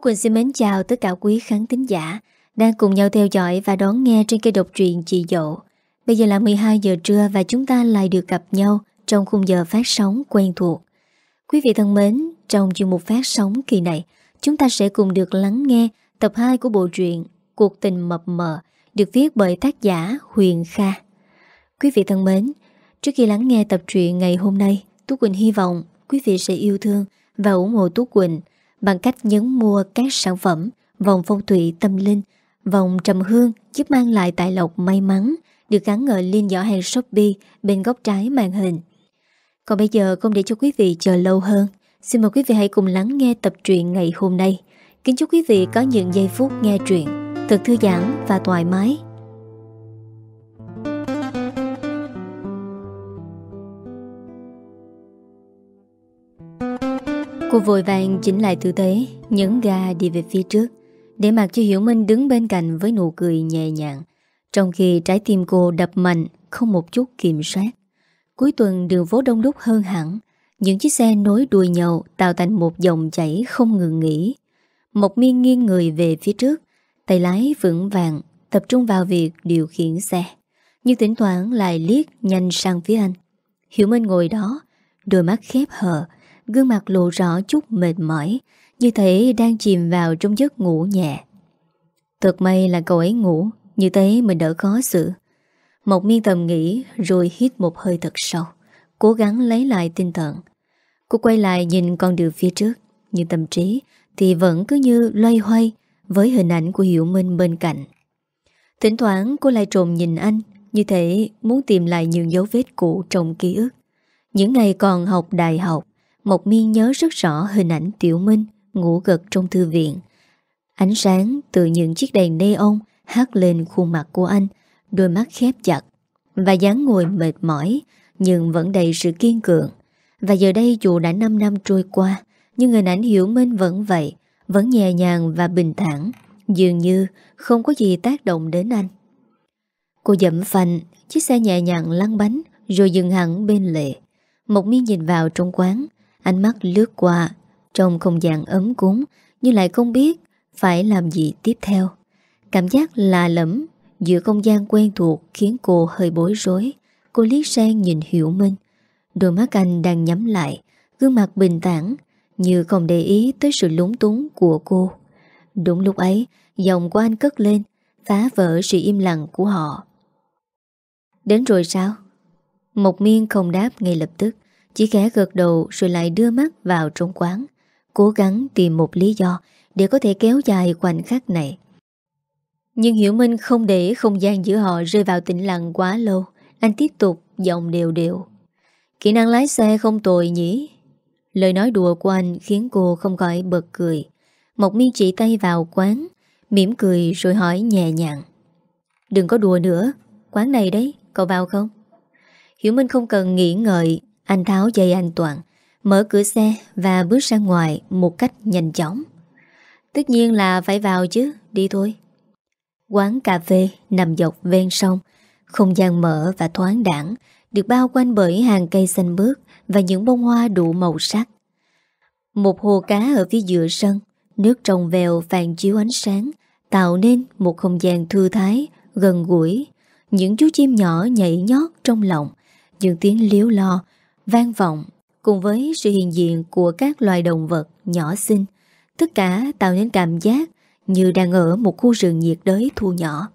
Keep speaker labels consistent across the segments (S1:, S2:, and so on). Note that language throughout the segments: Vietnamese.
S1: Quỳnh xin mến chào tất cả quý khán thính giả đang cùng nhau theo dõi và đón nghe trên kênh độc truyện Chị Dậu. Bây giờ là 12 giờ trưa và chúng ta lại được gặp nhau trong khung giờ phát sóng quen thuộc. Quý vị thân mến, trong chuyên mục phát sóng kỳ này, chúng ta sẽ cùng được lắng nghe tập 2 của bộ truyện Cuộc tình mập mờ được viết bởi tác giả Huyền Kha. Quý vị thân mến, trước khi lắng nghe tập truyện ngày hôm nay, Tú Quỳnh hy vọng quý vị sẽ yêu thương và ủng hộ Tú Quỳnh bằng cách nhấn mua các sản phẩm vòng phong thủy tâm linh, vòng trầm hương giúp mang lại tài lộc may mắn được gắn ở liên giỏ hàng Shopee bên góc trái màn hình. Còn bây giờ không để cho quý vị chờ lâu hơn, xin mời quý vị hãy cùng lắng nghe tập truyện ngày hôm nay. Kính chúc quý vị có những giây phút nghe truyện thật thư giãn và thoải mái. Cô vội vàng chỉnh lại tư thế, Nhấn ga đi về phía trước, Để mặc cho Hiểu Minh đứng bên cạnh Với nụ cười nhẹ nhàng. Trong khi trái tim cô đập mạnh, Không một chút kiểm soát. Cuối tuần đường phố đông đúc hơn hẳn, Những chiếc xe nối đuôi nhau Tạo thành một dòng chảy không ngừng nghỉ. Một miên nghiêng người về phía trước, Tay lái vững vàng, Tập trung vào việc điều khiển xe. Nhưng thỉnh thoảng lại liếc nhanh sang phía anh. Hiểu Minh ngồi đó, Đôi mắt khép hờ Gương mặt lộ rõ chút mệt mỏi, Như thể đang chìm vào trong giấc ngủ nhẹ. Thật may là cậu ấy ngủ, Như thế mình đỡ khó xử. Một miên tầm nghĩ, Rồi hít một hơi thật sâu, Cố gắng lấy lại tinh thần. Cô quay lại nhìn con đường phía trước, Nhưng tâm trí thì vẫn cứ như loay hoay Với hình ảnh của Hiểu Minh bên cạnh. Thỉnh thoảng cô lại trộm nhìn anh, Như thể muốn tìm lại những dấu vết cũ trong ký ức. Những ngày còn học đại học Mộc Miên nhớ rất rõ hình ảnh Tiểu Minh ngủ gật trong thư viện. Ánh sáng từ những chiếc đèn neon hát lên khuôn mặt của anh, đôi mắt khép chặt và dáng ngồi mệt mỏi nhưng vẫn đầy sự kiên cường. Và giờ đây dù đã 5 năm trôi qua, nhưng hình ảnh Hiểu Minh vẫn vậy, vẫn nhẹ nhàng và bình thản, dường như không có gì tác động đến anh. Cô dẫm phanh, chiếc xe nhẹ nhàng lăn bánh rồi dừng hẳn bên lệ. Một miên nhìn vào trong quán, Ánh mắt lướt qua, Trong không gian ấm cúng, Nhưng lại không biết phải làm gì tiếp theo. Cảm giác lạ lẫm Giữa không gian quen thuộc Khiến cô hơi bối rối. Cô liếc sang nhìn Hiểu Minh. Đôi mắt anh đang nhắm lại, Gương mặt bình tản Như không để ý tới sự lúng túng của cô. Đúng lúc ấy, Giọng của anh cất lên, Phá vỡ sự im lặng của họ. Đến rồi sao? Một miên không đáp ngay lập tức chỉ khẽ gật đầu rồi lại đưa mắt vào trong quán Cố gắng tìm một lý do Để có thể kéo dài khoảnh khắc này. Nhưng Hiểu Minh không để không gian giữa họ rơi vào tĩnh lặng quá lâu. Anh tiếp tục giọng đều đều. Kỹ năng lái xe không tồi nhỉ? Lời nói đùa của anh khiến cô không khỏi bật cười. Mộc miên chỉ tay vào quán mỉm cười rồi hỏi nhẹ nhàng. Đừng có đùa nữa Quán này đấy, cậu vào không? Hiểu Minh không cần nghĩ ngợi anh tháo dây an toàn, Mở cửa xe và bước ra ngoài Một cách nhanh chóng. Tất nhiên là phải vào chứ, Đi thôi. Quán cà phê nằm dọc ven sông, Không gian mở và thoáng đẳng Được bao quanh bởi hàng cây xanh bước Và những bông hoa đủ màu sắc. Một hồ cá ở phía giữa sân, Nước trong vèo phản chiếu ánh sáng, Tạo nên một không gian thư thái, Gần gũi. Những chú chim nhỏ nhảy nhót trong lòng, Những tiếng liếu lo vang vọng cùng với sự hiện diện của các loài động vật nhỏ xinh, tất cả tạo nên cảm giác như đang ở một khu rừng nhiệt đới thu nhỏ.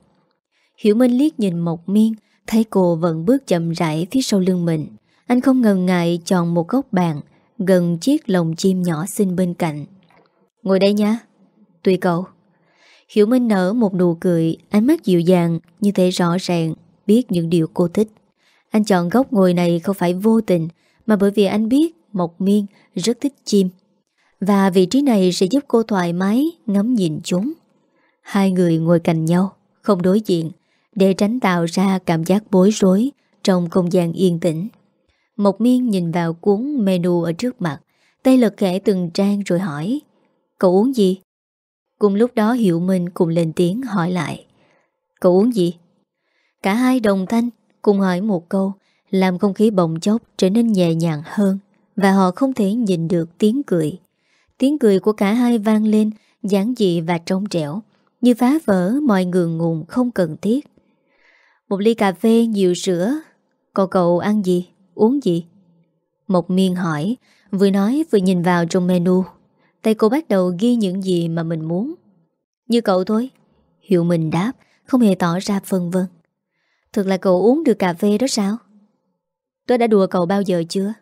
S1: Hiểu Minh liếc nhìn Mộc Miên, thấy cô vẫn bước chậm rãi phía sau lưng mình. Anh không ngần ngại chọn một góc bàn gần chiếc lồng chim nhỏ xinh bên cạnh. Ngồi đây nha. Tùy cậu. Hiểu Minh nở một nụ cười, ánh mắt dịu dàng như thể rõ ràng biết những điều cô thích. Anh chọn góc ngồi này không phải vô tình mà bởi vì anh biết Mộc Miên rất thích chim Và vị trí này sẽ giúp cô thoải mái Ngắm nhìn chúng Hai người ngồi cạnh nhau, Không đối diện, Để tránh tạo ra cảm giác bối rối Trong không gian yên tĩnh Mộc Miên nhìn vào cuốn menu ở trước mặt, Tay lật kẻ từng trang rồi hỏi, Cậu uống gì? Cùng lúc đó Hiệu Minh cùng lên tiếng hỏi lại, Cậu uống gì? Cả hai đồng thanh Cùng hỏi một câu làm không khí bồng chốc trở nên nhẹ nhàng hơn Và họ không thể nhìn được tiếng cười Tiếng cười của cả hai vang lên giản dị và trong trẻo, như phá vỡ mọi ngường ngùng không cần thiết. Một ly cà phê nhiều sữa, còn cậu ăn gì, uống gì? Một miên hỏi, vừa nói vừa nhìn vào trong menu. Tay cô bắt đầu ghi những gì mà mình muốn. Như cậu thôi. Hiệu mình đáp, không hề tỏ ra phân vân. Thực là cậu uống được cà phê đó sao? Tôi đã đùa cậu bao giờ chưa?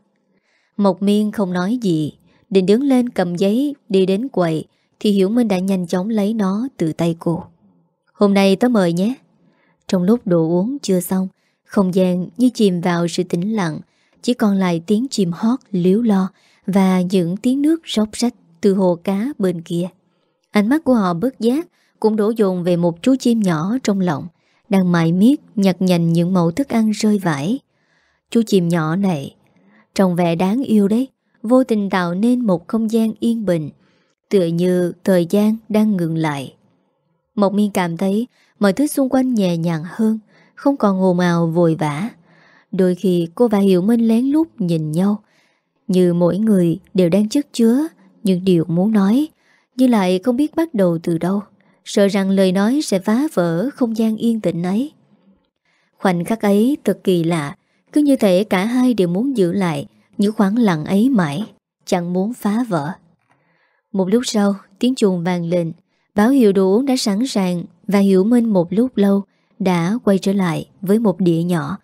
S1: Mộc miên không nói gì, Định đứng lên cầm giấy đi đến quầy Thì Hiểu Minh đã nhanh chóng lấy nó từ tay cô. Hôm nay tớ mời nhé. Trong lúc đồ uống chưa xong, Không gian như chìm vào sự tĩnh lặng, Chỉ còn lại tiếng chim hót liếu lo Và những tiếng nước róc rách Từ hồ cá bên kia. Ánh mắt của họ bớt giác, Cũng đổ dồn về một chú chim nhỏ trong lòng, Đang mải miết nhặt nhành những mẫu thức ăn rơi vãi. Chú chim nhỏ này. Trông vẻ đáng yêu đấy, Vô tình tạo nên một không gian yên bình, Tựa như thời gian đang ngừng lại. Mộc miên cảm thấy Mọi thứ xung quanh nhẹ nhàng hơn, Không còn ngồ ào vội vã. Đôi khi cô và Hiểu Minh lén lút nhìn nhau, Như mỗi người đều đang chất chứa Những điều muốn nói, Nhưng lại không biết bắt đầu từ đâu. Sợ rằng lời nói sẽ phá vỡ không gian yên tĩnh ấy. Khoảnh khắc ấy thật kỳ lạ cứ như thể cả hai đều muốn giữ lại Những khoảng lặng ấy mãi, Chẳng muốn phá vỡ. Một lúc sau, tiếng chuồng vàng lên. Báo hiệu đồ uống đã sẵn sàng Và Hiểu Minh một lúc lâu Đã quay trở lại với một đĩa nhỏ.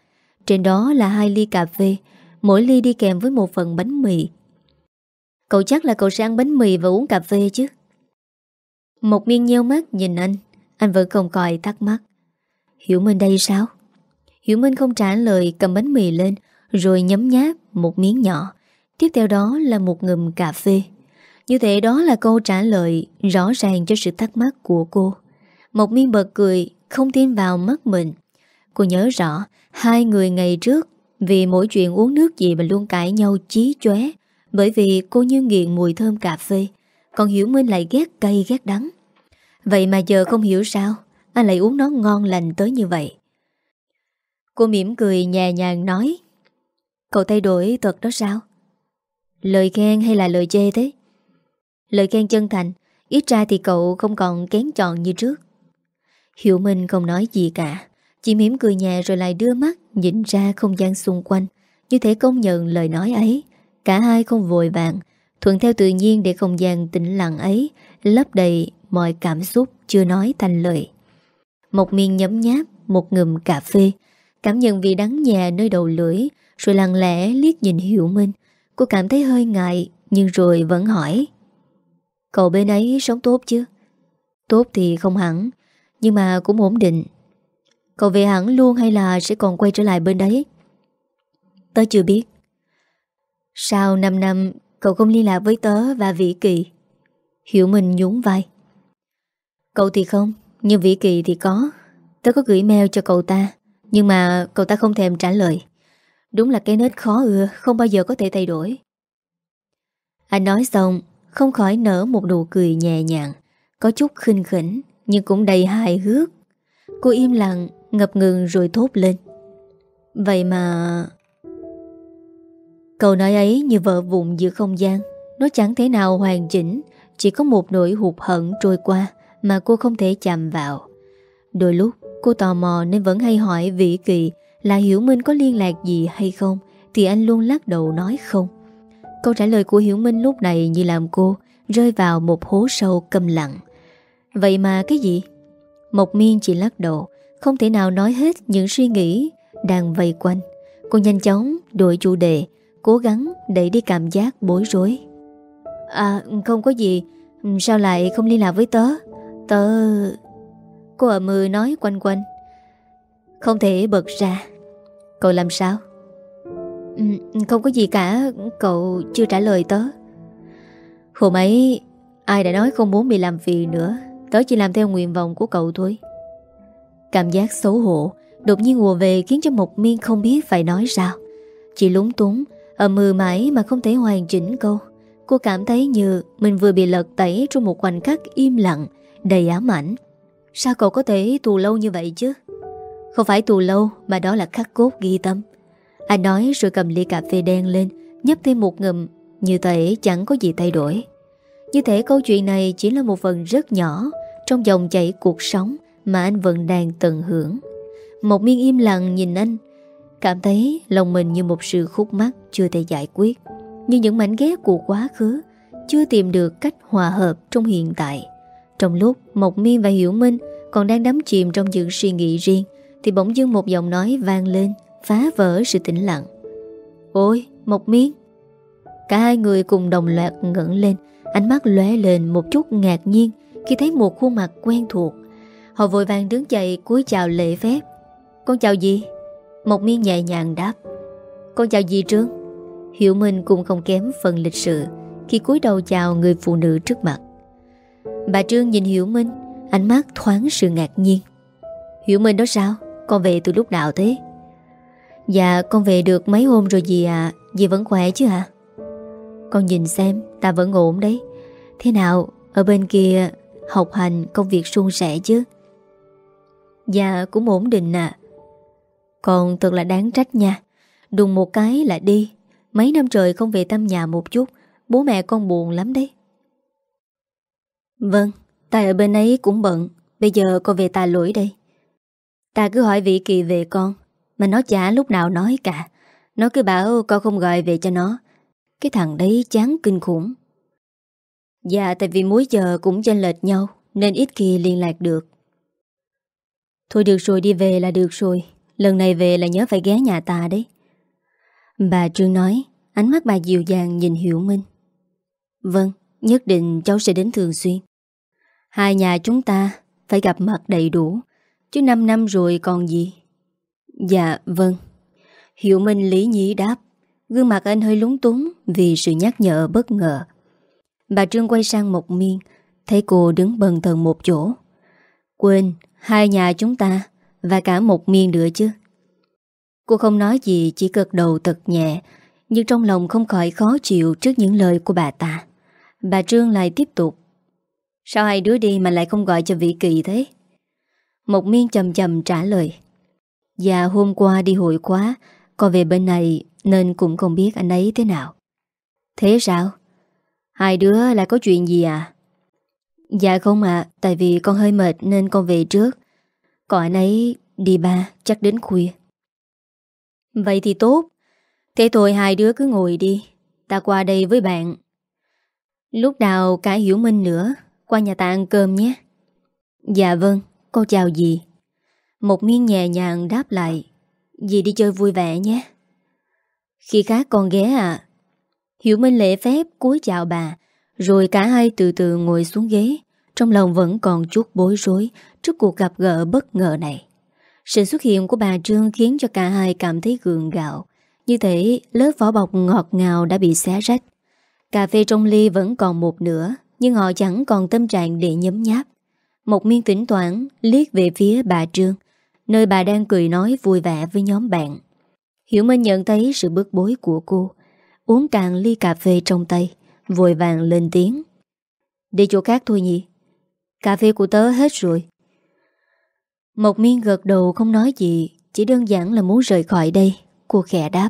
S1: Trên đó là hai ly cà phê, Mỗi ly đi kèm với một phần bánh mì. Cậu chắc là cậu sẽ ăn bánh mì và uống cà phê chứ? Một miên nheo mắt nhìn anh. Anh vẫn không còi thắc mắc. Hiểu Minh đây sao? Hiểu Minh không trả lời, cầm bánh mì lên, Rồi nhấm nháp một miếng nhỏ. Tiếp theo đó là một ngụm cà phê. Như thế đó là câu trả lời Rõ ràng cho sự thắc mắc của cô. Một miên bật cười, Không tin vào mắt mình. Cô nhớ rõ, Hai người ngày trước, Vì mỗi chuyện uống nước gì mà luôn cãi nhau chí chóe, Bởi vì cô như nghiện mùi thơm cà phê, Còn Hiểu Minh lại ghét cay ghét đắng. Vậy mà giờ không hiểu sao, Anh lại uống nó ngon lành tới như vậy. Cô mỉm cười nhẹ nhàng nói, Cậu thay đổi thật đó sao? Lời khen hay là lời chê thế? Lời khen chân thành, Ít ra thì cậu không còn kén chọn như trước Hiệu Minh không nói gì cả, Chỉ mỉm cười nhẹ rồi lại đưa mắt Nhìn ra không gian xung quanh Như thể công nhận lời nói ấy, Cả hai không vội vàng, Thuận theo tự nhiên để không gian tĩnh lặng ấy, Lấp đầy mọi cảm xúc Chưa nói thành lời Một miên nhấm nháp, Một ngụm cà phê Cảm nhận vị đắng nhẹ nơi đầu lưỡi, Rồi lặng lẽ liếc nhìn Hiểu Minh. Cô cảm thấy hơi ngại, Nhưng rồi vẫn hỏi. Cậu bên ấy sống tốt chứ? Tốt thì không hẳn, Nhưng mà cũng ổn định. Cậu về hẳn luôn hay là sẽ còn quay trở lại bên đấy? Tớ chưa biết. Sau 5 năm, Cậu không liên lạc với tớ và Vĩ Kỳ. Hiểu Minh nhún vai. Cậu thì không, Nhưng Vĩ Kỳ thì có. Tớ có gửi mail cho cậu ta nhưng mà cậu ta không thèm trả lời. Đúng là cái nết khó ưa, Không bao giờ có thể thay đổi. Anh nói xong, Không khỏi nở một nụ cười nhẹ nhàng, Có chút khinh khỉnh, Nhưng cũng đầy hài hước. Cô im lặng, ngập ngừng rồi thốt lên. Vậy mà Câu nói ấy như vợ vụn giữa không gian. Nó chẳng thế nào hoàn chỉnh, Chỉ có một nỗi hụt hận trôi qua Mà cô không thể chạm vào. Đôi lúc Cô tò mò nên vẫn hay hỏi Vĩ Kỳ là Hiểu Minh có liên lạc gì hay không, Thì anh luôn lắc đầu nói không. Câu trả lời của Hiểu Minh lúc này như làm cô rơi vào một hố sâu câm lặng. Vậy mà cái gì? Mộc miên chỉ lắc đầu, Không thể nào nói hết những suy nghĩ đang vây quanh. Cô nhanh chóng đổi chủ đề, Cố gắng đẩy đi cảm giác bối rối. À không có gì, Sao lại không liên lạc với tớ? Tớ... Cô ở mơ nói quanh quanh. Không thể bật ra. Cậu làm sao? Ừ, Không có gì cả. Cậu chưa trả lời tớ. Hôm ấy Ai đã nói không muốn bị làm phiền nữa. Tớ chỉ làm theo nguyện vọng của cậu thôi. Cảm giác xấu hổ Đột nhiên ùa về khiến cho Mộc Miên không biết phải nói sao. Chỉ lúng túng Ở mưa mãi mà không thể hoàn chỉnh câu. Cô cảm thấy như Mình vừa bị lật tẩy trong một khoảnh khắc im lặng Đầy ám ảnh. Sao cậu có thể tù lâu như vậy chứ? Không phải tù lâu Mà đó là khắc cốt ghi tâm Anh nói rồi cầm ly cà phê đen lên Nhấp thêm một ngụm. Như thể chẳng có gì thay đổi. Như thể câu chuyện này chỉ là một phần rất nhỏ trong dòng chảy cuộc sống mà anh vẫn đang tận hưởng. Một miên im lặng nhìn anh, cảm thấy lòng mình như một sự khúc mắc chưa thể giải quyết, như những mảnh ghép của quá khứ chưa tìm được cách hòa hợp trong hiện tại. Trong lúc Mộc Miên và Hiểu Minh còn đang đắm chìm trong những suy nghĩ riêng, thì bỗng dưng một giọng nói vang lên, phá vỡ sự tĩnh lặng. Ôi, Mộc Miên! Cả hai người cùng đồng loạt ngẩng lên, ánh mắt lóe lên một chút ngạc nhiên khi thấy một khuôn mặt quen thuộc. Họ vội vàng đứng dậy cúi chào lễ phép. Con chào gì? Mộc Miên nhẹ nhàng đáp. Con chào gì Trương? Hiểu Minh cũng không kém phần lịch sự khi cúi đầu chào người phụ nữ trước mặt. Bà Trương nhìn Hiểu Minh, ánh mắt thoáng sự ngạc nhiên. Hiểu Minh đó sao? Con về từ lúc nào thế? Dạ con về được mấy hôm rồi dì à Dì vẫn khỏe chứ à Con nhìn xem ta vẫn ổn đấy. Thế nào ở bên kia Học hành công việc suôn sẻ chứ? Dạ cũng ổn định à Còn thật là đáng trách nha. Đùng một cái là đi. Mấy năm trời không về thăm nhà một chút Bố mẹ con buồn lắm đấy. Vâng tài ở bên ấy cũng bận. Bây giờ con về tà lỗi đây. Ta cứ hỏi vị kỳ về con, Mà nó chả lúc nào nói cả. Nó cứ bảo con không gọi về cho nó. Cái thằng đấy chán kinh khủng. Dạ tại vì múi giờ cũng chênh lệch nhau, Nên ít khi liên lạc được. Thôi được rồi, đi về là được rồi. Lần này về là nhớ phải ghé nhà ta đấy. Bà Trương nói, Ánh mắt bà dịu dàng nhìn Hiểu Minh. Vâng Nhất định cháu sẽ đến thường xuyên. Hai nhà chúng ta Phải gặp mặt đầy đủ, Chứ 5 năm rồi còn gì. Dạ vâng. Hiệu Minh lý nhí đáp. Gương mặt anh hơi lúng túng Vì sự nhắc nhở bất ngờ. Bà Trương quay sang một miên, Thấy cô đứng bần thần một chỗ. Quên, Hai nhà chúng ta Và cả một miên nữa chứ. Cô không nói gì, Chỉ cực đầu thật nhẹ, Nhưng trong lòng không khỏi khó chịu Trước những lời của bà ta. Bà Trương lại tiếp tục. Sao hai đứa đi mà lại không gọi cho vị kỳ thế? Một miên chầm chầm trả lời. Dạ hôm qua đi hội quá, Còn về bên này Nên cũng không biết anh ấy thế nào. Thế sao? Hai đứa lại có chuyện gì à? Dạ không ạ, Tại vì con hơi mệt nên con về trước. Còn anh ấy đi ba, Chắc đến khuya. Vậy thì tốt. Thế thôi, hai đứa cứ ngồi đi. Ta qua đây với bạn. Lúc nào cả Hiểu Minh nữa. Qua nhà ta ăn cơm nhé. Dạ vâng Cô chào dì. Một miếng nhẹ nhàng đáp lại, Dì đi chơi vui vẻ nhé. Khi khác con ghé à Hiểu Minh lễ phép cúi chào bà, Rồi cả hai từ từ ngồi xuống ghế. Trong lòng vẫn còn chút bối rối Trước cuộc gặp gỡ bất ngờ này. Sự xuất hiện của bà Trương Khiến cho cả hai cảm thấy gượng gạo. Như thế, lớp vỏ bọc ngọt ngào đã bị xé rách. Cà phê trong ly vẫn còn một nửa. Nhưng họ chẳng còn tâm trạng để nhấm nháp. Một miên tỉnh toán liếc về phía bà Trương, Nơi bà đang cười nói vui vẻ với nhóm bạn. Hiểu Minh nhận thấy sự bức bối của cô. Uống càng ly cà phê trong tay, Vội vàng lên tiếng. Đi chỗ khác thôi nhỉ. Cà phê của tớ hết rồi. Một miên gật đầu không nói gì, Chỉ đơn giản là muốn rời khỏi đây. Cô khẽ đáp.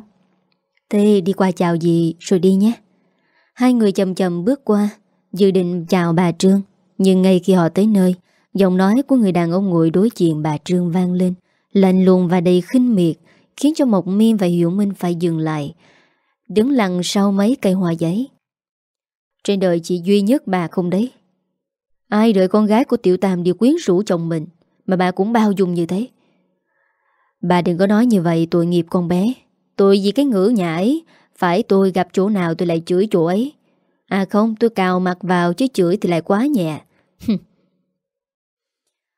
S1: Thế đi qua chào gì rồi đi nhé. Hai người chầm chầm bước qua. Dự định chào bà Trương. Nhưng ngay khi họ tới nơi, Giọng nói của người đàn ông ngồi đối diện bà Trương vang lên, Lạnh lùng và đầy khinh miệt, Khiến cho Mộc Miên và Hiểu Minh phải dừng lại. Đứng lặng sau mấy cây hoa giấy. Trên đời chỉ duy nhất bà không đấy. Ai đợi con gái của Tiểu Tam đi quyến rũ chồng mình, Mà bà cũng bao dung như thế. Bà đừng có nói như vậy, tội nghiệp con bé. Tôi gì cái ngữ nhà ấy, Phải tôi gặp chỗ nào tôi lại chửi chỗ ấy. À không, tôi cào mặt vào chứ chửi thì lại quá nhẹ.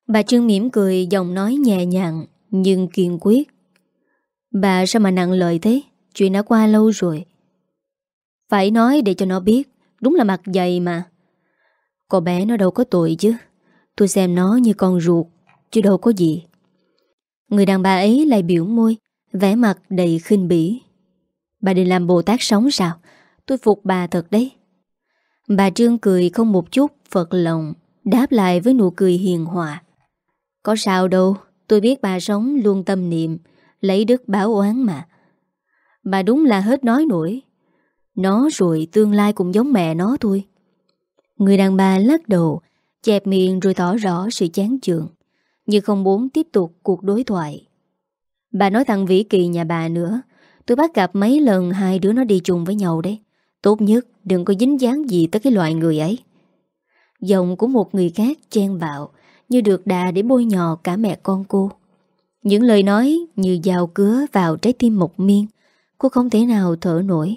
S1: Bà Trương mỉm cười, giọng nói nhẹ nhàng, Nhưng kiên quyết. Bà sao mà nặng lời thế? Chuyện đã qua lâu rồi. Phải nói để cho nó biết, Đúng là mặt dày mà. Cô bé nó đâu có tội chứ. Tôi xem nó như con ruột, Chứ đâu có gì. Người đàn bà ấy lại biểu môi, vẻ mặt đầy khinh bỉ. Bà định làm Bồ Tát sống sao? Tôi phục bà thật đấy. Bà Trương cười không một chút, Phật lòng, Đáp lại với nụ cười hiền hòa. Có sao đâu, Tôi biết bà sống luôn tâm niệm, Lấy đức báo oán mà. Bà đúng là hết nói nổi. Nó rồi tương lai cũng giống mẹ nó thôi. Người đàn bà lắc đầu, Chẹp miệng rồi tỏ rõ sự chán chường, Như không muốn tiếp tục cuộc đối thoại. Bà nói thằng Vĩ Kỳ nhà bà nữa, Tôi bắt gặp mấy lần hai đứa nó đi chung với nhau đấy. Tốt nhất, đừng có dính dáng gì tới cái loại người ấy. Giọng của một người khác chen vào, Như được đà để bôi nhò cả mẹ con cô. Những lời nói như dao cứa vào trái tim một miên, Cô không thể nào thở nổi.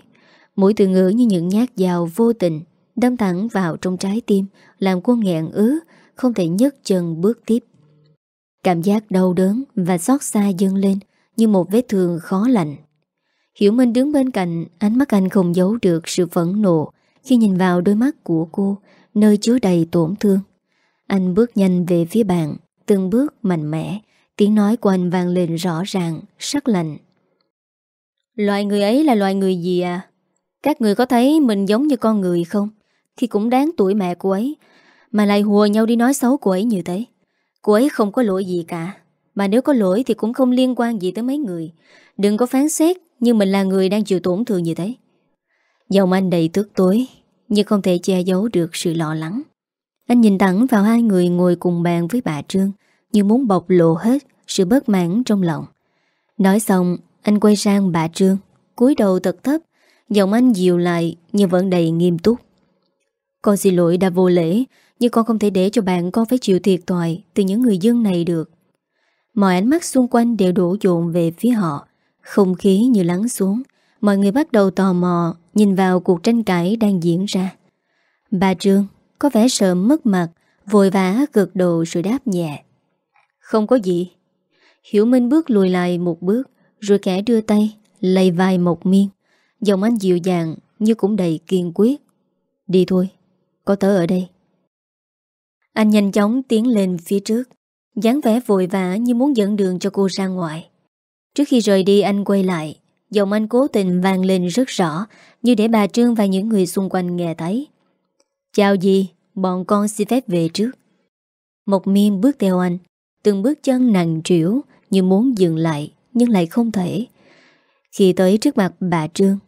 S1: Mỗi từ ngữ như những nhát dao vô tình, Đâm thẳng vào trong trái tim, Làm cô nghẹn ứ, Không thể nhấc chân bước tiếp. Cảm giác đau đớn và xót xa dâng lên, Như một vết thương khó lành. Hiểu Minh đứng bên cạnh, Ánh mắt anh không giấu được sự phẫn nộ Khi nhìn vào đôi mắt của cô, Nơi chứa đầy tổn thương. Anh bước nhanh về phía bạn, Từng bước mạnh mẽ, Tiếng nói của anh vang lên rõ ràng, Sắc lạnh. Loại người ấy là loại người gì à? Các người có thấy mình giống như con người không? Khi cũng đáng tuổi mẹ cô ấy, Mà lại hùa nhau đi nói xấu cô ấy như thế. Cô ấy không có lỗi gì cả. Mà nếu có lỗi thì cũng không liên quan gì tới mấy người. Đừng có phán xét như mình là người đang chịu tổn thương như thế. Dòng anh đầy tức tối, Nhưng không thể che giấu được sự lo lắng. Anh nhìn thẳng vào hai người ngồi cùng bàn với bà Trương, Như muốn bộc lộ hết sự bất mãn trong lòng. Nói xong, Anh quay sang bà Trương, cúi đầu thật thấp Giọng anh dịu lại, Nhưng vẫn đầy nghiêm túc. Con xin lỗi đã vô lễ, Nhưng con không thể để cho bạn con phải chịu thiệt thòi Từ những người dân này được. Mọi ánh mắt xung quanh đều đổ dồn về phía họ. Không khí như lắng xuống. Mọi người bắt đầu tò mò, Nhìn vào cuộc tranh cãi đang diễn ra. Bà Trương có vẻ sợ mất mặt, Vội vã gật đầu rồi đáp nhẹ. Không có gì. Hiểu Minh bước lùi lại một bước, Rồi kẻ đưa tay Lây vai một miên. Giọng anh dịu dàng như cũng đầy kiên quyết. Đi thôi, Có tớ ở đây. Anh nhanh chóng tiến lên phía trước dáng vẻ vội vã như muốn dẫn đường cho cô ra ngoài. Trước khi rời đi, anh quay lại, Giọng anh cố tình vang lên rất rõ, Như để bà Trương và những người xung quanh nghe thấy. Chào gì Bọn con xin phép về trước. Một miên bước theo anh, Từng bước chân nặng trĩu Như muốn dừng lại, Nhưng lại không thể. Khi tới trước mặt bà Trương,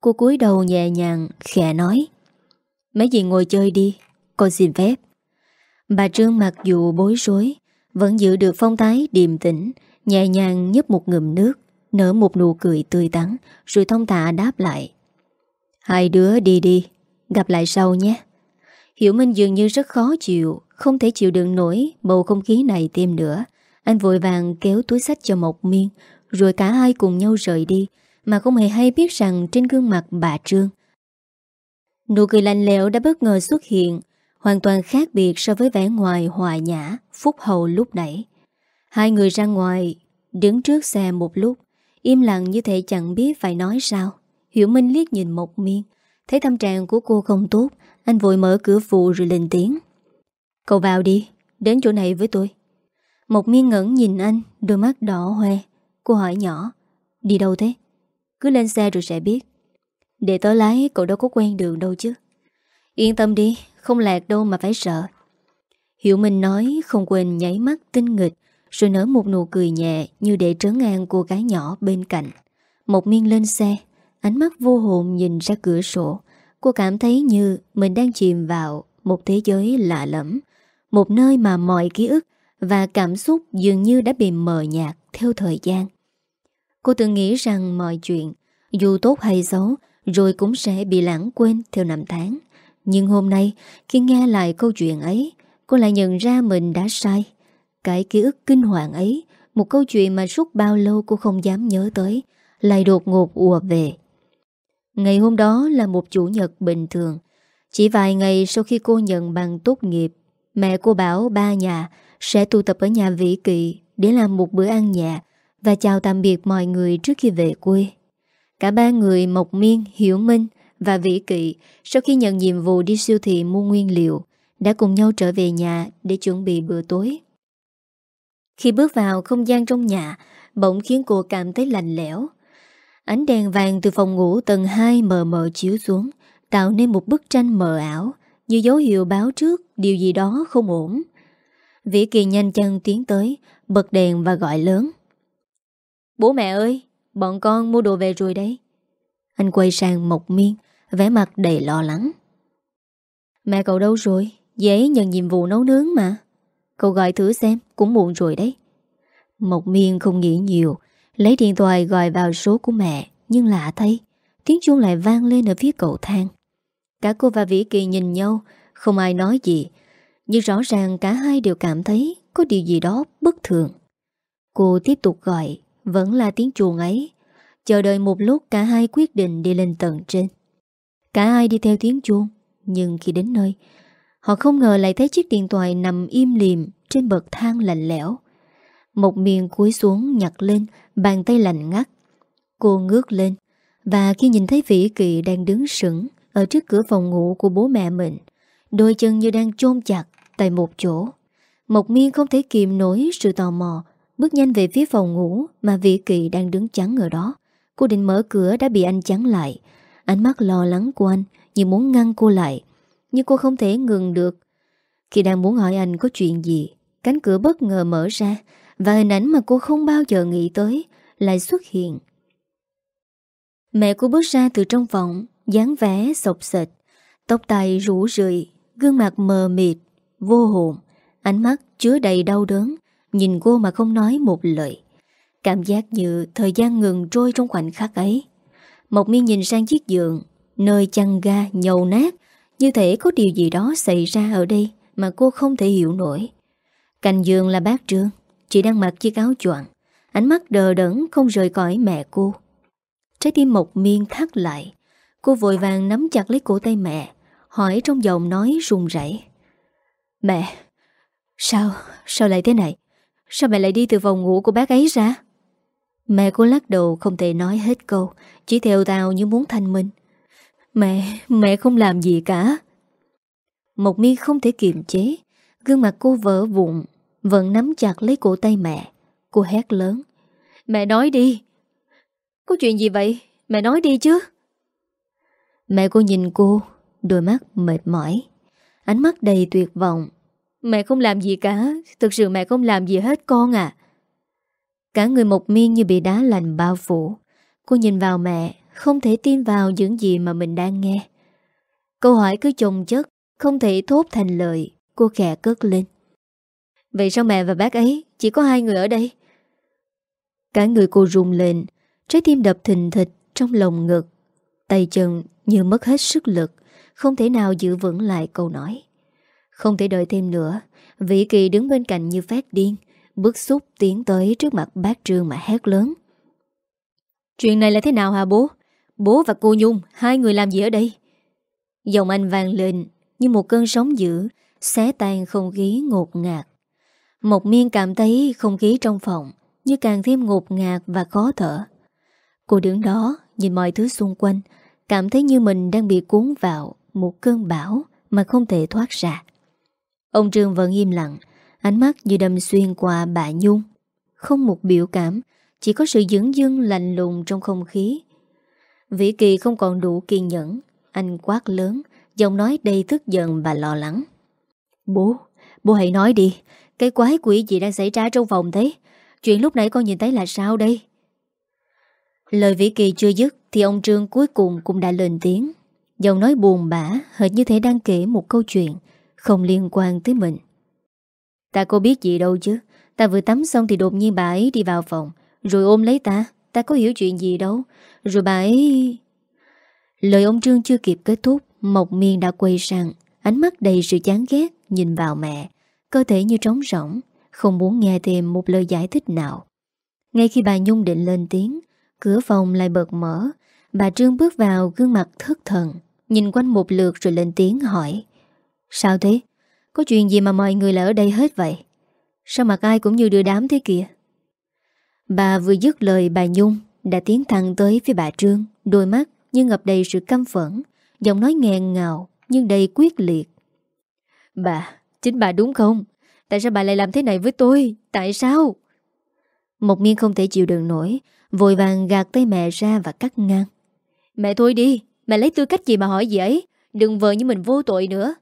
S1: Cô cúi đầu nhẹ nhàng, khẽ nói, Mấy gì ngồi chơi đi, Con xin phép. Bà Trương mặc dù bối rối vẫn giữ được phong thái điềm tĩnh, Nhẹ nhàng nhấp một ngụm nước, Nở một nụ cười tươi tắn, Rồi thông thả đáp lại. Hai đứa đi đi, Gặp lại sau nhé. Hiểu Minh dường như rất khó chịu, Không thể chịu đựng nổi bầu không khí này thêm nữa. Anh vội vàng kéo túi sách cho Mộc Miên, Rồi cả hai cùng nhau rời đi, Mà không hề hay biết rằng trên gương mặt bà Trương, Nụ cười lạnh lẽo đã bất ngờ xuất hiện Hoàn toàn khác biệt so với vẻ ngoài hòa nhã, Phúc hậu lúc nãy. Hai người ra ngoài, Đứng trước xe một lúc, Im lặng như thể chẳng biết phải nói sao. Hiểu Minh liếc nhìn một miên Thấy tâm trạng của cô không tốt, Anh vội mở cửa phụ rồi lên tiếng. Cậu vào đi, Đến chỗ này với tôi. Một miên ngẩn nhìn anh, Đôi mắt đỏ hoe. Cô hỏi nhỏ, Đi đâu thế? Cứ lên xe rồi sẽ biết. Để tớ lái, cậu đâu có quen đường đâu chứ. Yên tâm đi không lạc đâu mà phải sợ. Hiểu Minh nói, không quên nháy mắt tinh nghịch, rồi nở một nụ cười nhẹ Như để trấn an cô gái nhỏ bên cạnh. Một miên lên xe, Ánh mắt vô hồn nhìn ra cửa sổ. Cô cảm thấy như mình đang chìm vào Một thế giới lạ lẫm, Một nơi mà mọi ký ức Và cảm xúc dường như đã bị mờ nhạt Theo thời gian. Cô từng nghĩ rằng mọi chuyện, Dù tốt hay xấu, Rồi cũng sẽ bị lãng quên theo năm tháng. Nhưng hôm nay Khi nghe lại câu chuyện ấy Cô lại nhận ra mình đã sai. Cái ký ức kinh hoàng ấy Một câu chuyện mà suốt bao lâu cô không dám nhớ tới Lại đột ngột ùa về. Ngày hôm đó là một chủ nhật bình thường. Chỉ vài ngày sau khi cô nhận bằng tốt nghiệp Mẹ cô bảo ba nhà Sẽ tụ tập ở nhà Vĩ Kỳ Để làm một bữa ăn nhẹ Và chào tạm biệt mọi người trước khi về quê. Cả ba người Mộc Miên, Hiểu Minh và Vĩ Kỵ, sau khi nhận nhiệm vụ đi siêu thị mua nguyên liệu, đã cùng nhau trở về nhà để chuẩn bị bữa tối. Khi bước vào không gian trong nhà, Bỗng khiến cô cảm thấy lạnh lẽo. Ánh đèn vàng từ phòng ngủ tầng 2 mờ mờ chiếu xuống, Tạo nên một bức tranh mờ ảo, Như dấu hiệu báo trước Điều gì đó không ổn. Vĩ Kỳ nhanh chân tiến tới, Bật đèn và gọi lớn. Bố mẹ ơi, Bọn con mua đồ về rồi đấy. Anh quay sang Mộc Miên vẻ mặt đầy lo lắng Mẹ cậu đâu rồi? Dễ nhận nhiệm vụ nấu nướng mà. Cậu gọi thử xem, cũng muộn rồi đấy. Mộc miên không nghĩ nhiều, lấy điện thoại gọi vào số của mẹ, nhưng lạ thấy, tiếng chuông lại vang lên ở phía cầu thang. Cả cô và Vĩ Kỳ nhìn nhau, không ai nói gì, nhưng rõ ràng cả hai đều cảm thấy có điều gì đó bất thường. Cô tiếp tục gọi, vẫn là tiếng chuông ấy. Chờ đợi một lúc cả hai quyết định đi lên tầng trên. Cả hai đi theo tiếng chuông, nhưng khi đến nơi, họ không ngờ lại thấy chiếc điện thoại nằm im liềm trên bậc thang lạnh lẽo. Một miền cúi xuống nhặt lên, bàn tay lạnh ngắt. Cô ngước lên, và khi nhìn thấy Vĩ Kỳ đang đứng sững ở trước cửa phòng ngủ của bố mẹ mình, đôi chân như đang chôn chặt tại một chỗ. Mộc miên không thể kìm nổi sự tò mò, bước nhanh về phía phòng ngủ mà Vĩ Kỳ đang đứng chắn ở đó. Cô định mở cửa đã bị anh chắn lại. Ánh mắt lo lắng của anh như muốn ngăn cô lại, nhưng cô không thể ngừng được. Khi đang muốn hỏi anh có chuyện gì, cánh cửa bất ngờ mở ra và hình ảnh mà cô không bao giờ nghĩ tới lại xuất hiện. Mẹ cô bước ra từ trong phòng, dáng vẻ sọc sệt, tóc tai rủ rượi, gương mặt mờ mịt, vô hồn, ánh mắt chứa đầy đau đớn, nhìn cô mà không nói một lời. Cảm giác như thời gian ngừng trôi trong khoảnh khắc ấy. Mộc miên nhìn sang chiếc giường, nơi chăn ga nhầu nát, như thể có điều gì đó xảy ra ở đây mà cô không thể hiểu nổi. Cạnh giường là bác Trương, chị đang mặc chiếc áo choàng, ánh mắt đờ đẫn không rời khỏi mẹ cô. Trái tim Mộc miên thắt lại, cô vội vàng nắm chặt lấy cổ tay mẹ, hỏi trong giọng nói run rẩy. Mẹ, sao, sao lại thế này? Sao mẹ lại đi từ phòng ngủ của bác ấy ra? Mẹ cô lắc đầu không thể nói hết câu Chỉ theo tao như muốn thanh minh. Mẹ, mẹ không làm gì cả. Mộc mi không thể kiềm chế Gương mặt cô vỡ vụn Vẫn nắm chặt lấy cổ tay mẹ. Cô hét lớn Mẹ nói đi. Có chuyện gì vậy? Mẹ nói đi chứ. Mẹ cô nhìn cô Đôi mắt mệt mỏi Ánh mắt đầy tuyệt vọng. Mẹ không làm gì cả Thực sự mẹ không làm gì hết con à. Cả người một miên như bị đá lành bao phủ. Cô nhìn vào mẹ, Không thể tin vào những gì mà mình đang nghe. Câu hỏi cứ chồng chất, Không thể thốt thành lời, Cô khẽ cất lên. Vậy sao mẹ và bác ấy Chỉ có hai người ở đây? Cả người cô rung lên, Trái tim đập thình thịch trong lồng ngực. Tay chân như mất hết sức lực, Không thể nào giữ vững lại câu nói. Không thể đợi thêm nữa, Vĩ Kỳ đứng bên cạnh như phát điên Bức xúc tiến tới trước mặt bác Trương mà hét lớn Chuyện này là thế nào hả bố? Bố và cô Nhung, Hai người làm gì ở đây? Giọng anh vang lên Như một cơn sóng dữ, Xé tan không khí ngột ngạt Một miên cảm thấy không khí trong phòng Như càng thêm ngột ngạt và khó thở Cô đứng đó, Nhìn mọi thứ xung quanh, Cảm thấy như mình đang bị cuốn vào Một cơn bão Mà không thể thoát ra Ông Trương vẫn im lặng Ánh mắt như đâm xuyên qua bà Nhung. Không một biểu cảm Chỉ có sự dững dưng lạnh lùng trong không khí. Vĩ Kỳ không còn đủ kiên nhẫn. Anh quát lớn Giọng nói đầy tức giận và lo lắng. Bố, bố hãy nói đi Cái quái quỷ gì đang xảy ra trong phòng thế? Chuyện lúc nãy con nhìn thấy là sao đây? Lời Vĩ Kỳ chưa dứt Thì ông Trương cuối cùng cũng đã lên tiếng. Giọng nói buồn bã Hệt như thể đang kể một câu chuyện Không liên quan tới mình. Ta có biết gì đâu chứ. Ta vừa tắm xong thì đột nhiên bà ấy đi vào phòng. Rồi ôm lấy ta. Ta có hiểu chuyện gì đâu. Rồi bà ấy... Lời ông Trương chưa kịp kết thúc, Mộc miên đã quay sang. Ánh mắt đầy sự chán ghét, Nhìn vào mẹ. Cơ thể như trống rỗng, Không muốn nghe thêm một lời giải thích nào. Ngay khi bà Nhung định lên tiếng, Cửa phòng lại bật mở. Bà Trương bước vào gương mặt thất thần, Nhìn quanh một lượt rồi lên tiếng hỏi, Sao thế? Có chuyện gì mà mọi người lại ở đây hết vậy? Sao mặt ai cũng như đưa đám thế kìa? Bà vừa dứt lời bà Nhung Đã tiến thẳng tới phía bà Trương Đôi mắt như ngập đầy sự căm phẫn Giọng nói nghẹn ngào Nhưng đầy quyết liệt. Bà, chính bà đúng không? Tại sao bà lại làm thế này với tôi? Tại sao? Một miên không thể chịu đựng nổi Vội vàng gạt tay mẹ ra và cắt ngang. Mẹ thôi đi Mẹ lấy tư cách gì mà hỏi gì ấy? Đừng vờ như mình vô tội nữa.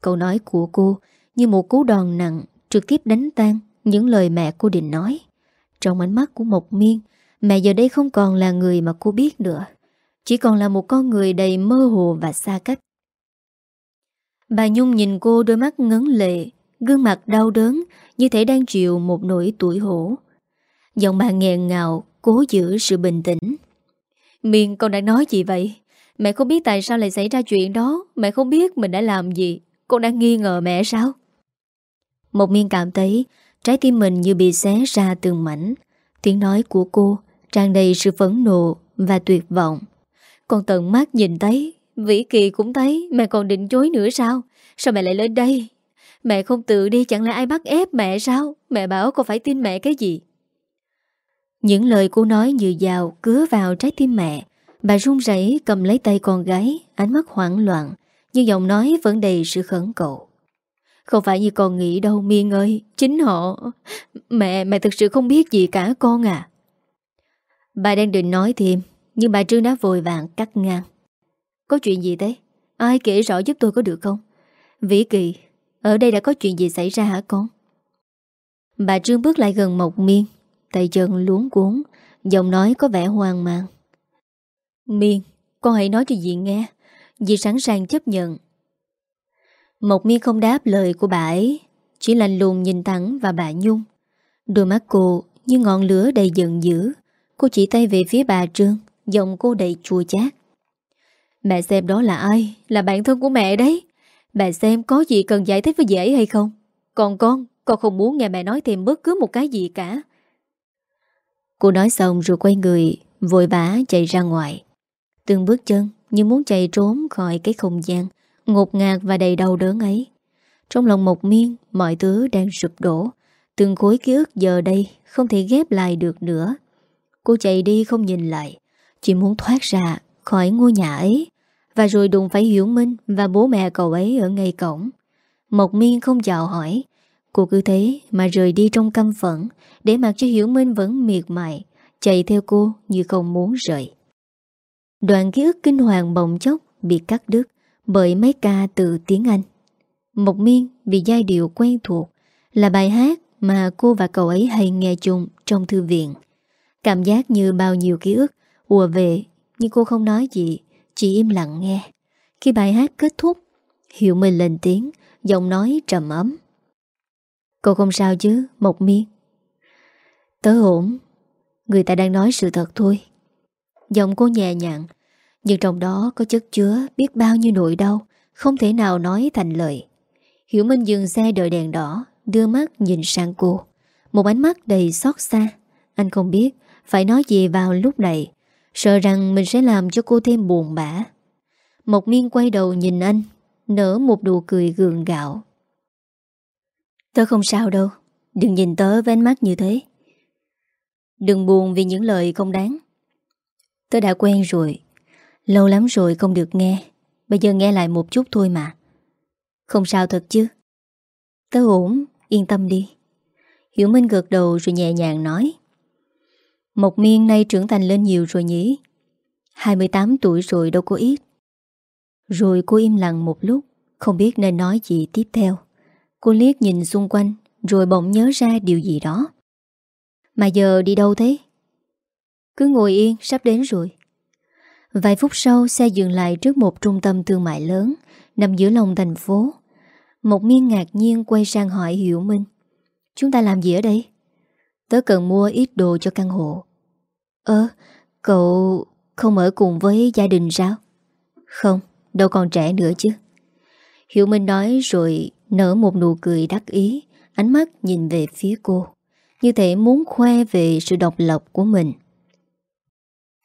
S1: Câu nói của cô như một cú đòn nặng trực tiếp đánh tan những lời mẹ cô định nói. Trong ánh mắt của Mộc Miên, mẹ giờ đây không còn là người mà cô biết nữa. Chỉ còn là một con người đầy mơ hồ và xa cách. Bà Nhung nhìn cô đôi mắt ngấn lệ Gương mặt đau đớn Như thể đang chịu một nỗi tuổi hổ Giọng bà nghẹn ngào Cố giữ sự bình tĩnh miên con đã nói gì vậy Mẹ không biết tại sao lại xảy ra chuyện đó Mẹ không biết mình đã làm gì con đang nghi ngờ mẹ sao? Một miên cảm thấy Trái tim mình như bị xé ra từng mảnh. Tiếng nói của cô tràn đầy sự phẫn nộ và tuyệt vọng. Con tận mắt nhìn thấy, Vĩ Kỳ cũng thấy Mẹ còn định chối nữa sao? Sao mẹ lại lên đây? Mẹ không tự đi, chẳng lẽ ai bắt ép mẹ sao? Mẹ bảo con phải tin mẹ cái gì? Những lời cô nói như dào Cứa vào trái tim mẹ. Bà run rẩy cầm lấy tay con gái, Ánh mắt hoảng loạn. Nhưng giọng nói vẫn đầy sự khẩn cầu. Không phải như con nghĩ đâu Miên ơi. Chính họ. Mẹ, mẹ thực sự không biết gì cả con à. Bà đang định nói thêm Nhưng bà Trương đã vội vàng cắt ngang. Có chuyện gì thế? Ai kể rõ giúp tôi có được không? Vĩ Kỳ Ở đây đã có chuyện gì xảy ra hả con? Bà Trương bước lại gần Mộc Miên Tay chân luống cuốn Giọng nói có vẻ hoang mang. Miên Con hãy nói cho dì nghe. Dì sẵn sàng chấp nhận. Mộc Miên không đáp lời của bà ấy, Chỉ lạnh lùng nhìn thẳng và bà Nhung. Đôi mắt cô như ngọn lửa đầy giận dữ. Cô chỉ tay về phía bà Trương, Giọng cô đầy chua chát. Mẹ xem đó là ai? Là bạn thân của mẹ đấy. Mẹ xem có gì cần giải thích với dễ hay không? Còn con Con không muốn nghe mẹ nói thêm bất cứ một cái gì cả. Cô nói xong rồi quay người, Vội vã chạy ra ngoài. Từng bước chân như muốn chạy trốn khỏi cái không gian Ngột ngạt và đầy đau đớn ấy. Trong lòng một miên, Mọi thứ đang sụp đổ. Từng khối ký ức giờ đây Không thể ghép lại được nữa. Cô chạy đi không nhìn lại, Chỉ muốn thoát ra khỏi ngôi nhà ấy. Và rồi đụng phải Hiểu Minh Và bố mẹ cậu ấy ở ngay cổng. Mộc miên không chào hỏi. Cô cứ thế mà rời đi trong căm phẫn, Để mặc cho Hiểu Minh vẫn miệt mài, Chạy theo cô như không muốn rời. Đoạn ký ức kinh hoàng bồng chốc Bị cắt đứt Bởi mấy ca từ tiếng Anh Mộc miên vì giai điệu quen thuộc Là bài hát mà cô và cậu ấy hay nghe chung trong thư viện Cảm giác như bao nhiêu ký ức ùa về nhưng cô không nói gì, chỉ im lặng nghe. Khi bài hát kết thúc, Hiệu Minh lên tiếng, giọng nói trầm ấm. Cô không sao chứ, Mộc Miên. Tớ ổn, người ta đang nói sự thật thôi. Giọng cô nhẹ nhàng, nhưng trong đó có chất chứa biết bao nhiêu nỗi đau, không thể nào nói thành lời. Hiểu Minh dừng xe đợi đèn đỏ, đưa mắt nhìn sang cô. Một ánh mắt đầy xót xa. Anh không biết phải nói gì vào lúc này Sợ rằng mình sẽ làm cho cô thêm buồn bã Mộc miên quay đầu nhìn anh Nở một nụ cười gượng gạo Tớ không sao đâu Đừng nhìn tớ với ánh mắt như thế Đừng buồn vì những lời không đáng Tớ đã quen rồi. Lâu lắm rồi không được nghe. Bây giờ nghe lại một chút thôi mà. Không sao thật chứ? Tớ ổn, yên tâm đi. Hiểu Minh gật đầu rồi nhẹ nhàng nói. Mộc miên nay trưởng thành lên nhiều rồi nhỉ? 28 tuổi rồi đâu có ít. Rồi cô im lặng một lúc Không biết nên nói gì tiếp theo. Cô liếc nhìn xung quanh Rồi bỗng nhớ ra điều gì đó. Mà giờ đi đâu thế? Cứ ngồi yên sắp đến rồi Vài phút sau xe dừng lại trước một trung tâm thương mại lớn Nằm giữa lòng thành phố Một miên ngạc nhiên quay sang hỏi Hiểu Minh Chúng ta làm gì ở đây Tớ cần mua ít đồ cho căn hộ Ơ, cậu không ở cùng với gia đình sao? Không, đâu còn trẻ nữa chứ. Hiểu Minh nói rồi nở một nụ cười đắc ý, ánh mắt nhìn về phía cô. Như thể muốn khoe về sự độc lập của mình.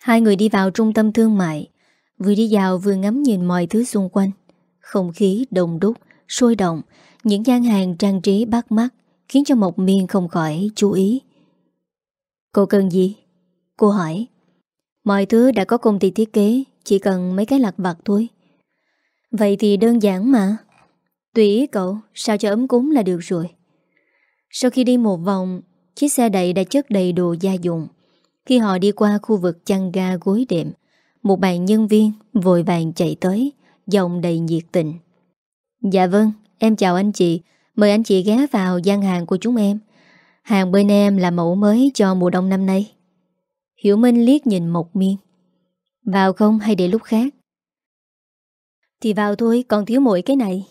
S1: Hai người đi vào trung tâm thương mại, vừa đi vào vừa ngắm nhìn mọi thứ xung quanh. Không khí đông đúc, sôi động, những gian hàng trang trí bắt mắt khiến cho Mộc Miên không khỏi chú ý. Cô cần gì? Cô hỏi. Mọi thứ đã có công ty thiết kế Chỉ cần mấy cái lạc vặt thôi. Vậy thì đơn giản mà. Tùy ý cậu Sao cho ấm cúng là được rồi. Sau khi đi một vòng Chiếc xe đẩy đã chất đầy đồ gia dụng. Khi họ đi qua khu vực chăn ga gối đệm, Một bạn nhân viên Vội vàng chạy tới, Giọng đầy nhiệt tình. Dạ vâng em chào anh chị. Mời anh chị ghé vào gian hàng của chúng em. Hàng bên em là mẫu mới cho mùa đông năm nay. Hiểu Minh liếc nhìn Mộc Miên. Vào không hay để lúc khác? Thì vào thôi, còn thiếu mỗi cái này.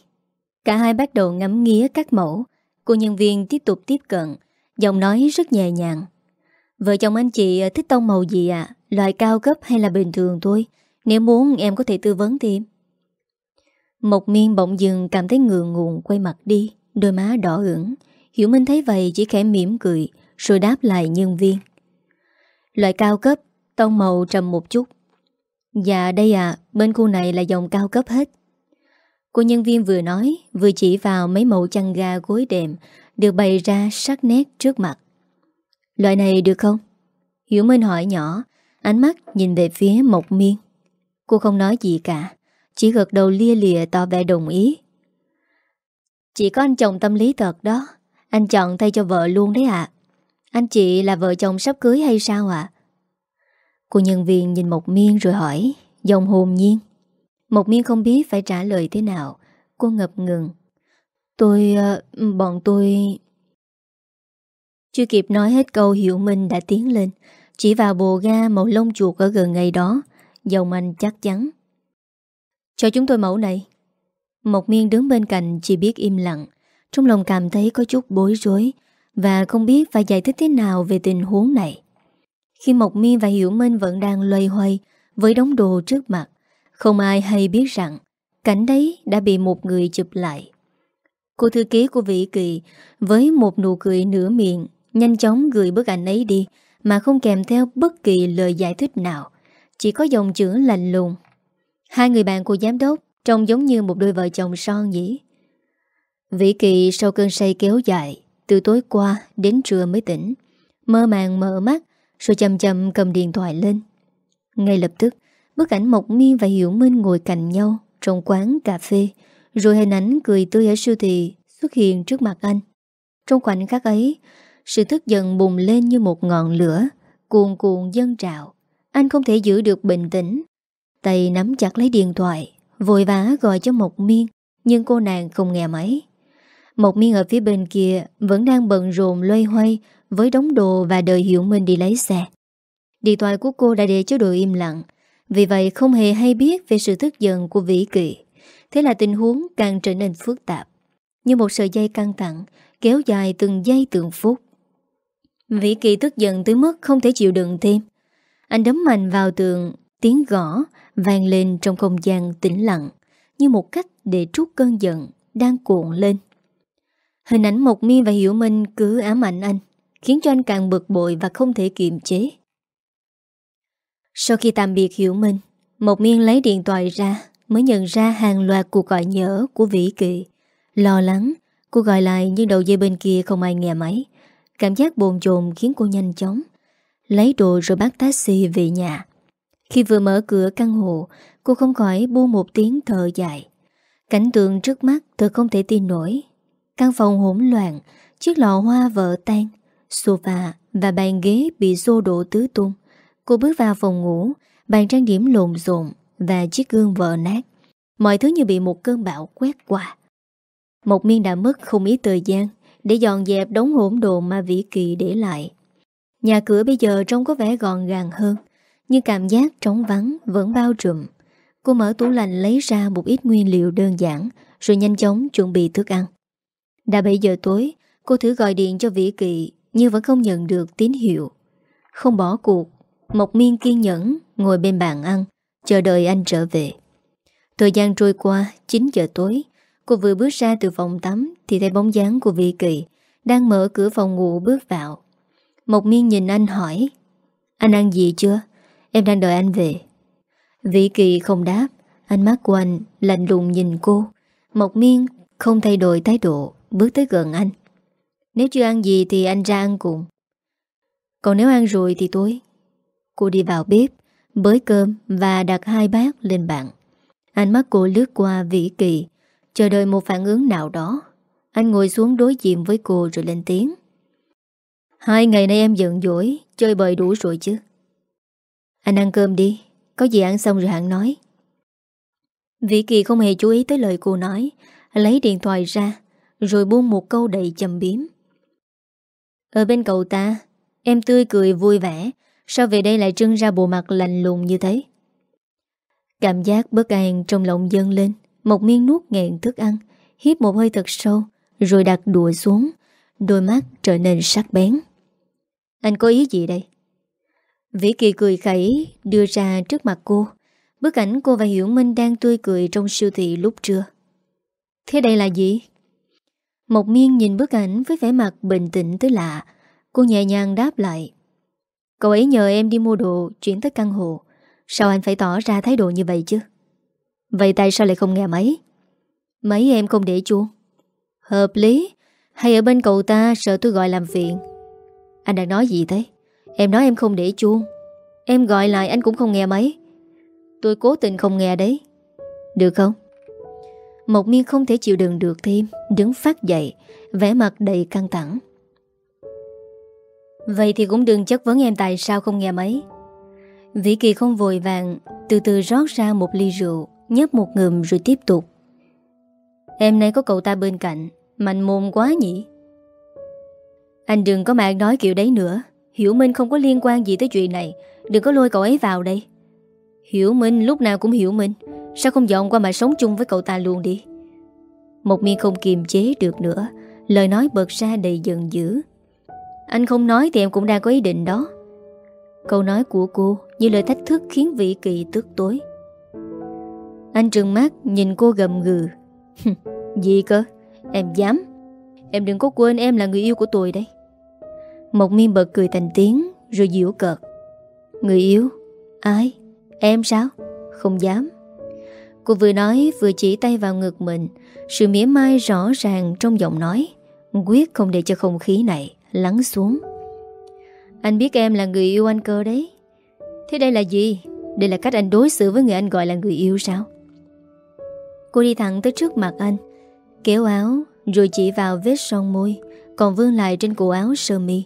S1: Cả hai bắt đầu ngắm nghía các mẫu. Cô nhân viên tiếp tục tiếp cận, Giọng nói rất nhẹ nhàng. Vợ chồng anh chị ờ, thích tông màu gì ạ? À? Loại cao cấp hay là bình thường thôi? Nếu muốn, em có thể tư vấn thêm. Mộc miên bỗng dừng, cảm thấy ngượng ngùng, quay mặt đi, Đôi má đỏ ửng. Hiểu Minh thấy vậy, chỉ khẽ mỉm cười, Rồi đáp lại nhân viên. Loại cao cấp, Tông màu trầm một chút. Dạ đây à Bên khu này là dòng cao cấp hết. Cô nhân viên vừa nói, Vừa chỉ vào mấy mẫu chăn ga gối đệm, Được bày ra sắc nét trước mặt. Loại này được không? Hiểu Minh hỏi nhỏ, Ánh mắt nhìn về phía Mộc Miên. Cô không nói gì cả, Chỉ gật đầu lia lìa tỏ vẻ đồng ý. Chỉ có anh chồng tâm lý thật đó, Anh chọn thay cho vợ luôn đấy ạ. Anh chị là vợ chồng sắp cưới hay sao ạ? Cô nhân viên nhìn Mộc Miên rồi hỏi Dòng hồn nhiên. Mộc Miên không biết phải trả lời thế nào, Cô ngập ngừng. Tôi... Ờ, bọn tôi... Chưa kịp nói hết câu Hiệu Minh đã tiến lên, Chỉ vào bồ ga màu lông chuột ở gần ngay đó. Dòng anh chắc chắn. Cho chúng tôi mẫu này. Mộc Miên đứng bên cạnh chỉ biết im lặng. Trong lòng cảm thấy có chút bối rối Và không biết phải giải thích thế nào về tình huống này. Khi Mộc Miên và Hiểu Minh vẫn đang loay hoay Với đống đồ trước mặt, Không ai hay biết rằng Cảnh đấy đã bị một người chụp lại. Cô thư ký của Vĩ Kỳ Với một nụ cười nửa miệng Nhanh chóng gửi bức ảnh ấy đi, Mà không kèm theo bất kỳ lời giải thích nào. Chỉ có dòng chữ lạnh lùng. Hai người bạn của giám đốc Trông giống như một đôi vợ chồng son nhỉ. Vĩ Kỳ sau cơn say kéo dài, Từ tối qua đến trưa mới tỉnh. Mơ màng mở mắt, Rồi chậm chậm cầm điện thoại lên. Ngay lập tức, Bức ảnh Mộc Miên và Hiểu Minh ngồi cạnh nhau Trong quán cà phê, Rồi hình ảnh cười tươi ở siêu thị Xuất hiện trước mặt anh. Trong khoảnh khắc ấy sự tức giận bùng lên như một ngọn lửa, Cuồn cuộn dâng trào. Anh không thể giữ được bình tĩnh. Tay nắm chặt lấy điện thoại, Vội vã gọi cho Mộc Miên, Nhưng cô nàng không nghe máy. Mộc Miên ở phía bên kia Vẫn đang bận rộn loay hoay Với đống đồ và đợi Hiểu Minh đi lấy xe. Điện thoại của cô đã để cho đội im lặng, Vì vậy không hề hay biết Về sự tức giận của Vĩ Kỳ. Thế là tình huống càng trở nên phức tạp. Như một sợi dây căng thẳng, Kéo dài từng giây từng phút. Vĩ Kỳ tức giận tới mức không thể chịu đựng thêm. Anh đấm mạnh vào tường, tiếng gõ vang lên trong không gian tĩnh lặng, như một cách để trút cơn giận đang cuộn lên. Hình ảnh Mộc Miên và Hiểu Minh cứ ám ảnh anh, khiến cho anh càng bực bội và không thể kiềm chế. Sau khi tạm biệt Hiểu Minh, Mộc Miên lấy điện thoại ra mới nhận ra hàng loạt cuộc gọi nhỡ của Vĩ Kỳ. Lo lắng, cô gọi lại nhưng đầu dây bên kia không ai nghe máy. Cảm giác bồn chồn khiến cô nhanh chóng. Lấy đồ rồi bắt taxi về nhà. Khi vừa mở cửa căn hộ, Cô không khỏi buông một tiếng thở dài. Cảnh tượng trước mắt thật không thể tin nổi. Căn phòng hỗn loạn, Chiếc lọ hoa vỡ tan, Sofa và bàn ghế bị xô đổ tứ tung. Cô bước vào phòng ngủ, Bàn trang điểm lộn xộn Và chiếc gương vỡ nát. Mọi thứ như bị một cơn bão quét qua. Một miên đã mất không ít thời gian để dọn dẹp đống hỗn độn mà Vĩ Kỳ để lại. Nhà cửa bây giờ trông có vẻ gọn gàng hơn, nhưng cảm giác trống vắng vẫn bao trùm. Cô mở tủ lạnh lấy ra một ít nguyên liệu đơn giản, rồi nhanh chóng chuẩn bị thức ăn. Đã 7 giờ tối, cô thử gọi điện cho Vĩ Kỳ, nhưng vẫn không nhận được tín hiệu. Không bỏ cuộc, Mộc Miên kiên nhẫn ngồi bên bàn ăn, chờ đợi anh trở về. Thời gian trôi qua 9 giờ tối Cô vừa bước ra từ phòng tắm Thì thấy bóng dáng của Vi Kỳ Đang mở cửa phòng ngủ bước vào. Mộc miên nhìn anh hỏi, Anh ăn gì chưa? Em đang đợi anh về. Vĩ Kỳ không đáp, Ánh mắt của anh lạnh lùng nhìn cô. Mộc miên không thay đổi thái độ, Bước tới gần anh. Nếu chưa ăn gì thì anh ra ăn cùng. Còn nếu ăn rồi thì tối. Cô đi vào bếp, Bới cơm và đặt hai bát lên bàn. Ánh mắt cô lướt qua Vĩ Kỳ Chờ đợi một phản ứng nào đó. Anh ngồi xuống đối diện với cô rồi lên tiếng. Hai ngày nay em giận dỗi, Chơi bời đủ rồi chứ. Anh ăn cơm đi, Có gì ăn xong rồi hẳn nói. Vĩ Kỳ không hề chú ý tới lời cô nói, Lấy điện thoại ra, Rồi buông một câu đầy chầm biếm. Ở bên cậu ta, Em tươi cười vui vẻ, Sao về đây lại trưng ra bộ mặt lạnh lùng như thế? Cảm giác bất an trong lòng dâng lên một miên nuốt nghẹn thức ăn Hiếp một hơi thật sâu, Rồi đặt đùa xuống. Đôi mắt trở nên sắc bén. Anh có ý gì đây? Vĩ Kỳ cười khẩy, Đưa ra trước mặt cô. Bức ảnh cô và Hiểu Minh đang tươi cười Trong siêu thị lúc trưa. Thế đây là gì? Một miên nhìn bức ảnh với vẻ mặt bình tĩnh tới lạ. Cô nhẹ nhàng đáp lại. Cậu ấy nhờ em đi mua đồ, Chuyển tới căn hộ. Sao anh phải tỏ ra thái độ như vậy chứ? Vậy tại sao lại không nghe máy? Mấy em không để chuông. Hợp lý. Hay ở bên cậu ta, sợ tôi gọi làm phiền. Anh đang nói gì thế? Em nói em không để chuông. Em gọi lại, anh cũng không nghe máy. Tôi cố tình không nghe đấy. Được không? Mộc miên không thể chịu đựng được thêm. Đứng phát dậy, vẻ mặt đầy căng thẳng. Vậy thì cũng đừng chất vấn em tại sao không nghe máy. Vĩ Kỳ không vội vàng, Từ từ rót ra một ly rượu. Nhấp một ngùm rồi tiếp tục. Em nay có cậu ta bên cạnh Mạnh mồm quá nhỉ? Anh đừng có mạng nói kiểu đấy nữa. Hiểu Minh không có liên quan gì tới chuyện này. Đừng có lôi cậu ấy vào đây. Hiểu Minh lúc nào cũng hiểu Minh. Sao không dọn qua mà sống chung với cậu ta luôn đi? Một miên không kiềm chế được nữa. Lời nói bật ra đầy giận dữ. Anh không nói thì em cũng đang có ý định đó. Câu nói của cô Như lời thách thức khiến vị kỳ tức tối. Anh trừng mắt nhìn cô gầm gừ. Gì cơ? Em dám. Em đừng có quên em là người yêu của tôi đấy. Một miên bật cười thành tiếng, Rồi dịu cợt. Người yêu? Ai? Em sao? Không dám. Cô vừa nói vừa chỉ tay vào ngực mình, Sự mỉa mai rõ ràng trong giọng nói, Quyết không để cho không khí này Lắng xuống. Anh biết em là người yêu anh cơ đấy. Thế đây là gì? Đây là cách anh đối xử với người anh gọi là người yêu sao? Cô đi thẳng tới trước mặt anh, Kéo áo, Rồi chỉ vào vết son môi, Còn vương lại trên cổ áo sơ mi.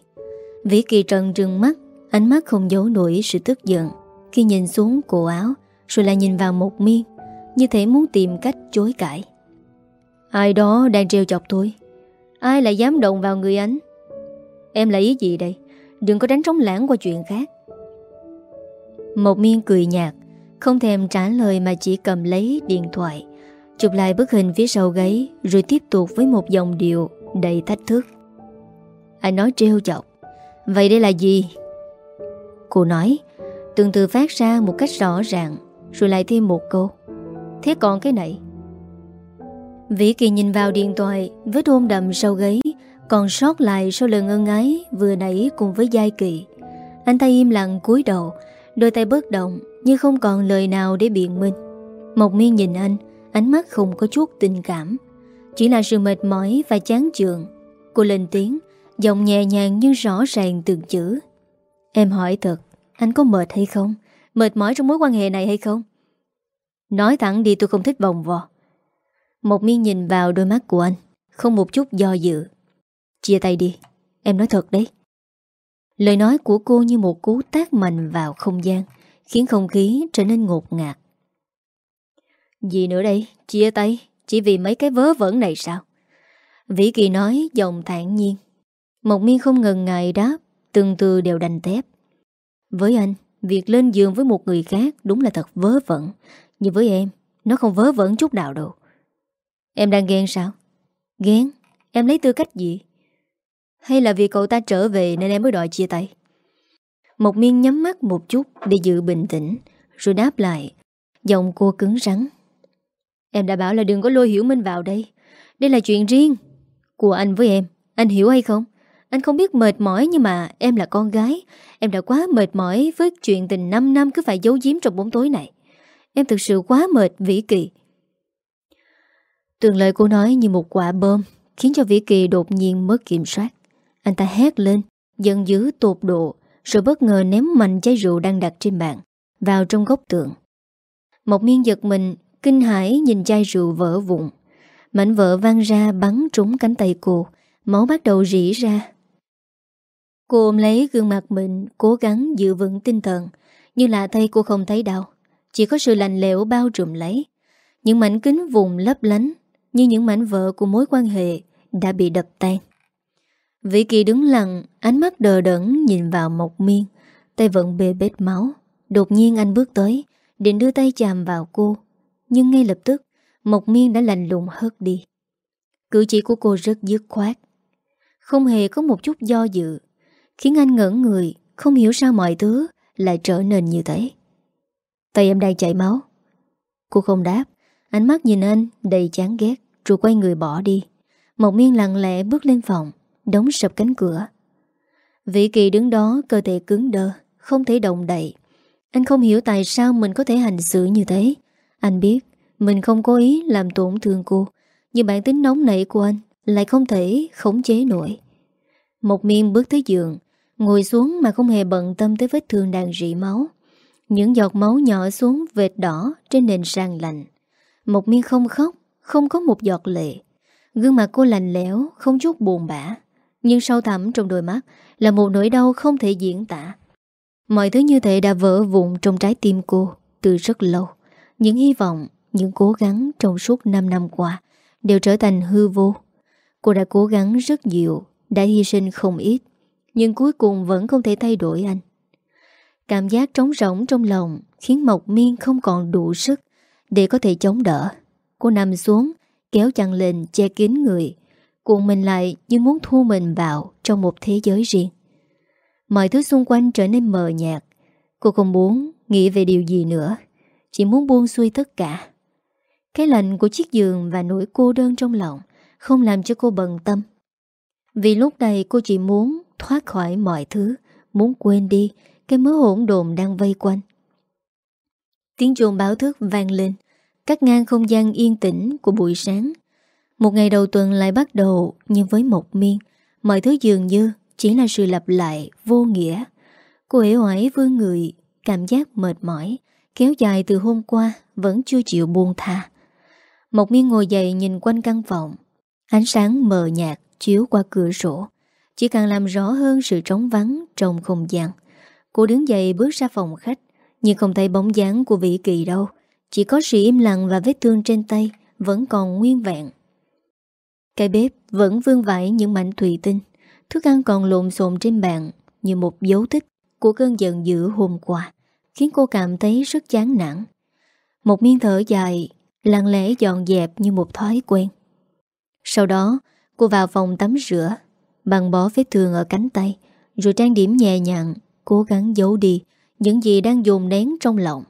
S1: Vĩ kỳ trần trừng mắt, Ánh mắt không giấu nổi sự tức giận. Khi nhìn xuống cổ áo, Rồi lại nhìn vào một miên Như thể muốn tìm cách chối cãi. Ai đó đang treo chọc tôi, Ai lại dám động vào người anh? Em là ý gì đây? Đừng có đánh trống lãng qua chuyện khác. Một miên cười nhạt, Không thèm trả lời mà chỉ cầm lấy điện thoại Chụp lại bức hình phía sau gáy, Rồi tiếp tục với một dòng điệu Đầy thách thức. Anh nói trêu chọc, Vậy đây là gì? Cô nói, Từng từ phát ra một cách rõ ràng, Rồi lại thêm một câu, Thế còn cái này Vĩ Kỳ nhìn vào điện thoại Vết hôn đậm sau gáy, Còn sót lại sau lần ân ái Vừa nãy cùng với Giai Kỳ. Anh ta im lặng cúi đầu, Đôi tay bất động, Nhưng không còn lời nào để biện minh. Mộc miên nhìn anh Ánh mắt không có chút tình cảm. Chỉ là sự mệt mỏi và chán chường. Cô lên tiếng, Giọng nhẹ nhàng nhưng rõ ràng từng chữ. Em hỏi thật, Anh có mệt hay không? Mệt mỏi trong mối quan hệ này hay không? Nói thẳng đi, tôi không thích vòng vò Một miên nhìn vào đôi mắt của anh, Không một chút do dự. Chia tay đi, Em nói thật đấy. Lời nói của cô như một cú tác mạnh vào không gian, Khiến không khí trở nên ngột ngạt gì nữa đây? Chia tay? Chỉ vì mấy cái vớ vẩn này sao? Vĩ Kỳ nói giọng thản nhiên. Mộc miên không ngần ngại đáp, từng từ đều đành tép. Với anh, việc lên giường với một người khác đúng là thật vớ vẩn. Nhưng với em, nó không vớ vẩn chút nào đâu. Em đang ghen sao? Ghen? Em lấy tư cách gì? Hay là vì cậu ta trở về nên em mới đòi chia tay? Mộc miên nhắm mắt một chút để giữ bình tĩnh, rồi đáp lại. Giọng cô cứng rắn Em đã bảo là đừng có lôi Hiểu Minh vào đây. Đây là chuyện riêng Của anh với em. Anh hiểu hay không? Anh không biết mệt mỏi nhưng mà em là con gái. Em đã quá mệt mỏi với chuyện tình 5 năm cứ phải giấu giếm trong bóng tối này. Em thực sự quá mệt, Vĩ Kỳ. Tường lời cô nói như một quả bơm Khiến cho Vĩ Kỳ đột nhiên mất kiểm soát. Anh ta hét lên, Giận dữ, tột độ, Rồi bất ngờ ném mạnh chai rượu đang đặt trên bàn, Vào trong góc tượng Một miên giật mình Kinh hãi nhìn chai rượu vỡ vụn. Mảnh vỡ vang ra bắn trúng cánh tay cô. Máu bắt đầu rỉ ra. Cô ôm lấy gương mặt mình, Cố gắng giữ vững tinh thần. Nhưng lạ thay cô không thấy đau. Chỉ có sự lạnh lẽo bao trùm lấy. Những mảnh kính vùng lấp lánh Như những mảnh vỡ của mối quan hệ Đã bị đập tan. Vĩ Kỳ đứng lặng, Ánh mắt đờ đẫn nhìn vào Mộc Miên. Tay vẫn bê bết máu. Đột nhiên anh bước tới, Định đưa tay chạm vào cô nhưng ngay lập tức, Mộc miên đã lành lùng hớt đi. Cử chỉ của cô rất dứt khoát. Không hề có một chút do dự, Khiến anh ngẩn người, Không hiểu sao mọi thứ lại trở nên như thế. Tay em đang chảy máu. Cô không đáp, Ánh mắt nhìn anh đầy chán ghét, Rồi quay người bỏ đi. Một miên lặng lẽ bước lên phòng, Đóng sập cánh cửa. Vị kỳ đứng đó, cơ thể cứng đơ, Không thể động đậy. Anh không hiểu tại sao mình có thể hành xử như thế. Anh biết, Mình không cố ý làm tổn thương cô, Nhưng bản tính nóng nảy của anh Lại không thể khống chế nổi. Một miên bước tới giường, Ngồi xuống mà không hề bận tâm tới vết thương đang rỉ máu. Những giọt máu nhỏ xuống vệt đỏ trên nền sàn lạnh. Một miên không khóc, Không có một giọt lệ. Gương mặt cô lạnh lẽo, Không chút buồn bã. Nhưng sâu thẳm trong đôi mắt Là một nỗi đau không thể diễn tả. Mọi thứ như thế đã vỡ vụn trong trái tim cô Từ rất lâu. Những hy vọng, những cố gắng trong suốt 5 năm qua Đều trở thành hư vô. Cô đã cố gắng rất nhiều Đã hy sinh không ít Nhưng cuối cùng vẫn không thể thay đổi anh. Cảm giác trống rỗng trong lòng Khiến Mộc Miên không còn đủ sức Để có thể chống đỡ. Cô nằm xuống Kéo chăn lên che kín người Cuộn mình lại như muốn thu mình vào Trong một thế giới riêng. Mọi thứ xung quanh trở nên mờ nhạt. Cô không muốn nghĩ về điều gì nữa. Chỉ muốn buông xuôi tất cả. Cái lạnh của chiếc giường Và nỗi cô đơn trong lòng Không làm cho cô bận tâm. Vì lúc này cô chỉ muốn Thoát khỏi mọi thứ, Muốn quên đi Cái mớ hỗn độn đang vây quanh. Tiếng chuông báo thức vang lên, Cắt ngang không gian yên tĩnh của buổi sáng. Một ngày đầu tuần lại bắt đầu, Nhưng với một miên, Mọi thứ dường như chỉ là sự lặp lại Vô nghĩa. Cô ế hoải vương người, Cảm giác mệt mỏi Kéo dài từ hôm qua, Vẫn chưa chịu buông tha. Một miên ngồi dậy nhìn quanh căn phòng. Ánh sáng mờ nhạt chiếu qua cửa sổ. Chỉ càng làm rõ hơn sự trống vắng trong không gian. Cô đứng dậy bước ra phòng khách, Nhưng không thấy bóng dáng của vị kỳ đâu. Chỉ có sự im lặng và vết thương trên tay Vẫn còn nguyên vẹn. Cái bếp vẫn vương vãi những mảnh thủy tinh. Thức ăn còn lộn xộn trên bàn Như một dấu tích của cơn giận dữ hôm qua. Khiến cô cảm thấy rất chán nản. Một miếng thở dài, Lặng lẽ dọn dẹp như một thói quen. Sau đó, Cô vào phòng tắm rửa Bằng bó vết thương ở cánh tay, Rồi trang điểm nhẹ nhàng, Cố gắng giấu đi Những gì đang dồn nén trong lòng.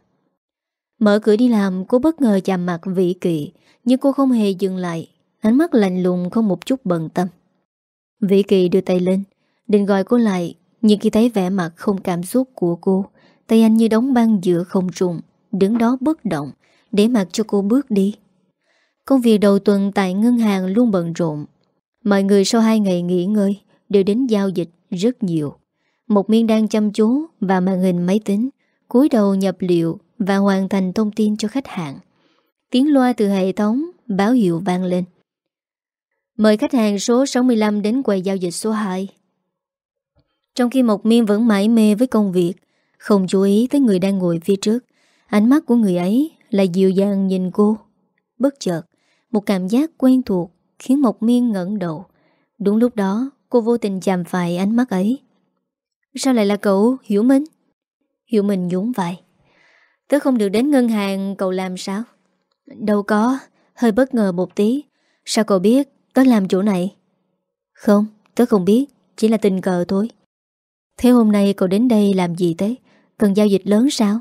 S1: Mở cửa đi làm, cô bất ngờ chạm mặt vị kỳ Nhưng cô không hề dừng lại. Ánh mắt lạnh lùng không một chút bận tâm. Vĩ Kỳ đưa tay lên, Định gọi cô lại, Nhưng khi thấy vẻ mặt không cảm xúc của cô Tay anh như đóng băng giữa không trùng Đứng đó bất động, Để mặc cho cô bước đi. Công việc đầu tuần tại ngân hàng luôn bận rộn. Mọi người sau hai ngày nghỉ ngơi Đều đến giao dịch rất nhiều. Một miên đang chăm chú Và màn hình máy tính, cúi đầu nhập liệu Và hoàn thành thông tin cho khách hàng. Tiếng loa từ hệ thống, Báo hiệu vang lên. Mời khách hàng số 65 đến quầy giao dịch số 2 Trong khi Mộc Miên vẫn mãi mê với công việc không chú ý tới người đang ngồi phía trước. Ánh mắt của người ấy là dịu dàng nhìn cô. Bất chợt Một cảm giác quen thuộc Khiến Mộc Miên ngẩn đầu. Đúng lúc đó cô vô tình chạm phải ánh mắt ấy. Sao lại là cậu Hiểu Minh? Hiểu Minh nhún vai. Tớ không được đến ngân hàng cậu làm sao? Đâu có Hơi bất ngờ một tí. Sao cậu biết Tớ làm chỗ này? Không, tớ không biết Chỉ là tình cờ thôi. Thế hôm nay cậu đến đây làm gì thế? Cần giao dịch lớn sao?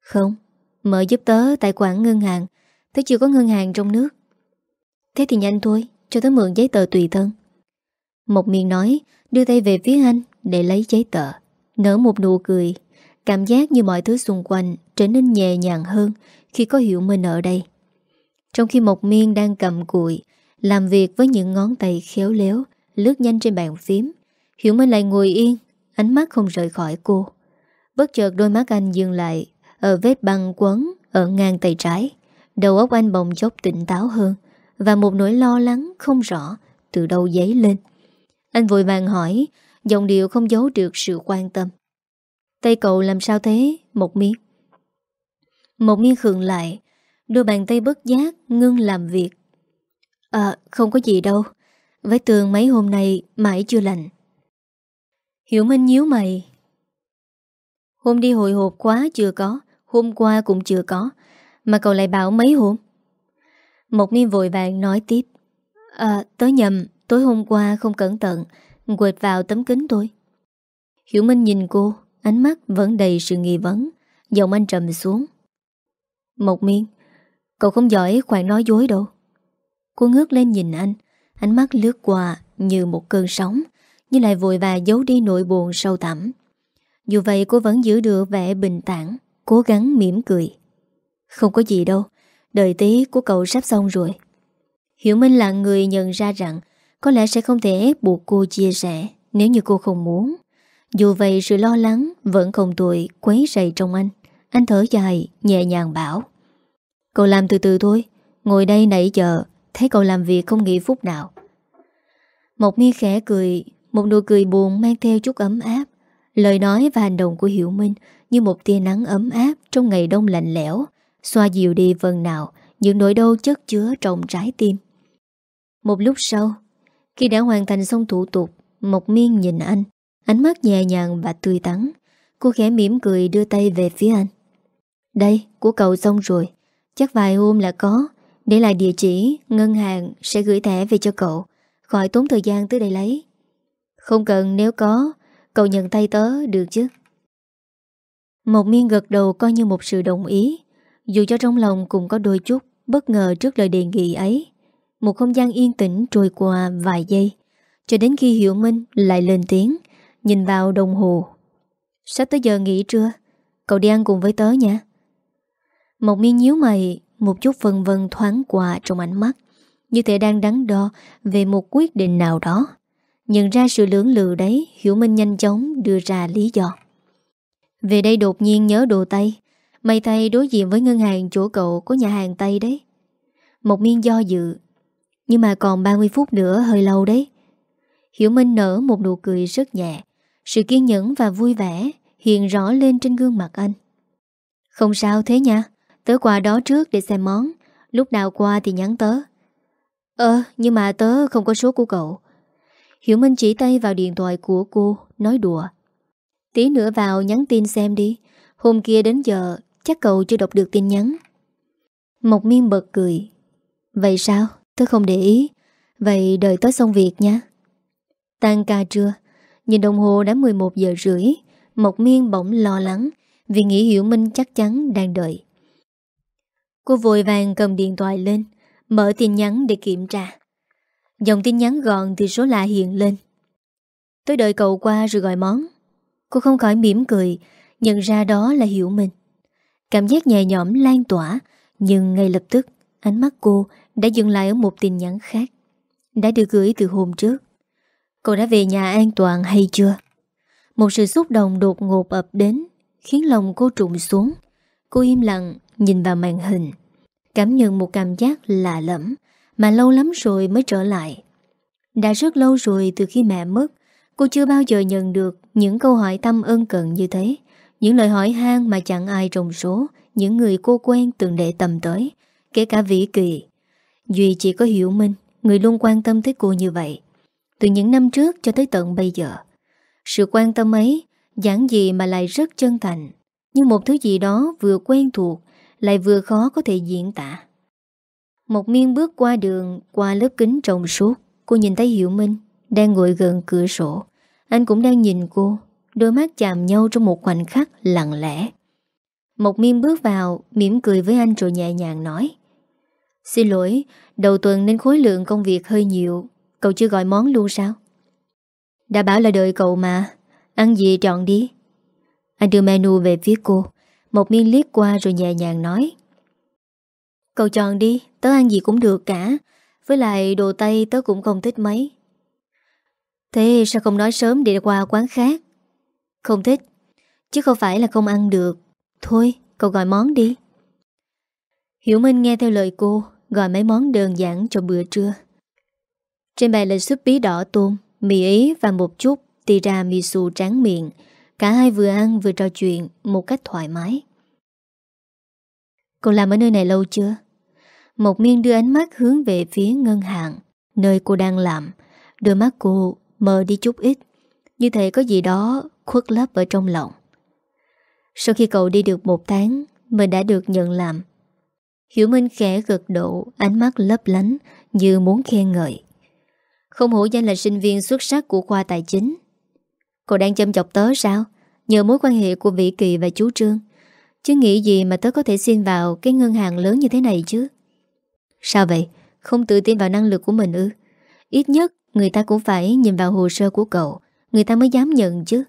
S1: Không, mở giúp tớ tài khoản ngân hàng. Tớ chưa có ngân hàng trong nước. Thế thì nhanh thôi Cho tớ mượn giấy tờ tùy thân. Một miệng nói Đưa tay về phía anh để lấy giấy tờ. Nở một nụ cười. Cảm giác như mọi thứ xung quanh Trở nên nhẹ nhàng hơn Khi có Hiểu Minh ở đây. Trong khi một miên đang cầm cùi làm việc với những ngón tay khéo léo Lướt nhanh trên bàn phím Hiểu Minh lại ngồi yên Ánh mắt không rời khỏi cô. Bất chợt đôi mắt anh dừng lại Ở vết băng quấn ở ngang tay trái. Đầu óc anh bồng chốc tỉnh táo hơn Và một nỗi lo lắng không rõ Từ đâu dấy lên. Anh vội vàng hỏi, Giọng điệu không giấu được sự quan tâm. Tay cậu làm sao thế Một miếng Một miếng khường lại, Đôi bàn tay bất giác ngưng làm việc. À không có gì đâu. Vết tường mấy hôm nay mãi chưa lành Hiểu Minh nhíu mày. Hôm đi hồi hộp quá chưa có, Hôm qua cũng chưa có, Mà cậu lại bảo mấy hôm. Một niên vội vàng nói tiếp À tớ nhầm, Tối hôm qua không cẩn thận, Quệt vào tấm kính tôi. Hiểu Minh nhìn cô, Ánh mắt vẫn đầy sự nghi vấn, Giọng anh trầm xuống. Mộc miên Cậu không giỏi khoản nói dối đâu. Cô ngước lên nhìn anh, Ánh mắt lướt qua như một cơn sóng, Nhưng lại vội và giấu đi nỗi buồn sâu thẳm. Dù vậy cô vẫn giữ được vẻ bình tản Cố gắng mỉm cười. Không có gì đâu Đời tí của cậu sắp xong rồi. Hiểu Minh là người nhận ra rằng Có lẽ sẽ không thể ép buộc cô chia sẻ Nếu như cô không muốn. Dù vậy sự lo lắng Vẫn không tuổi quấy rầy trong anh. Anh thở dài, nhẹ nhàng bảo. Cậu làm từ từ thôi, Ngồi đây nãy giờ, Thấy cậu làm việc không nghĩ phút nào. Một mi khẽ cười, Một nụ cười buồn mang theo chút ấm áp. Lời nói và hành động của Hiểu Minh Như một tia nắng ấm áp Trong ngày đông lạnh lẽo Xoa dịu đi phần nào Những nỗi đau chất chứa trong trái tim. Một lúc sau Khi đã hoàn thành xong thủ tục Mộc miên nhìn anh Ánh mắt nhẹ nhàng và tươi tắn. Cô khẽ mỉm cười đưa tay về phía anh. Đây, của cậu xong rồi. Chắc vài hôm là có. Để lại địa chỉ Ngân hàng sẽ gửi thẻ về cho cậu. Khỏi tốn thời gian tới đây lấy. Không cần nếu có. Cậu nhận tay tớ, được chứ? Một miên gật đầu coi như một sự đồng ý. Dù cho trong lòng cũng có đôi chút Bất ngờ trước lời đề nghị ấy. Một không gian yên tĩnh trôi qua vài giây, Cho đến khi Hiểu Minh lại lên tiếng, Nhìn vào đồng hồ. Sắp tới giờ nghỉ trưa, Cậu đi ăn cùng với tớ nha. Một miên nhíu mày, Một chút vân vân thoáng qua trong ánh mắt, Như thể đang đắn đo Về một quyết định nào đó. Nhận ra sự lưỡng lự đấy, Hiểu Minh nhanh chóng đưa ra lý do. Về đây đột nhiên nhớ đồ Tây. Mày Tây đối diện với ngân hàng chỗ cậu Có nhà hàng Tây đấy. Một miên do dự. Nhưng mà còn 30 phút nữa, hơi lâu đấy. Hiểu Minh nở một nụ cười rất nhẹ. Sự kiên nhẫn và vui vẻ Hiện rõ lên trên gương mặt anh. Không sao thế nha, Tớ qua đó trước để xem món. Lúc nào qua thì nhắn tớ. Ờ nhưng mà tớ không có số của cậu. Hiểu Minh chỉ tay vào điện thoại của cô, Nói đùa. Tí nữa vào nhắn tin xem đi. Hôm kia đến giờ, chắc cậu chưa đọc được tin nhắn. Mộc miên bật cười. Vậy sao? Tớ không để ý. Vậy đợi tớ xong việc nha. Tan ca trưa. Nhìn đồng hồ đã 11 giờ rưỡi. Mộc miên bỗng lo lắng Vì nghĩ Hiểu Minh chắc chắn đang đợi. Cô vội vàng cầm điện thoại lên, Mở tin nhắn để kiểm tra. Dòng tin nhắn gọn thì số lạ hiện lên. Tôi đợi cậu qua rồi gọi món. Cô không khỏi mỉm cười, Nhận ra đó là Hiểu mình Cảm giác nhẹ nhõm lan tỏa, Nhưng ngay lập tức, Ánh mắt cô đã dừng lại ở một tin nhắn khác, Đã được gửi từ hôm trước. Cậu đã về nhà an toàn hay chưa? Một sự xúc động đột ngột ập đến, Khiến lòng cô trụng xuống. Cô im lặng, Nhìn vào màn hình, Cảm nhận một cảm giác lạ lẫm. Mà lâu lắm rồi mới trở lại. Đã rất lâu rồi từ khi mẹ mất, Cô chưa bao giờ nhận được Những câu hỏi thăm ơn cần như thế. Những lời hỏi han mà chẳng ai trong số Những người cô quen từng để tầm tới, Kể cả Vĩ Kỳ. Duy chỉ có Hiểu Minh, Người luôn quan tâm tới cô như vậy, Từ những năm trước cho tới tận bây giờ. Sự quan tâm ấy Giảng gì mà lại rất chân thành, Nhưng một thứ gì đó vừa quen thuộc, lại vừa khó có thể diễn tả. Một miên bước qua đường, qua lớp kính trồng suốt, cô nhìn thấy Hiểu Minh đang ngồi gần cửa sổ. Anh cũng đang nhìn cô, đôi mắt chạm nhau trong một khoảnh khắc lặng lẽ. Một miên bước vào, mỉm cười với anh rồi nhẹ nhàng nói. Xin lỗi, đầu tuần nên khối lượng công việc hơi nhiều, cậu chưa gọi món luôn sao? Đã bảo là đợi cậu mà, ăn gì chọn đi. Anh đưa menu về phía cô. Một miên liếc qua rồi nhẹ nhàng nói Cậu chọn đi Tớ ăn gì cũng được cả. Với lại đồ Tây tớ cũng không thích mấy. Thế sao không nói sớm để qua quán khác? Không thích, Chứ không phải là không ăn được. Thôi, cậu gọi món đi. Hiểu Minh nghe theo lời cô, Gọi mấy món đơn giản cho bữa trưa. Trên bàn là súp bí đỏ tôm, Mì ý và một chút tiramisu tráng miệng. Cả hai vừa ăn vừa trò chuyện Một cách thoải mái. Cậu làm ở nơi này lâu chưa? Một miên đưa ánh mắt hướng về phía ngân hàng, Nơi cô đang làm. Đôi mắt cô mờ đi chút ít, Như thể có gì đó khuất lấp ở trong lòng. Sau khi cậu đi được một tháng, Mình đã được nhận làm. Hiểu Minh khẽ gật độ Ánh mắt lấp lánh Như muốn khen ngợi. Không hổ danh là sinh viên xuất sắc của khoa tài chính. Cậu đang châm chọc tớ sao? Nhờ mối quan hệ của Vĩ Kỳ và chú Trương. Chứ nghĩ gì mà tớ có thể xin vào Cái ngân hàng lớn như thế này chứ? Sao vậy? Không tự tin vào năng lực của mình ư? Ít nhất, người ta cũng phải nhìn vào hồ sơ của cậu. Người ta mới dám nhận chứ.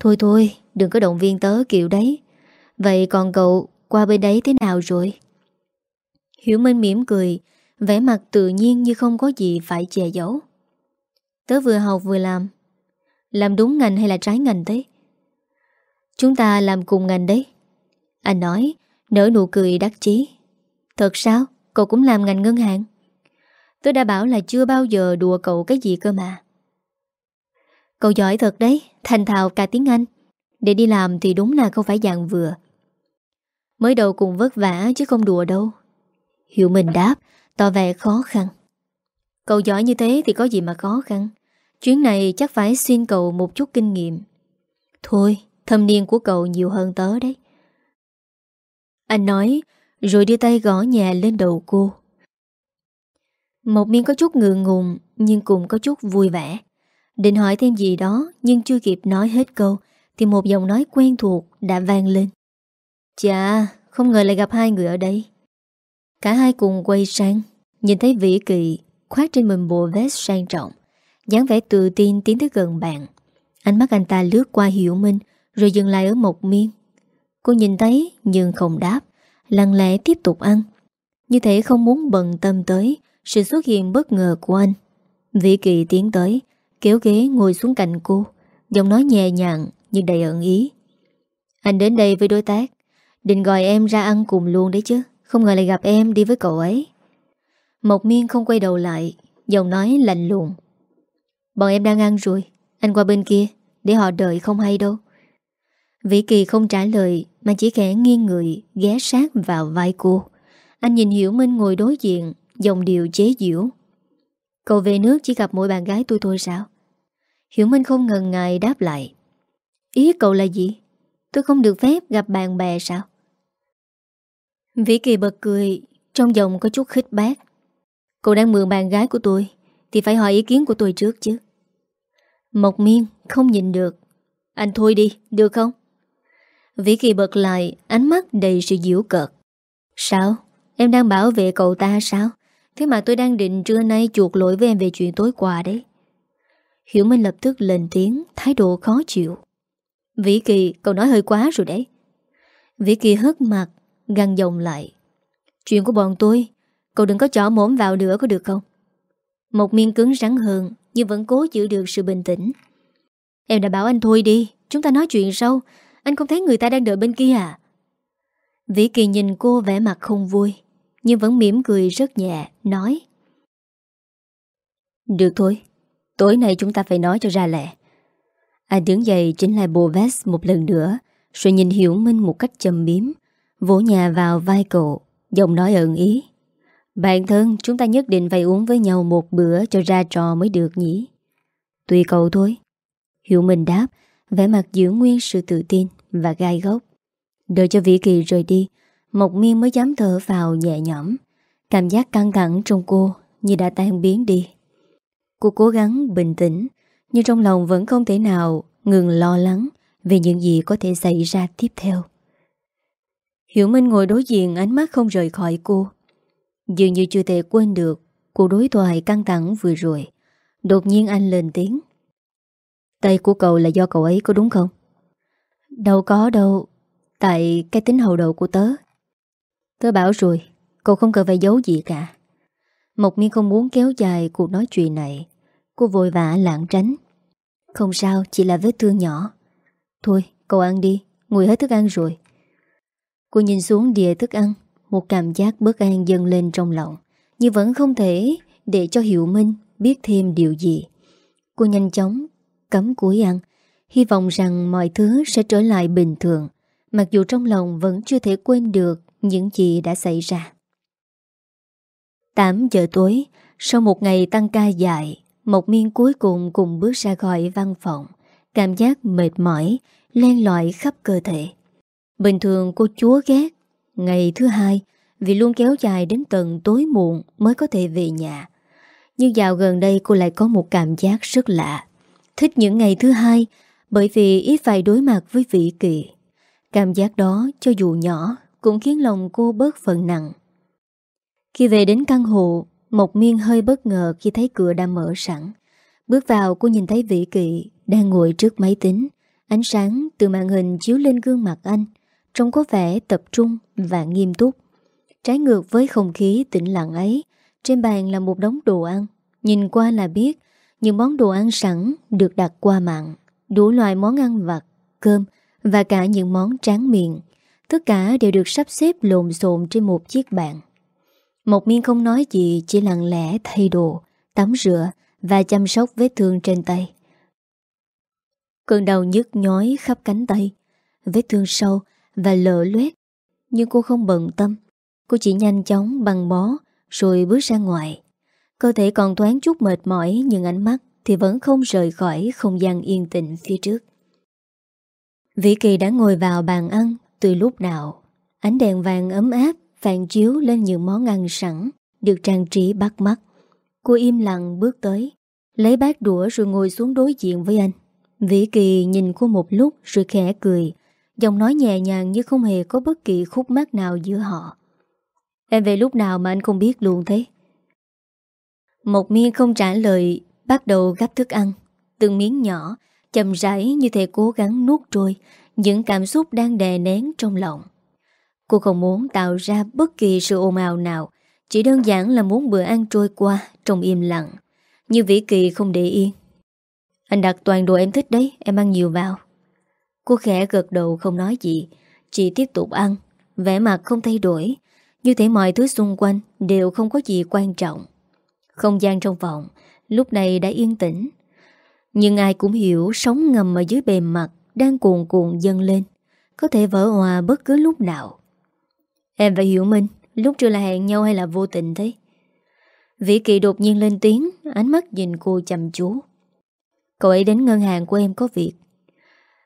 S1: Thôi thôi, Đừng có động viên tớ kiểu đấy. Vậy còn cậu qua bên đấy thế nào rồi? Hiểu Minh mỉm cười, vẻ mặt tự nhiên như không có gì phải che giấu. Tớ vừa học vừa làm. Làm đúng ngành hay là trái ngành thế? Chúng ta làm cùng ngành đấy. Anh nói, Nở nụ cười đắc chí. Thật sao? Cậu cũng làm ngành ngân hàng. Tôi đã bảo là chưa bao giờ đùa cậu cái gì cơ mà. Cậu giỏi thật đấy, Thành thạo cả tiếng Anh. Để đi làm thì đúng là không phải dạng vừa. Mới đầu cùng vất vả chứ không đùa đâu. Hiểu mình đáp, Tỏ vẻ khó khăn. Cậu giỏi như thế thì có gì mà khó khăn. Chuyến này chắc phải xuyên cậu một chút kinh nghiệm. Thôi, Thâm niên của cậu nhiều hơn tớ đấy. Anh nói rồi đưa tay gõ nhẹ lên đầu cô. Một miên có chút ngượng ngùng, Nhưng cũng có chút vui vẻ. Định hỏi thêm gì đó, Nhưng chưa kịp nói hết câu, Thì một giọng nói quen thuộc đã vang lên. Chà, Không ngờ lại gặp hai người ở đây. Cả hai cùng quay sang, Nhìn thấy Vĩ Kỳ Khoát trên mình bộ vest sang trọng, dáng vẻ tự tin tiến tới gần bạn. Ánh mắt anh ta lướt qua Hiểu Minh, Rồi dừng lại ở một miên Cô nhìn thấy, nhưng không đáp. Lặng lẽ tiếp tục ăn. Như thể không muốn bận tâm tới Sự xuất hiện bất ngờ của anh. Vĩ Kỳ tiến tới, Kéo ghế ngồi xuống cạnh cô, Giọng nói nhẹ nhàng nhưng đầy ẩn ý. Anh đến đây với đối tác, Định gọi em ra ăn cùng luôn đấy chứ, Không ngờ lại gặp em đi với cậu ấy. Mộc miên không quay đầu lại, Giọng nói lạnh lùng. Bọn em đang ăn rồi, Anh qua bên kia, Để họ đợi không hay đâu. Vĩ Kỳ không trả lời mà chỉ khẽ nghiêng người ghé sát vào vai cô. Anh nhìn Hiểu Minh ngồi đối diện Dòng điều chế diễu Cậu về nước chỉ gặp mỗi bạn gái tôi thôi sao? Hiểu Minh không ngần ngại đáp lại. Ý cậu là gì? Tôi không được phép gặp bạn bè sao? Vĩ Kỳ bật cười Trong giọng có chút khích bác. Cậu đang mượn bạn gái của tôi Thì phải hỏi ý kiến của tôi trước chứ. Mộc miên không nhìn được. Anh thôi đi, được không? Vĩ Kỳ bật lại, Ánh mắt đầy sự diễu cợt. Sao? Em đang bảo vệ cậu ta sao? Thế mà tôi đang định trưa nay chuột lỗi với em về chuyện tối qua đấy. Hiểu Minh lập tức lên tiếng, Thái độ khó chịu. Vĩ Kỳ, cậu nói hơi quá rồi đấy. Vĩ Kỳ hất mặt Găng dòng lại. Chuyện của bọn tôi, Cậu đừng có chỏ mổm vào nữa có được không? Một miên cứng rắn hơn, Nhưng vẫn cố giữ được sự bình tĩnh. Em đã bảo anh thôi đi, Chúng ta nói chuyện sau. Anh không thấy người ta đang đợi bên kia à? Vĩ Kỳ nhìn cô vẻ mặt không vui, Nhưng vẫn mỉm cười rất nhẹ, Nói. Được thôi, Tối nay chúng ta phải nói cho ra lẹ Anh đứng dậy chỉnh lại bộ vest một lần nữa, Rồi nhìn Hiểu Minh một cách chầm biếm, Vỗ nhà vào vai cậu, Giọng nói ẩn ý. Bạn thân, chúng ta nhất định phải uống với nhau một bữa cho ra trò mới được nhỉ? Tùy cậu thôi, Hiểu Minh đáp, vẻ mặt giữ nguyên sự tự tin và gai gốc Đợi cho Vĩ Kỳ rời đi, Mộc miên mới dám thở vào nhẹ nhõm. Cảm giác căng thẳng trong cô Như đã tan biến đi. Cô cố gắng bình tĩnh, Nhưng trong lòng vẫn không thể nào Ngừng lo lắng Về những gì có thể xảy ra tiếp theo. Hiểu Minh ngồi đối diện, ánh mắt không rời khỏi cô. Dường như chưa thể quên được Cuộc đối thoại căng thẳng vừa rồi. Đột nhiên anh lên tiếng. Tay của cậu là do cậu ấy có đúng không? Đâu có đâu, Tại cái tính hậu đậu của tớ. Tớ bảo rồi, Cậu không cần phải giấu gì cả. Mộc miên không muốn kéo dài cuộc nói chuyện này. Cô vội vã lạng tránh. Không sao, chỉ là vết thương nhỏ. Thôi, cậu ăn đi Ngồi hết thức ăn rồi. Cô nhìn xuống đìa thức ăn, một cảm giác bất an dâng lên trong lòng. Nhưng vẫn không thể để cho Hiệu Minh biết thêm điều gì. Cô nhanh chóng cắm cuối ăn. Hy vọng rằng mọi thứ sẽ trở lại bình thường, Mặc dù trong lòng vẫn chưa thể quên được những gì đã xảy ra. 8 giờ tối, Sau một ngày tăng ca dài Mộc miên cuối cùng cùng bước ra khỏi văn phòng, Cảm giác mệt mỏi, Len lỏi khắp cơ thể. Bình thường cô chúa ghét, Ngày thứ hai, Vì luôn kéo dài đến tận tối muộn Mới có thể về nhà. Nhưng dạo gần đây cô lại có một cảm giác rất lạ. Thích những ngày thứ hai bởi vì ít phải đối mặt với vị kỳ Cảm giác đó, cho dù nhỏ, Cũng khiến lòng cô bớt phần nặng. Khi về đến căn hộ, Mộc miên hơi bất ngờ khi thấy cửa đã mở sẵn. Bước vào, cô nhìn thấy vị kỳ Đang ngồi trước máy tính. Ánh sáng từ màn hình chiếu lên gương mặt anh, Trông có vẻ tập trung và nghiêm túc. Trái ngược với không khí tĩnh lặng ấy, Trên bàn là một đống đồ ăn. Nhìn qua là biết, Những món đồ ăn sẵn được đặt qua mạng. Đủ loại món ăn vặt, cơm Và cả những món tráng miệng. Tất cả đều được sắp xếp lộn xộn trên một chiếc bàn. Một miên không nói gì Chỉ lặng lẽ thay đồ Tắm rửa Và chăm sóc vết thương trên tay. Cơn đau nhức nhói khắp cánh tay Vết thương sâu và lỡ loét Nhưng cô không bận tâm. Cô chỉ nhanh chóng băng bó Rồi bước ra ngoài. Cơ thể còn thoáng chút mệt mỏi Nhưng ánh mắt thì vẫn không rời khỏi Không gian yên tĩnh phía trước. Vĩ Kỳ đã ngồi vào bàn ăn Từ lúc nào. Ánh đèn vàng ấm áp, Phản chiếu lên những món ăn sẵn Được trang trí bắt mắt. Cô im lặng bước tới, Lấy bát đũa rồi ngồi xuống đối diện với anh. Vĩ Kỳ nhìn cô một lúc Rồi khẽ cười, Giọng nói nhẹ nhàng như không hề có bất kỳ khúc mắc nào giữa họ. Em về lúc nào mà anh không biết luôn thế? Một miên không trả lời Bắt đầu gắp thức ăn. Từng miếng nhỏ Chầm rãi như thể cố gắng nuốt trôi Những cảm xúc đang đè nén trong lòng. Cô không muốn tạo ra bất kỳ sự ồn ào nào, Chỉ đơn giản là muốn bữa ăn trôi qua Trong im lặng. Như Vĩ Kỳ không để yên Anh đặt toàn đồ em thích đấy, Em ăn nhiều vào. Cô khẽ gật đầu không nói gì, Chỉ tiếp tục ăn, vẻ mặt không thay đổi. Như thể mọi thứ xung quanh Đều không có gì quan trọng. Không gian trong vòng Lúc này đã yên tĩnh. Nhưng ai cũng hiểu Sóng ngầm ở dưới bề mặt Đang cuồn cuộn dâng lên, Có thể vỡ hòa bất cứ lúc nào. Em phải hiểu minh Lúc chưa là hẹn nhau hay là vô tình thế? Vĩ Kỳ đột nhiên lên tiếng, Ánh mắt nhìn cô chăm chú. Cậu ấy đến ngân hàng của em có việc.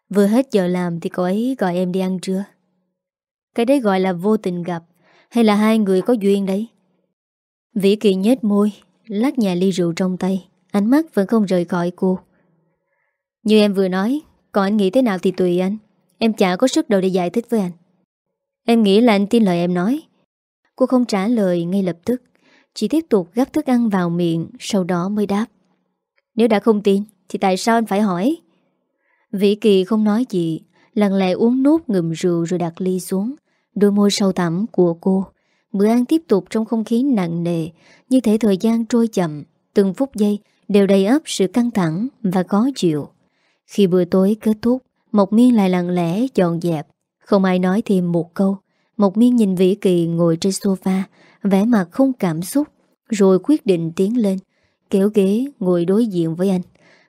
S1: Vừa hết giờ làm thì cậu ấy gọi em đi ăn trưa. Cái đấy gọi là vô tình gặp, Hay là hai người có duyên đấy? Vĩ Kỳ nhếch môi Lắc nhà ly rượu trong tay, Ánh mắt vẫn không rời khỏi cô. Như em vừa nói, Còn anh nghĩ thế nào thì tùy anh. Em chả có sức đâu để giải thích với anh. Em nghĩ là anh tin lời em nói. Cô không trả lời ngay lập tức, Chỉ tiếp tục gắp thức ăn vào miệng, Sau đó mới đáp. Nếu đã không tin, Thì tại sao anh phải hỏi? Vĩ Kỳ không nói gì, Lặng lẽ uống nốt ngụm rượu rồi đặt ly xuống, Đôi môi sâu thẳm của cô Bữa ăn tiếp tục trong không khí nặng nề, Như thể thời gian trôi chậm, Từng phút giây đều đầy ấp sự căng thẳng Và khó chịu. Khi bữa tối kết thúc, Mộc Miên lại lặng lẽ dọn dẹp. Không ai nói thêm một câu, Mộc Miên nhìn Vĩ Kỳ ngồi trên sofa, vẻ mặt không cảm xúc, Rồi quyết định tiến lên, Kéo ghế ngồi đối diện với anh.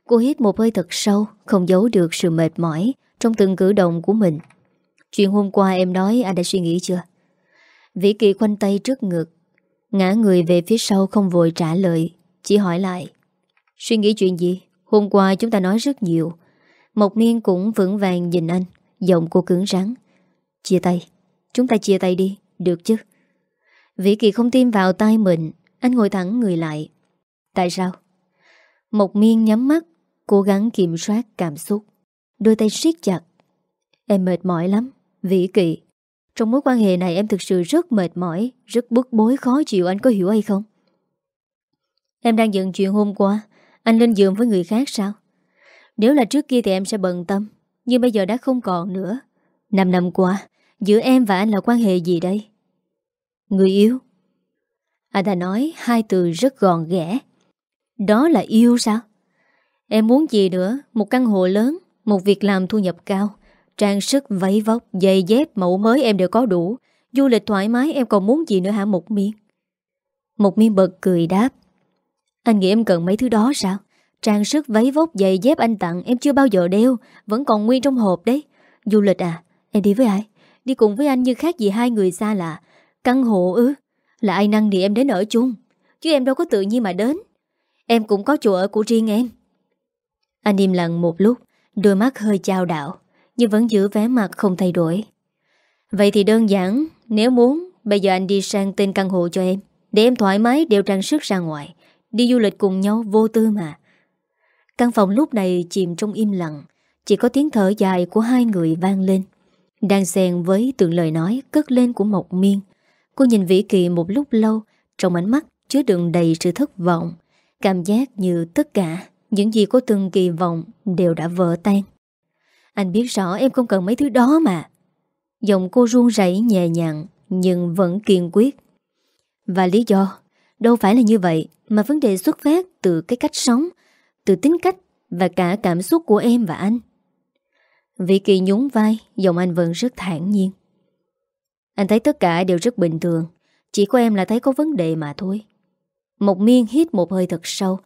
S1: Cô hít một hơi thật sâu, Không giấu được sự mệt mỏi Trong từng cử động của mình. Chuyện hôm qua em nói anh đã suy nghĩ chưa? Vĩ Kỳ khoanh tay trước ngực. Ngã người về phía sau không vội trả lời, Chỉ hỏi lại. Suy nghĩ chuyện gì? Hôm qua chúng ta nói rất nhiều. Mộc Niên cũng vững vàng nhìn anh, Giọng cô cứng rắn. Chia tay, Chúng ta chia tay đi, Được chứ? Vĩ Kỳ không tin vào tay mình, Anh ngồi thẳng người lại. Tại sao? Mộc Miên nhắm mắt, Cố gắng kiểm soát cảm xúc. Đôi tay siết chặt. Em mệt mỏi lắm, Vĩ Kỳ. Trong mối quan hệ này em thực sự rất mệt mỏi, Rất bức bối, khó chịu. Anh có hiểu hay không? Em đang giận chuyện hôm qua. Anh lên giường với người khác sao? Nếu là trước kia thì em sẽ bận tâm, Nhưng bây giờ đã không còn nữa. Năm năm qua, Giữa em và anh là quan hệ gì đây? Người yêu. Anh đã nói hai từ rất gòn ghẽ. Đó là yêu sao? Em muốn gì nữa? Một căn hộ lớn, Một việc làm thu nhập cao. Trang sức, váy vóc, giày dép, mẫu mới em đều có đủ. Du lịch thoải mái em còn muốn gì nữa hả Một Miên? Một Miên bật cười đáp. Anh nghĩ em cần mấy thứ đó sao? Trang sức, váy vóc, giày dép anh tặng Em chưa bao giờ đeo Vẫn còn nguyên trong hộp đấy. Du lịch à Em đi với ai? Đi cùng với anh như khác gì hai người xa lạ. Căn hộ ư? Là ai năng thì em đến ở chung? Chứ em đâu có tự nhiên mà đến. Em cũng có chỗ ở của riêng em. Anh im lặng một lúc Đôi mắt hơi trao đạo nhưng vẫn giữ vẻ mặt không thay đổi. Vậy thì đơn giản, Nếu muốn, Bây giờ anh đi sang tên căn hộ cho em, Để em thoải mái đeo trang sức ra ngoài, Đi du lịch cùng nhau vô tư mà. Căn phòng lúc này chìm trong im lặng, Chỉ có tiếng thở dài của hai người vang lên. Đang xen với từng lời nói Cất lên của Mộc Miên, Cô nhìn Vĩ Kỳ một lúc lâu, Trong ánh mắt chứa đựng đầy sự thất vọng, Cảm giác như tất cả Những gì cô từng kỳ vọng Đều đã vỡ tan. Anh biết rõ em không cần mấy thứ đó mà. Giọng cô run rẩy nhẹ nhàng, Nhưng vẫn kiên quyết. Và lý do? Đâu phải là như vậy, Mà vấn đề xuất phát từ cái cách sống, Từ tính cách Và cả cảm xúc của em và anh. Vị kỳ nhún vai, Giọng anh vẫn rất thản nhiên. Anh thấy tất cả đều rất bình thường, Chỉ có em là thấy có vấn đề mà thôi. Một miên hít một hơi thật sâu,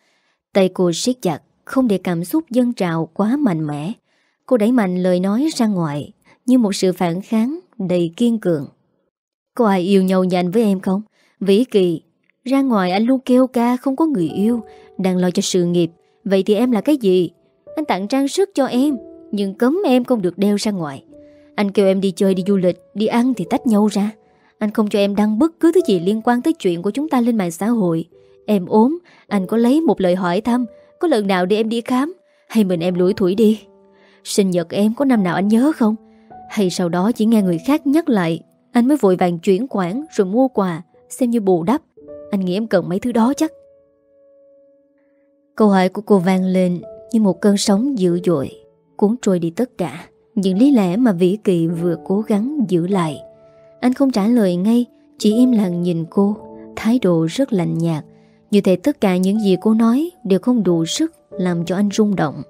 S1: Tay cô siết chặt, Không để cảm xúc dân trào quá mạnh mẽ. Cô đẩy mạnh lời nói ra ngoài, Như một sự phản kháng đầy kiên cường. Có ai yêu nhau nhanh với em không? Vĩ Kỳ, Ra ngoài anh luôn kêu ca không có người yêu, Đang lo cho sự nghiệp. Vậy thì em là cái gì? Anh tặng trang sức cho em, Nhưng cấm em không được đeo ra ngoài. Anh kêu em đi chơi, đi du lịch, Đi ăn thì tách nhau ra. Anh không cho em đăng bất cứ thứ gì liên quan tới chuyện của chúng ta lên mạng xã hội. Em ốm, Anh có lấy một lời hỏi thăm, Có lần nào để em đi khám? Hay mình em lủi thủi đi? Sinh nhật em có năm nào anh nhớ không? Hay sau đó chỉ nghe người khác nhắc lại, Anh mới vội vàng chuyển khoản rồi mua quà, Xem như bù đắp. Anh nghĩ em cần mấy thứ đó chắc. Câu hỏi của cô vang lên Như một cơn sóng dữ dội, Cuốn trôi đi tất cả. Những lý lẽ mà Vĩ Kỳ vừa cố gắng giữ lại. Anh không trả lời ngay, Chỉ im lặng nhìn cô. Thái độ rất lạnh nhạt. Như thể tất cả những gì cô nói Đều không đủ sức làm cho anh rung động.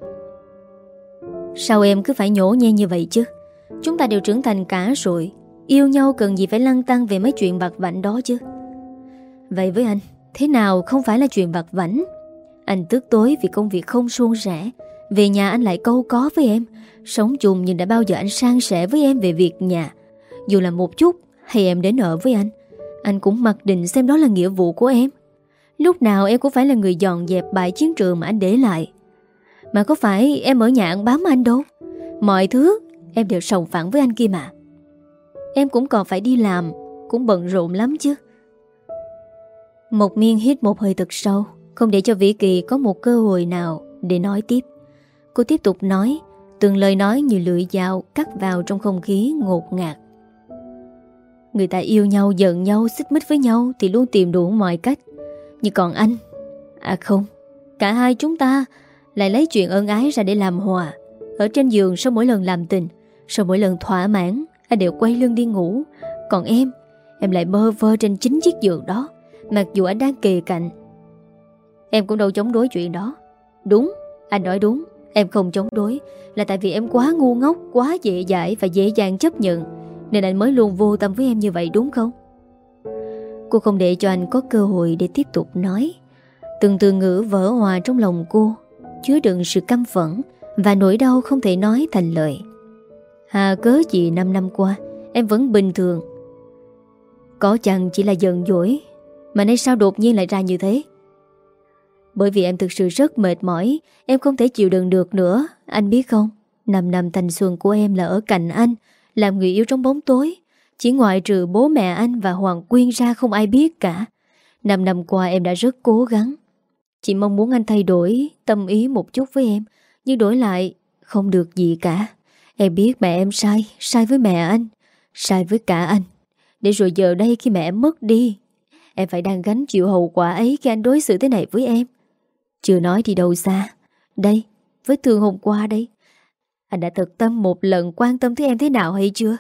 S1: Sao em cứ phải nhổ nhe như vậy chứ? Chúng ta đều trưởng thành cả rồi. Yêu nhau cần gì phải lăng tăng về mấy chuyện bạc vảnh đó chứ? Vậy với anh, Thế nào không phải là chuyện bạc vảnh? Anh tức tối vì công việc không suôn sẻ. Về nhà anh lại câu có với em. Sống chung nhưng đã bao giờ anh sang sẻ với em về việc nhà? Dù là một chút, Hay em đến ở với anh? Anh cũng mặc định xem đó là nghĩa vụ của em. Lúc nào em cũng phải là người dọn dẹp bãi chiến trường mà anh để lại. Mà có phải em ở nhà ăn bám anh đâu? Mọi thứ em đều sòng phẳng với anh kia mà. Em cũng còn phải đi làm Cũng bận rộn lắm chứ. Một miên hít một hơi thật sâu Không để cho Vĩ Kỳ có một cơ hội nào Để nói tiếp. Cô tiếp tục nói Từng lời nói như lưỡi dao Cắt vào trong không khí ngột ngạt. Người ta yêu nhau, giận nhau, xích mích với nhau Thì luôn tìm đủ mọi cách. Nhưng còn anh À không Cả hai chúng ta lại lấy chuyện ân ái ra để làm hòa. Ở trên giường sau mỗi lần làm tình Sau mỗi lần thỏa mãn Anh đều quay lưng đi ngủ. Còn em Em lại bơ vơ trên chính chiếc giường đó Mặc dù anh đang kề cạnh. Em cũng đâu chống đối chuyện đó. Đúng, anh nói đúng Em không chống đối Là tại vì em quá ngu ngốc, quá dễ dãi Và dễ dàng chấp nhận Nên anh mới luôn vô tâm với em như vậy đúng không? Cô không để cho anh có cơ hội để tiếp tục nói. Từng từ ngữ vỡ hòa trong lòng cô. Chứa đựng sự căm phẫn Và nỗi đau không thể nói thành lời. Hà cớ gì 5 năm qua, Em vẫn bình thường. Có chăng chỉ là giận dỗi, Mà nay sao đột nhiên lại ra như thế? Bởi vì em thực sự rất mệt mỏi, Em không thể chịu đựng được nữa. Anh biết không 5 năm thanh xuân của em là ở cạnh anh, Làm người yêu trong bóng tối. Chỉ ngoại trừ bố mẹ anh và Hoàng Quyên ra không ai biết cả. 5 năm qua em đã rất cố gắng. Chị mong muốn anh thay đổi tâm ý một chút với em Nhưng đổi lại không được gì cả. Em biết mẹ em sai Sai với mẹ anh Sai với cả anh. Để rồi giờ đây khi mẹ em mất đi Em phải đang gánh chịu hậu quả ấy Khi anh đối xử thế này với em. Chưa nói đi đâu xa. Đây, với thương hôm qua đây. Anh đã thực tâm một lần quan tâm tới em thế nào hay chưa?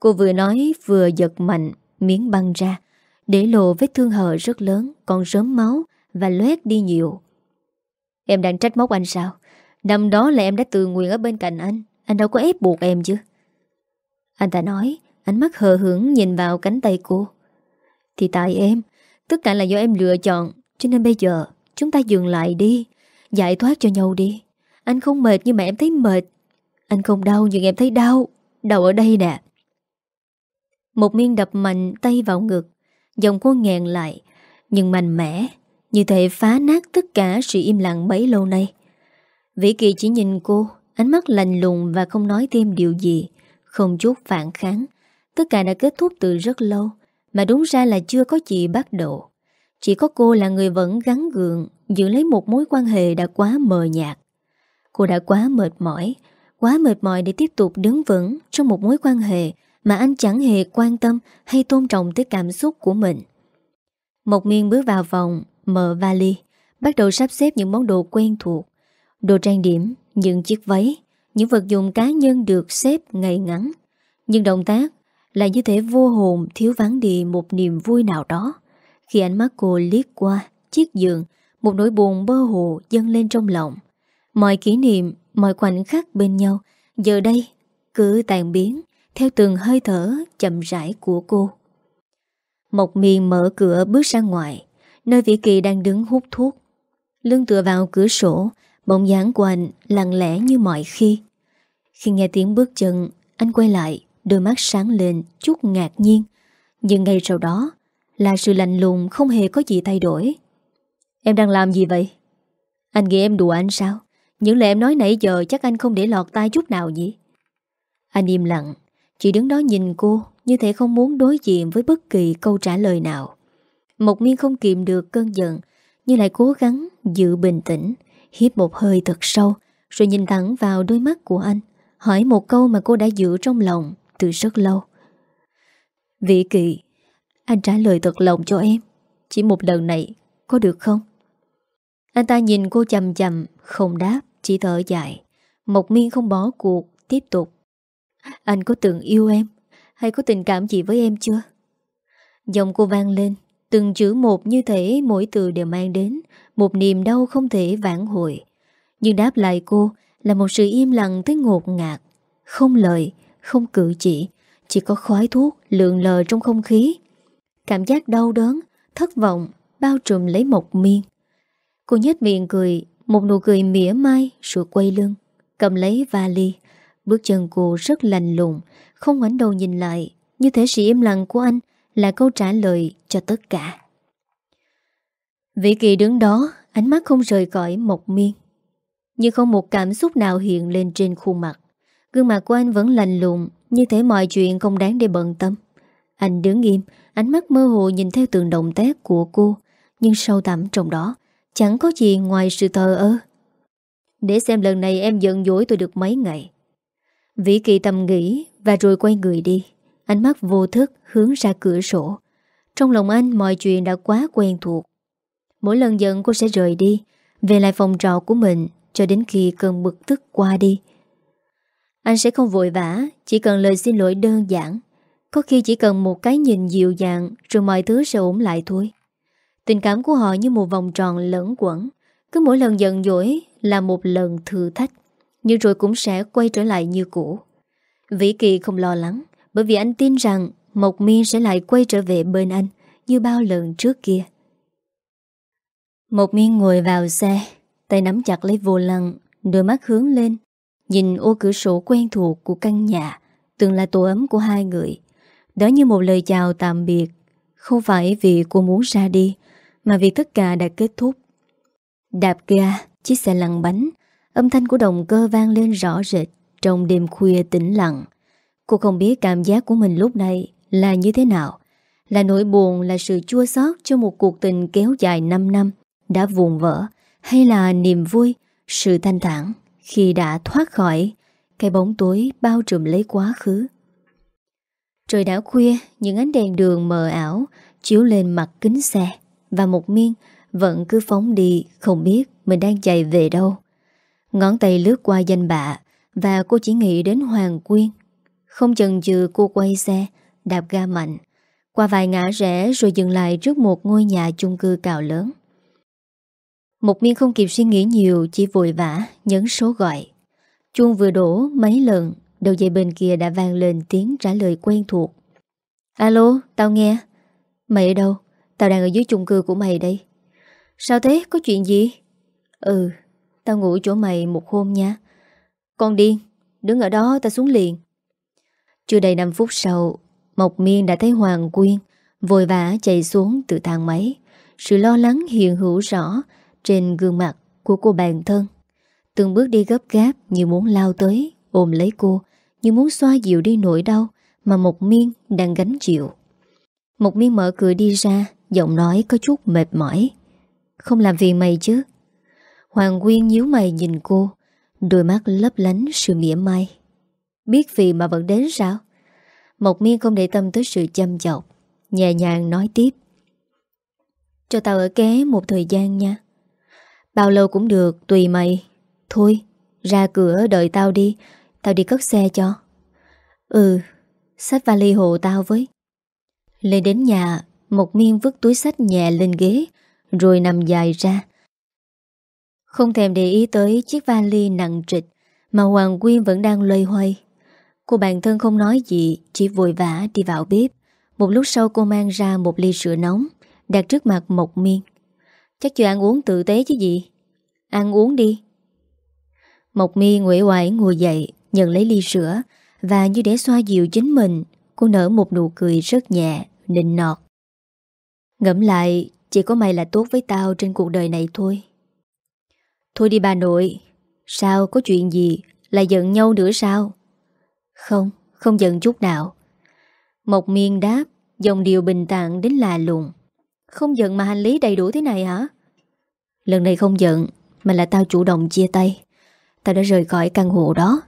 S1: Cô vừa nói vừa giật mạnh Miếng băng ra. Để lộ vết thương hờ rất lớn Còn rớm máu. Và loét đi nhiều. Em đang trách móc anh sao? Năm đó là em đã tự nguyện ở bên cạnh anh. Anh đâu có ép buộc em chứ. Anh ta nói, Ánh mắt hờ hững nhìn vào cánh tay cô. Thì tại em, Tất cả là do em lựa chọn, Cho nên bây giờ chúng ta dừng lại đi, Giải thoát cho nhau đi. Anh không mệt nhưng mà em thấy mệt. Anh không đau nhưng em thấy đau. Đau ở đây nè. Một miên đập mạnh tay vào ngực Dòng cô nghẹn lại, Nhưng mạnh mẽ. Như thể phá nát tất cả sự im lặng bấy lâu nay. Vĩ Kỳ chỉ nhìn cô, Ánh mắt lành lùng và không nói thêm điều gì, Không chút phản kháng. Tất cả đã kết thúc từ rất lâu, Mà đúng ra là chưa có gì bắt độ. Chỉ có cô là người vẫn gắn gượng, Giữ lấy một mối quan hệ đã quá mờ nhạt. Cô đã quá mệt mỏi, Quá mệt mỏi để tiếp tục đứng vững Trong một mối quan hệ Mà anh chẳng hề quan tâm Hay tôn trọng tới cảm xúc của mình. Một miên bước vào phòng Mở vali Bắt đầu sắp xếp những món đồ quen thuộc. Đồ trang điểm, những chiếc váy Những vật dụng cá nhân được xếp ngay ngắn. Nhưng động tác Là như thể vô hồn thiếu vắng đi Một niềm vui nào đó. Khi ánh mắt cô liếc qua chiếc giường Một nỗi buồn bơ hồ dâng lên trong lòng. Mọi kỷ niệm Mọi khoảnh khắc bên nhau Giờ đây cứ tàn biến Theo từng hơi thở chậm rãi của cô. Mộc miền mở cửa bước ra ngoài. Nơi Vĩ Kỳ đang đứng hút thuốc. Lưng tựa vào cửa sổ Bỗng dáng của anh lặng lẽ như mọi khi. Khi nghe tiếng bước chân, Anh quay lại, Đôi mắt sáng lên, chút ngạc nhiên. Nhưng ngay sau đó, Là sự lạnh lùng không hề có gì thay đổi. Em đang làm gì vậy? Anh nghĩ em đùa anh sao? Những lời em nói nãy giờ chắc anh không để lọt tai chút nào gì Anh im lặng, Chỉ đứng đó nhìn cô, Như thể không muốn đối diện với bất kỳ câu trả lời nào. Mộc miên không kìm được cơn giận, Nhưng lại cố gắng giữ bình tĩnh Hiếp một hơi thật sâu, Rồi nhìn thẳng vào đôi mắt của anh, Hỏi một câu mà cô đã giữ trong lòng Từ rất lâu. Vị kỳ Anh trả lời thật lòng cho em, Chỉ một lần này Có được không? Anh ta nhìn cô chầm chầm Không đáp, chỉ thở dài. Mộc miên không bỏ cuộc, Tiếp tục. Anh có từng yêu em, Hay có tình cảm gì với em chưa? Giọng cô vang lên. Từng chữ một như thể mỗi từ đều mang đến Một niềm đau không thể vãn hồi. Nhưng đáp lại cô Là một sự im lặng tới ngột ngạt. Không lời, không cử chỉ Chỉ có khói thuốc lượn lờ trong không khí. Cảm giác đau đớn Thất vọng Bao trùm lấy một miên. Cô nhếch miệng cười một nụ cười mỉa mai rồi quay lưng Cầm lấy vali. Bước chân cô rất lành lùng Không ngoảnh đầu nhìn lại Như thể sự im lặng của anh là câu trả lời cho tất cả. Vĩ kỳ đứng đó, Ánh mắt không rời cõi mộc miên Nhưng không một cảm xúc nào hiện lên trên khuôn mặt. Gương mặt của anh vẫn lành lùng, Như thể mọi chuyện không đáng để bận tâm. Anh đứng im, Ánh mắt mơ hồ nhìn theo từng động tác của cô, Nhưng sâu thẳm trong đó, Chẳng có gì ngoài sự thờ ơ. Để xem lần này em giận dỗi tôi được mấy ngày. Vĩ kỳ tầm nghĩ Và rồi quay người đi. Ánh mắt vô thức hướng ra cửa sổ. Trong lòng anh, mọi chuyện đã quá quen thuộc. Mỗi lần giận cô sẽ rời đi, Về lại phòng trọ của mình Cho đến khi cơn bực tức qua đi. Anh sẽ không vội vã, Chỉ cần lời xin lỗi đơn giản. Có khi chỉ cần một cái nhìn dịu dàng, Rồi mọi thứ sẽ ổn lại thôi. Tình cảm của họ như một vòng tròn lẫn quẩn. Cứ mỗi lần giận dỗi là một lần thử thách, Nhưng rồi cũng sẽ quay trở lại như cũ. Vĩ Kỳ không lo lắng. Bởi vì anh tin rằng Mộc Miên sẽ lại quay trở về bên anh Như bao lần trước kia Mộc Miên ngồi vào xe Tay nắm chặt lấy vô lăng Đôi mắt hướng lên Nhìn ô cửa sổ quen thuộc của căn nhà Từng là tổ ấm của hai người Đó như một lời chào tạm biệt Không phải vì cô muốn ra đi mà vì tất cả đã kết thúc. Đạp ga, chiếc xe lăn bánh, âm thanh của động cơ vang lên rõ rệt trong đêm khuya tĩnh lặng. Cô không biết cảm giác của mình lúc này là như thế nào. Là nỗi buồn, là sự chua xót cho một cuộc tình kéo dài 5 năm đã vùng vỡ, hay là niềm vui, sự thanh thản khi đã thoát khỏi cái bóng tối bao trùm lấy quá khứ. Trời đã khuya, những ánh đèn đường mờ ảo chiếu lên mặt kính xe. Và một miên vẫn cứ phóng đi Không biết mình đang chạy về đâu Ngón tay lướt qua danh bạ Và cô chỉ nghĩ đến Hoàng Quyên không chần chừ cô quay xe Đạp ga mạnh. Qua vài ngã rẽ rồi dừng lại trước một ngôi nhà chung cư cào lớn. Một miên không kịp suy nghĩ nhiều Chỉ vội vã nhấn số gọi. Chuông vừa đổ mấy lần Đầu dây bên kia đã vang lên tiếng trả lời quen thuộc. Alo, tao nghe. Mày ở đâu? Tao đang ở dưới chung cư của mày đây. Sao thế? Có chuyện gì? Ừ, tao ngủ chỗ mày một hôm nha. Con điên Đứng ở đó tao xuống liền. Chưa đầy 5 phút sau, Mộc Miên đã thấy Hoàng Quyên Vội vã chạy xuống từ thang máy. Sự lo lắng hiện hữu rõ Trên gương mặt của cô bạn thân. Từng bước đi gấp gáp Như muốn lao tới, Ôm lấy cô, Như muốn xoa dịu đi nỗi đau Mà Mộc Miên đang gánh chịu. Mộc Miên mở cửa đi ra, Giọng nói có chút mệt mỏi. Không làm phiền mày chứ? Hoàng Quyên nhíu mày nhìn cô, Đôi mắt lấp lánh sự mỉa mai. Biết vì mà vẫn đến sao? Mộc miên không để tâm tới sự chăm chọc, Nhẹ nhàng nói tiếp. Cho tao ở ké một thời gian nha. Bao lâu cũng được, Tùy mày. Thôi, ra cửa đợi tao đi. Tao đi cất xe cho. Ừ Xách vali hộ tao với. Lên đến nhà, Mộc miên vứt túi sách nhẹ lên ghế, Rồi nằm dài ra. Không thèm để ý tới chiếc vali nặng trịch Mà Hoàng Quyên vẫn đang lây hoay. Cô bạn thân không nói gì, Chỉ vội vã đi vào bếp. Một lúc sau cô mang ra một ly sữa nóng, Đặt trước mặt Mộc Miên. Chắc chưa ăn uống tự tế chứ gì? Ăn uống đi. Mộc Miên nguội hoài ngồi dậy, Nhận lấy ly sữa, Và như để xoa dịu chính mình, Cô nở một nụ cười rất nhẹ, Nịnh nọt. Ngẫm lại, Chỉ có mày là tốt với tao trên cuộc đời này thôi. Thôi đi bà nội, Sao có chuyện gì? Lại giận nhau nữa sao? Không, không giận chút nào. Mộc miên đáp Dòng điều bình tạng đến là lùng. Không giận mà hành lý đầy đủ thế này hả? Lần này không giận Mà là tao chủ động chia tay. Tao đã rời khỏi căn hộ đó.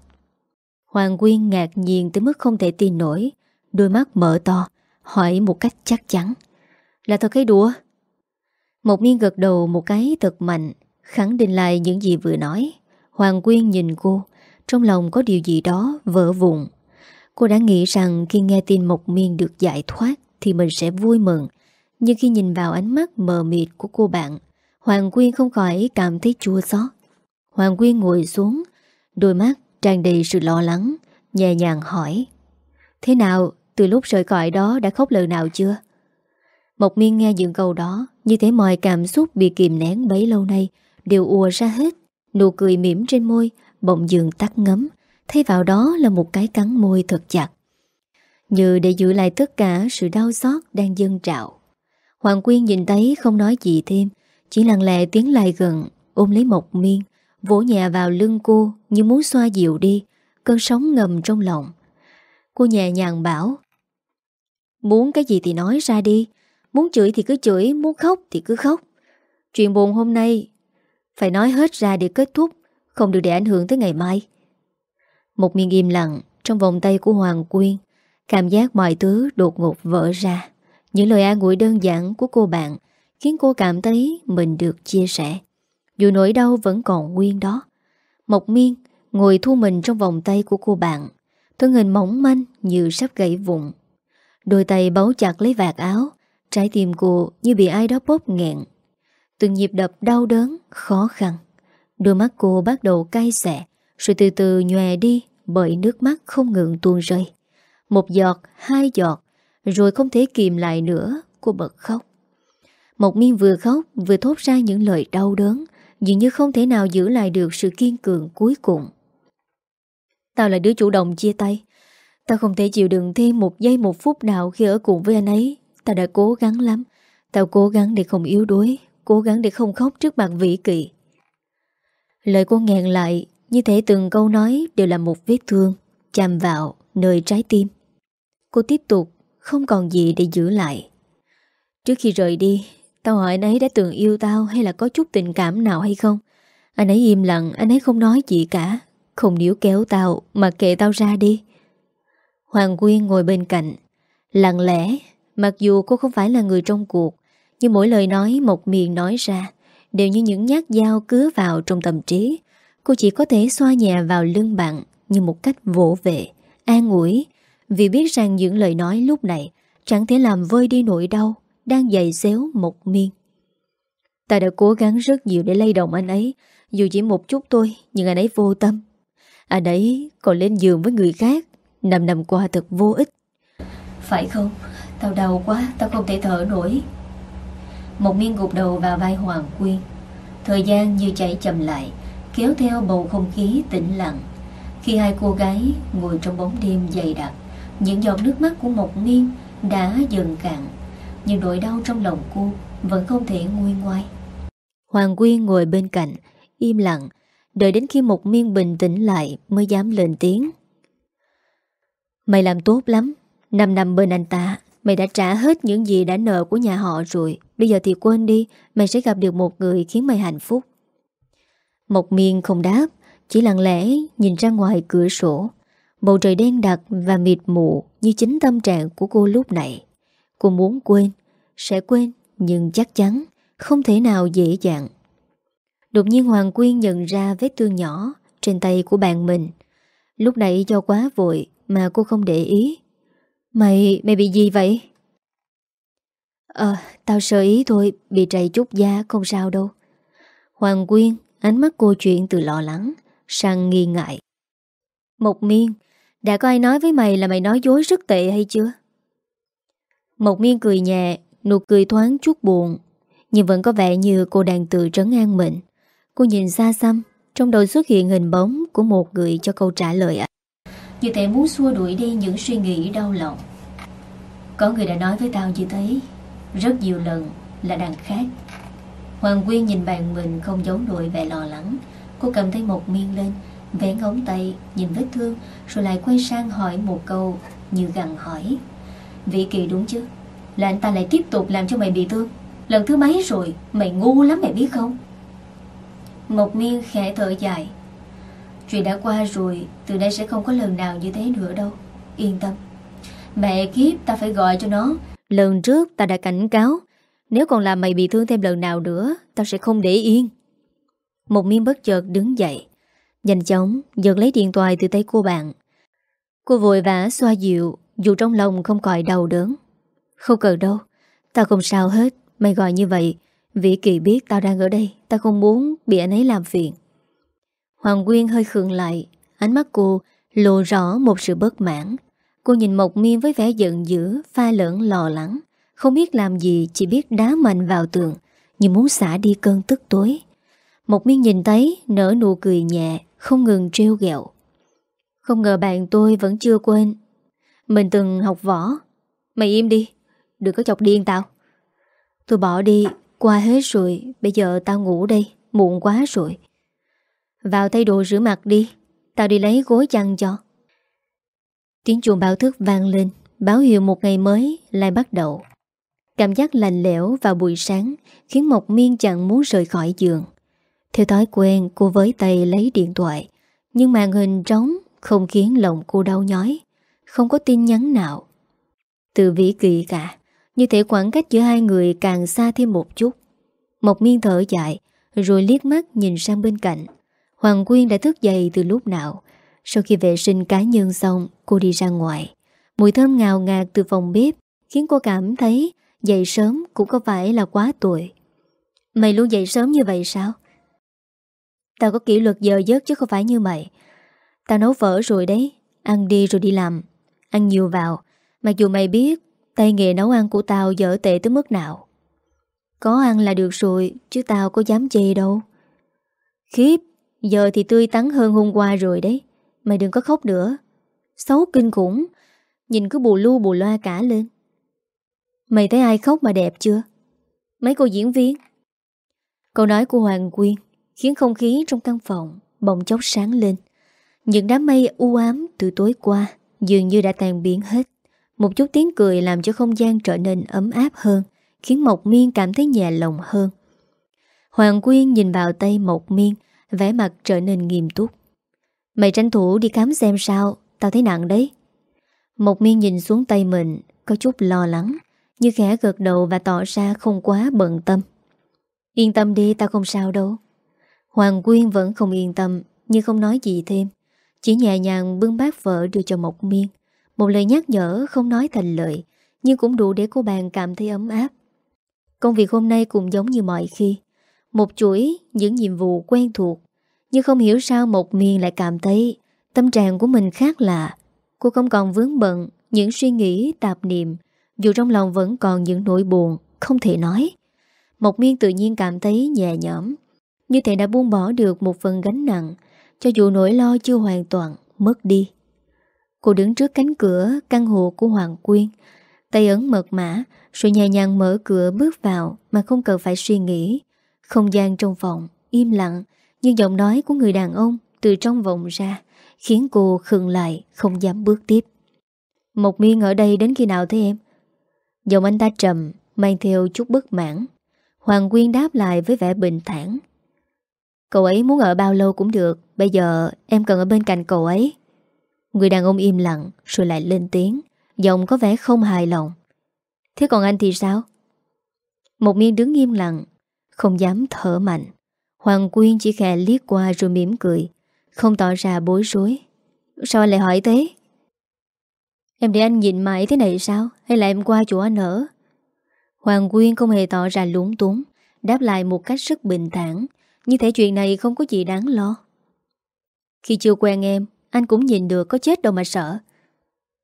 S1: Hoàng Quyên ngạc nhiên tới mức không thể tin nổi. Đôi mắt mở to Hỏi một cách chắc chắn. Là thật hay đùa? Một miên gật đầu một cái thật mạnh Khẳng định lại những gì vừa nói. Hoàng Quyên nhìn cô trong lòng có điều gì đó vỡ vụn. Cô đã nghĩ rằng khi nghe tin Mộc Miên được giải thoát Thì mình sẽ vui mừng. Nhưng khi nhìn vào ánh mắt mờ mịt của cô bạn, Hoàng Quyên không khỏi cảm thấy chua xót. Hoàng Quyên ngồi xuống, Đôi mắt tràn đầy sự lo lắng, Nhẹ nhàng hỏi, Thế nào, từ lúc rời khỏi đó đã khóc lần nào chưa? Mộc miên nghe những câu đó, Như thế mọi cảm xúc bị kìm nén bấy lâu nay Đều ùa ra hết. Nụ cười mỉm trên môi Bỗng dường tắt ngấm, Thay vào đó là một cái cắn môi thật chặt. Như để giữ lại tất cả sự đau xót đang dâng trạo Hoàng Quyên nhìn thấy không nói gì thêm, Chỉ lặng lẽ tiến lại gần, Ôm lấy Mộc Miên, Vỗ nhẹ vào lưng cô như muốn xoa dịu đi, Cơn sóng ngầm trong lòng. Cô nhẹ nhàng bảo, Muốn cái gì thì nói ra đi, Muốn chửi thì cứ chửi, Muốn khóc thì cứ khóc. Chuyện buồn hôm nay Phải nói hết ra để kết thúc. Không được để ảnh hưởng tới ngày mai. Một miền im lặng Trong vòng tay của Hoàng Quyên Cảm giác mọi thứ đột ngột vỡ ra. Những lời an ủi đơn giản của cô bạn Khiến cô cảm thấy mình được chia sẻ. Dù nỗi đau vẫn còn nguyên đó. Mộc miên ngồi thu mình trong vòng tay của cô bạn Thân hình mỏng manh như sắp gãy vụn. Đôi tay bấu chặt lấy vạt áo Trái tim cô như bị ai đó bóp nghẹn. Từng nhịp đập đau đớn, khó khăn. Đôi mắt cô bắt đầu cay xẻ Rồi từ từ nhòe đi Bởi nước mắt không ngừng tuôn rơi. Một giọt, hai giọt Rồi không thể kìm lại nữa Cô bật khóc. Mộc miên vừa khóc vừa thốt ra những lời đau đớn Dường như không thể nào giữ lại được sự kiên cường cuối cùng. Tao là đứa chủ động chia tay. Tao không thể chịu đựng thêm một giây một phút nào khi ở cùng với anh ấy. Tao đã cố gắng lắm. Tao cố gắng để không yếu đuối Cố gắng để không khóc trước mặt vĩ kỵ. Lời cô nghẹn lại, Như thể từng câu nói đều là một vết thương, Chạm vào nơi trái tim. Cô tiếp tục, Không còn gì để giữ lại. Trước khi rời đi, Tao hỏi anh ấy đã từng yêu tao hay là có chút tình cảm nào hay không? Anh ấy im lặng, Anh ấy không nói gì cả, Không níu kéo tao mà kệ tao ra đi. Hoàng Quyên ngồi bên cạnh, Lặng lẽ, Mặc dù cô không phải là người trong cuộc, Nhưng mỗi lời nói một miệng nói ra Đều như những nhát dao cứa vào trong tâm trí Cô chỉ có thể xoa nhẹ vào lưng bạn Như một cách vỗ vệ An ủi Vì biết rằng những lời nói lúc này Chẳng thể làm vơi đi nỗi đau đang dày xéo một miên. Ta đã cố gắng rất nhiều để lay động anh ấy, dù chỉ một chút thôi, nhưng anh ấy vô tâm. Anh ấy còn lên giường với người khác, nằm nằm qua thật vô ích. Phải không? Tao đau quá, tao không thể thở nổi. Một miên gục đầu vào vai Hoàng Quyên. Thời gian như chảy chậm lại, kéo theo bầu không khí tĩnh lặng. Khi hai cô gái ngồi trong bóng đêm dày đặc, những giọt nước mắt của một miên đã dần cạn nhưng nỗi đau trong lòng cô Vẫn không thể nguôi ngoai Hoàng Quyên ngồi bên cạnh Im lặng Đợi đến khi một miên bình tĩnh lại Mới dám lên tiếng Mày làm tốt lắm Năm năm bên anh ta Mày đã trả hết những gì đã nợ của nhà họ rồi. Bây giờ thì quên đi, Mày sẽ gặp được một người khiến mày hạnh phúc. Một miên không đáp, Chỉ lặng lẽ nhìn ra ngoài cửa sổ. Bầu trời đen đặc và mịt mù Như chính tâm trạng của cô lúc này. Cô muốn quên, Sẽ quên, Nhưng chắc chắn Không thể nào dễ dàng. Đột nhiên Hoàng Quyên nhận ra vết thương nhỏ Trên tay của bạn mình. Lúc nãy do quá vội Mà cô không để ý. Mày, mày bị gì vậy? Ờ, tao sơ ý thôi Bị trầy chút da không sao đâu Hoàng Quyên Ánh mắt cô chuyện từ lo lắng Sang nghi ngại Mộc miên Đã có ai nói với mày là mày nói dối rất tệ hay chưa? Mộc miên cười nhẹ Nụ cười thoáng chút buồn Nhưng vẫn có vẻ như cô đang tự trấn an mình Cô nhìn xa xăm Trong đầu xuất hiện hình bóng của một người cho câu trả lời ạ như thể muốn xua đuổi đi những suy nghĩ đau lòng. Có người đã nói với tao như thế, Rất nhiều lần là đằng khác. Hoàng Quyên nhìn bạn mình không giấu nổi vẻ lo lắng. Cô cầm tay một miên lên Vẽ ngón tay, Nhìn vết thương, Rồi lại quay sang hỏi một câu Như gằn hỏi. Vị kỳ đúng chứ? Là anh ta lại tiếp tục làm cho mày bị thương? Lần thứ mấy rồi, Mày ngu lắm mày biết không? Một miên khẽ thở dài. Chuyện đã qua rồi, Từ đây sẽ không có lần nào như thế nữa đâu. Yên tâm. Mẹ kiếp, ta phải gọi cho nó. Lần trước ta đã cảnh cáo, Nếu còn làm mày bị thương thêm lần nào nữa, Tao sẽ không để yên. Một miên bất chợt đứng dậy, Nhanh chóng giật lấy điện thoại từ tay cô bạn. Cô vội vã xoa dịu, Dù trong lòng không còi đau đớn. Không cần đâu Tao không sao hết, Mày gọi như vậy Vĩ Kỳ biết tao đang ở đây Tao không muốn bị anh ấy làm phiền. Hoàng Quyên hơi khường lại, Ánh mắt cô lộ rõ một sự bất mãn. Cô nhìn Mộc Miên với vẻ giận dữ, Pha lẫn lò lắng. Không biết làm gì, Chỉ biết đá mạnh vào tường, Như muốn xả đi cơn tức tối. Mộc Miên nhìn thấy, nở nụ cười nhẹ, Không ngừng trêu ghẹo. Không ngờ bạn tôi vẫn chưa quên. Mình từng học võ. Mày im đi, Đừng có chọc điên tao. Tôi bỏ đi, qua hết rồi, Bây giờ tao ngủ đây, Muộn quá rồi. Vào thay đồ rửa mặt đi, Tao đi lấy gối chăn cho. Tiếng chuông báo thức vang lên, Báo hiệu một ngày mới lại bắt đầu. Cảm giác lạnh lẽo vào buổi sáng Khiến Mộc Miên chẳng muốn rời khỏi giường. Theo thói quen, cô với tay lấy điện thoại, Nhưng màn hình trống Không khiến lòng cô đau nhói, Không có tin nhắn nào. Từ vĩ kỳ cả, như thể khoảng cách giữa hai người càng xa thêm một chút. Mộc miên thở dài, Rồi liếc mắt nhìn sang bên cạnh. Hoàng Quyên đã thức dậy từ lúc nào. Sau khi vệ sinh cá nhân xong, Cô đi ra ngoài. Mùi thơm ngào ngạt từ phòng bếp Khiến cô cảm thấy dậy sớm cũng có phải là quá tuổi Mày luôn dậy sớm như vậy sao? Tao có kỷ luật giờ giấc chứ không phải như mày. Tao nấu phở rồi đấy, Ăn đi rồi đi làm. Ăn nhiều vào. Mặc dù mày biết Tay nghề nấu ăn của tao dở tệ tới mức nào. Có ăn là được rồi, Chứ tao có dám chê đâu. Khiếp Giờ thì tươi tắn hơn hôm qua rồi đấy, Mày đừng có khóc nữa. Xấu kinh khủng, Nhìn cứ bù lu bù loa cả lên. Mày thấy ai khóc mà đẹp chưa? Mấy cô diễn viên? Câu nói của Hoàng Quyên Khiến không khí trong căn phòng Bỗng chốc sáng lên. Những đám mây u ám từ tối qua Dường như đã tàn biến hết. Một chút tiếng cười làm cho không gian trở nên ấm áp hơn, Khiến Mộc Miên cảm thấy nhẹ lòng hơn. Hoàng Quyên nhìn vào tay Mộc Miên vẻ mặt trở nên nghiêm túc. Mày tranh thủ đi khám xem sao, Tao thấy nặng đấy. Mộc Miên nhìn xuống tay mình, Có chút lo lắng, Như khẽ gật đầu và tỏ ra không quá bận tâm. Yên tâm đi, tao không sao đâu. Hoàng Quyên vẫn không yên tâm, Nhưng không nói gì thêm. Chỉ nhẹ nhàng bưng bát vợ đưa cho Mộc Miên. Một lời nhắc nhở không nói thành lời, Nhưng cũng đủ để cô bạn cảm thấy ấm áp. Công việc hôm nay cũng giống như mọi khi. Một chuỗi những nhiệm vụ quen thuộc, Nhưng không hiểu sao một miên lại cảm thấy Tâm trạng của mình khác lạ. Cô không còn vướng bận Những suy nghĩ, tạp niệm, Dù trong lòng vẫn còn những nỗi buồn, Không thể nói. Một miên tự nhiên cảm thấy nhẹ nhõm, Như thể đã buông bỏ được một phần gánh nặng, Cho dù nỗi lo chưa hoàn toàn mất đi. Cô đứng trước cánh cửa căn hộ của Hoàng Quyên, Tay ấn mật mã, Rồi nhẹ nhàng mở cửa bước vào Mà không cần phải suy nghĩ. Không gian trong phòng im lặng, Nhưng giọng nói của người đàn ông Từ trong vòng ra, Khiến cô khừng lại, không dám bước tiếp. Một miên ở đây đến khi nào thế em? Giọng anh ta trầm, Mang theo chút bất mãn. Hoàng Quyên đáp lại với vẻ bình thản. Cậu ấy muốn ở bao lâu cũng được, Bây giờ em cần ở bên cạnh cậu ấy. Người đàn ông im lặng, Rồi lại lên tiếng, Giọng có vẻ không hài lòng. Thế còn anh thì sao? Một miên đứng im lặng không dám thở mạnh. Hoàng Quyên chỉ khẽ liếc qua rồi mỉm cười, Không tỏ ra bối rối. Sao anh lại hỏi thế? Em để anh nhìn mãi thế này sao? Hay là em qua chỗ anh ở? Hoàng Quyên không hề tỏ ra lúng túng, Đáp lại một cách rất bình thản. Như thể chuyện này không có gì đáng lo. Khi chưa quen em, Anh cũng nhìn được có chết đâu mà sợ.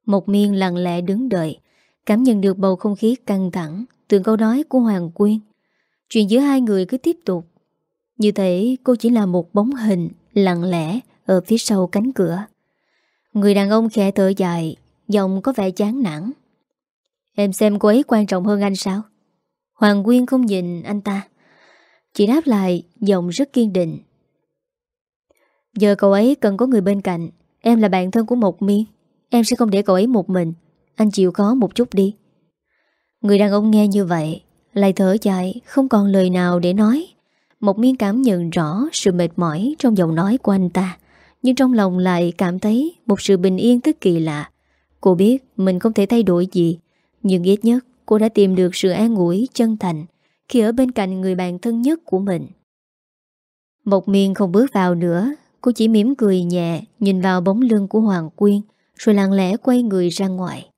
S1: Một miên lặng lẽ đứng đợi, Cảm nhận được bầu không khí căng thẳng Từ câu nói của Hoàng Quyên Chuyện giữa hai người cứ tiếp tục. Như thế, cô chỉ là một bóng hình Lặng lẽ Ở phía sau cánh cửa. Người đàn ông khẽ thở dài, Giọng có vẻ chán nản. Em xem cô ấy quan trọng hơn anh sao? Hoàng Quyên không nhìn anh ta. Chỉ đáp lại, Giọng rất kiên định. Giờ cậu ấy cần có người bên cạnh. Em là bạn thân của một miên Em sẽ không để cậu ấy một mình. Anh chịu khó một chút đi. Người đàn ông nghe như vậy lại thở dài, Không còn lời nào để nói. Một miên cảm nhận rõ sự mệt mỏi Trong giọng nói của anh ta, Nhưng trong lòng lại cảm thấy Một sự bình yên tức kỳ lạ. Cô biết mình không thể thay đổi gì, Nhưng ít nhất cô đã tìm được sự an ủi chân thành Khi ở bên cạnh người bạn thân nhất của mình. Một miên không bước vào nữa, Cô chỉ mỉm cười nhẹ, Nhìn vào bóng lưng của Hoàng Quyên, Rồi lặng lẽ quay người ra ngoài.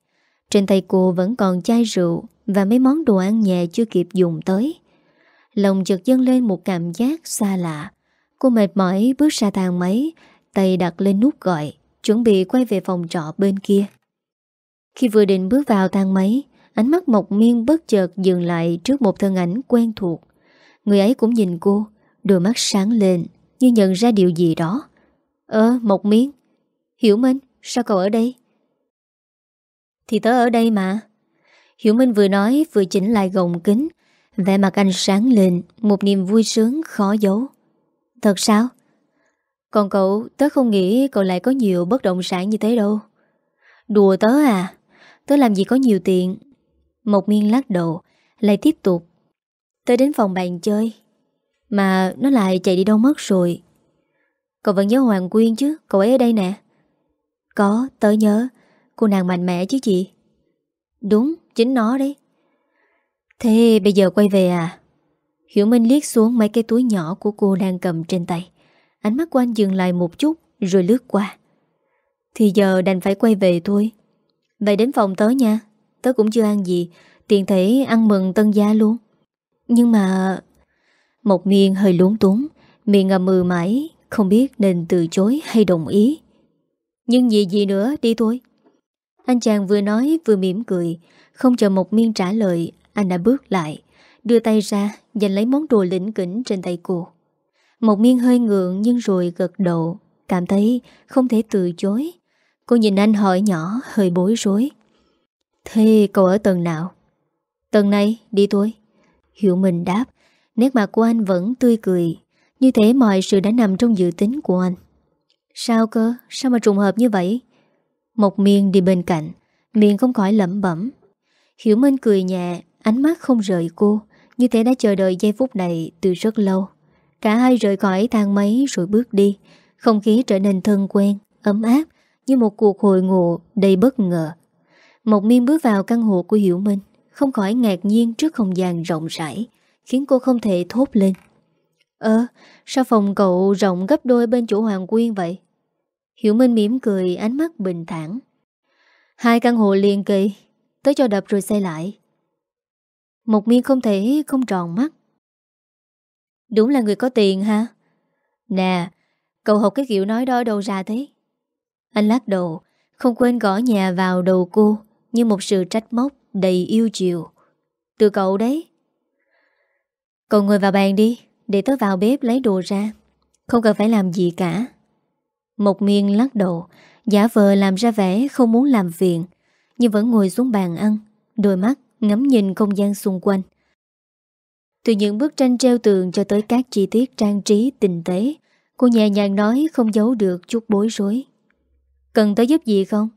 S1: Trên tay cô vẫn còn chai rượu và mấy món đồ ăn nhẹ chưa kịp dùng tới. Lòng chợt dâng lên một cảm giác xa lạ. Cô mệt mỏi bước ra thang máy, Tay đặt lên nút gọi, Chuẩn bị quay về phòng trọ bên kia. Khi vừa định bước vào thang máy, Ánh mắt Mộc Miên bất chợt dừng lại Trước một thân ảnh quen thuộc. Người ấy cũng nhìn cô, Đôi mắt sáng lên Như nhận ra điều gì đó. Ơ, Mộc Miên, Hiểu Minh, sao cậu ở đây? Thì tớ ở đây mà. Hiểu Minh vừa nói vừa chỉnh lại gồng kính Vẻ mặt anh sáng lên Một niềm vui sướng khó giấu. Thật sao? Còn cậu tớ không nghĩ cậu lại có nhiều bất động sản như thế đâu. Đùa tớ à Tớ làm gì có nhiều tiền. Một miên lắc đầu Lại tiếp tục. Tớ đến phòng bạn chơi Mà nó lại chạy đi đâu mất rồi. Cậu vẫn nhớ Hoàng Quyên chứ Cậu ấy ở đây nè. Có, tớ nhớ Cô nàng mạnh mẽ chứ chị. Đúng, chính nó đấy. Thế bây giờ quay về à? Hiểu Minh liếc xuống mấy cái túi nhỏ của cô đang cầm trên tay. Ánh mắt của anh dừng lại một chút, Rồi lướt qua. Thì giờ đành phải quay về thôi. Vậy đến phòng tớ nha. Tớ cũng chưa ăn gì, Tiện thể ăn mừng tân gia luôn. Nhưng mà Một miên hơi luống túng, Miệng ngầm mừ mãi, Không biết nên từ chối hay đồng ý. Nhưng gì gì nữa, đi thôi. Anh chàng vừa nói vừa mỉm cười không chờ một miên trả lời Anh đã bước lại Đưa tay ra Giành lấy món đồ lĩnh kỉnh trên tay cô. Một miên hơi ngượng nhưng rồi gật đầu Cảm thấy không thể từ chối. Cô nhìn anh hỏi nhỏ hơi bối rối. Thế cậu ở tầng nào? Tầng này, đi thôi. Hiểu mình đáp. Nét mặt của anh vẫn tươi cười. Như thế mọi sự đã nằm trong dự tính của anh. Sao cơ? Sao mà trùng hợp như vậy? Một miên đi bên cạnh. Miên không khỏi lẩm bẩm. Hiểu Minh cười nhẹ Ánh mắt không rời cô Như thế đã chờ đợi giây phút này từ rất lâu Cả hai rời khỏi thang máy rồi bước đi Không khí trở nên thân quen Ấm áp như một cuộc hội ngộ đầy bất ngờ. Một miên bước vào căn hộ của Hiểu Minh, không khỏi ngạc nhiên trước không gian rộng rãi, khiến cô không thể thốt lên. Ơ, sao phòng cậu rộng gấp đôi bên chỗ Hoàng Quyên vậy? Hiểu Minh mỉm cười, ánh mắt bình thản. Hai căn hộ liền kỳ, tới cho đập rồi xây lại. Một miên không thể không tròn mắt. Đúng là người có tiền ha? Nè, cậu học cái kiểu nói đó đâu ra thế? Anh lắc đầu Không quên gõ nhà vào đầu cô Như một sự trách móc đầy yêu chiều Từ cậu đấy Cậu ngồi vào bàn đi Để tớ vào bếp lấy đồ ra Không cần phải làm gì cả Một miên lắc đầu Giả vờ làm ra vẻ không muốn làm phiền nhưng vẫn ngồi xuống bàn ăn, Đôi mắt ngắm nhìn không gian xung quanh. Từ những bức tranh treo tường cho tới các chi tiết trang trí tinh tế, Cô nhẹ nhàng nói không giấu được chút bối rối. Cần tớ giúp gì không?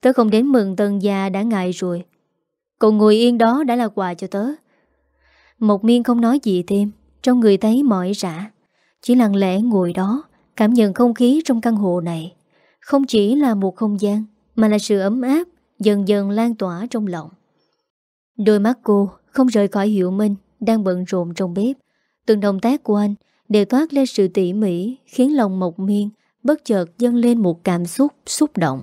S1: Tớ không đến mừng tân gia đã ngại rồi. Cậu ngồi yên đó đã là quà cho tớ. Một miên không nói gì thêm, Trong người thấy mỏi rã. Chỉ lặng lẽ ngồi đó, Cảm nhận không khí trong căn hộ này. Không chỉ là một không gian, Mà là sự ấm áp Dần dần lan tỏa trong lòng. Đôi mắt cô không rời khỏi Hiệu Minh, Đang bận rộn trong bếp. Từng động tác của anh đều toát lên sự tỉ mỉ, Khiến lòng Mộc Miên Bất chợt dâng lên một cảm xúc xúc động.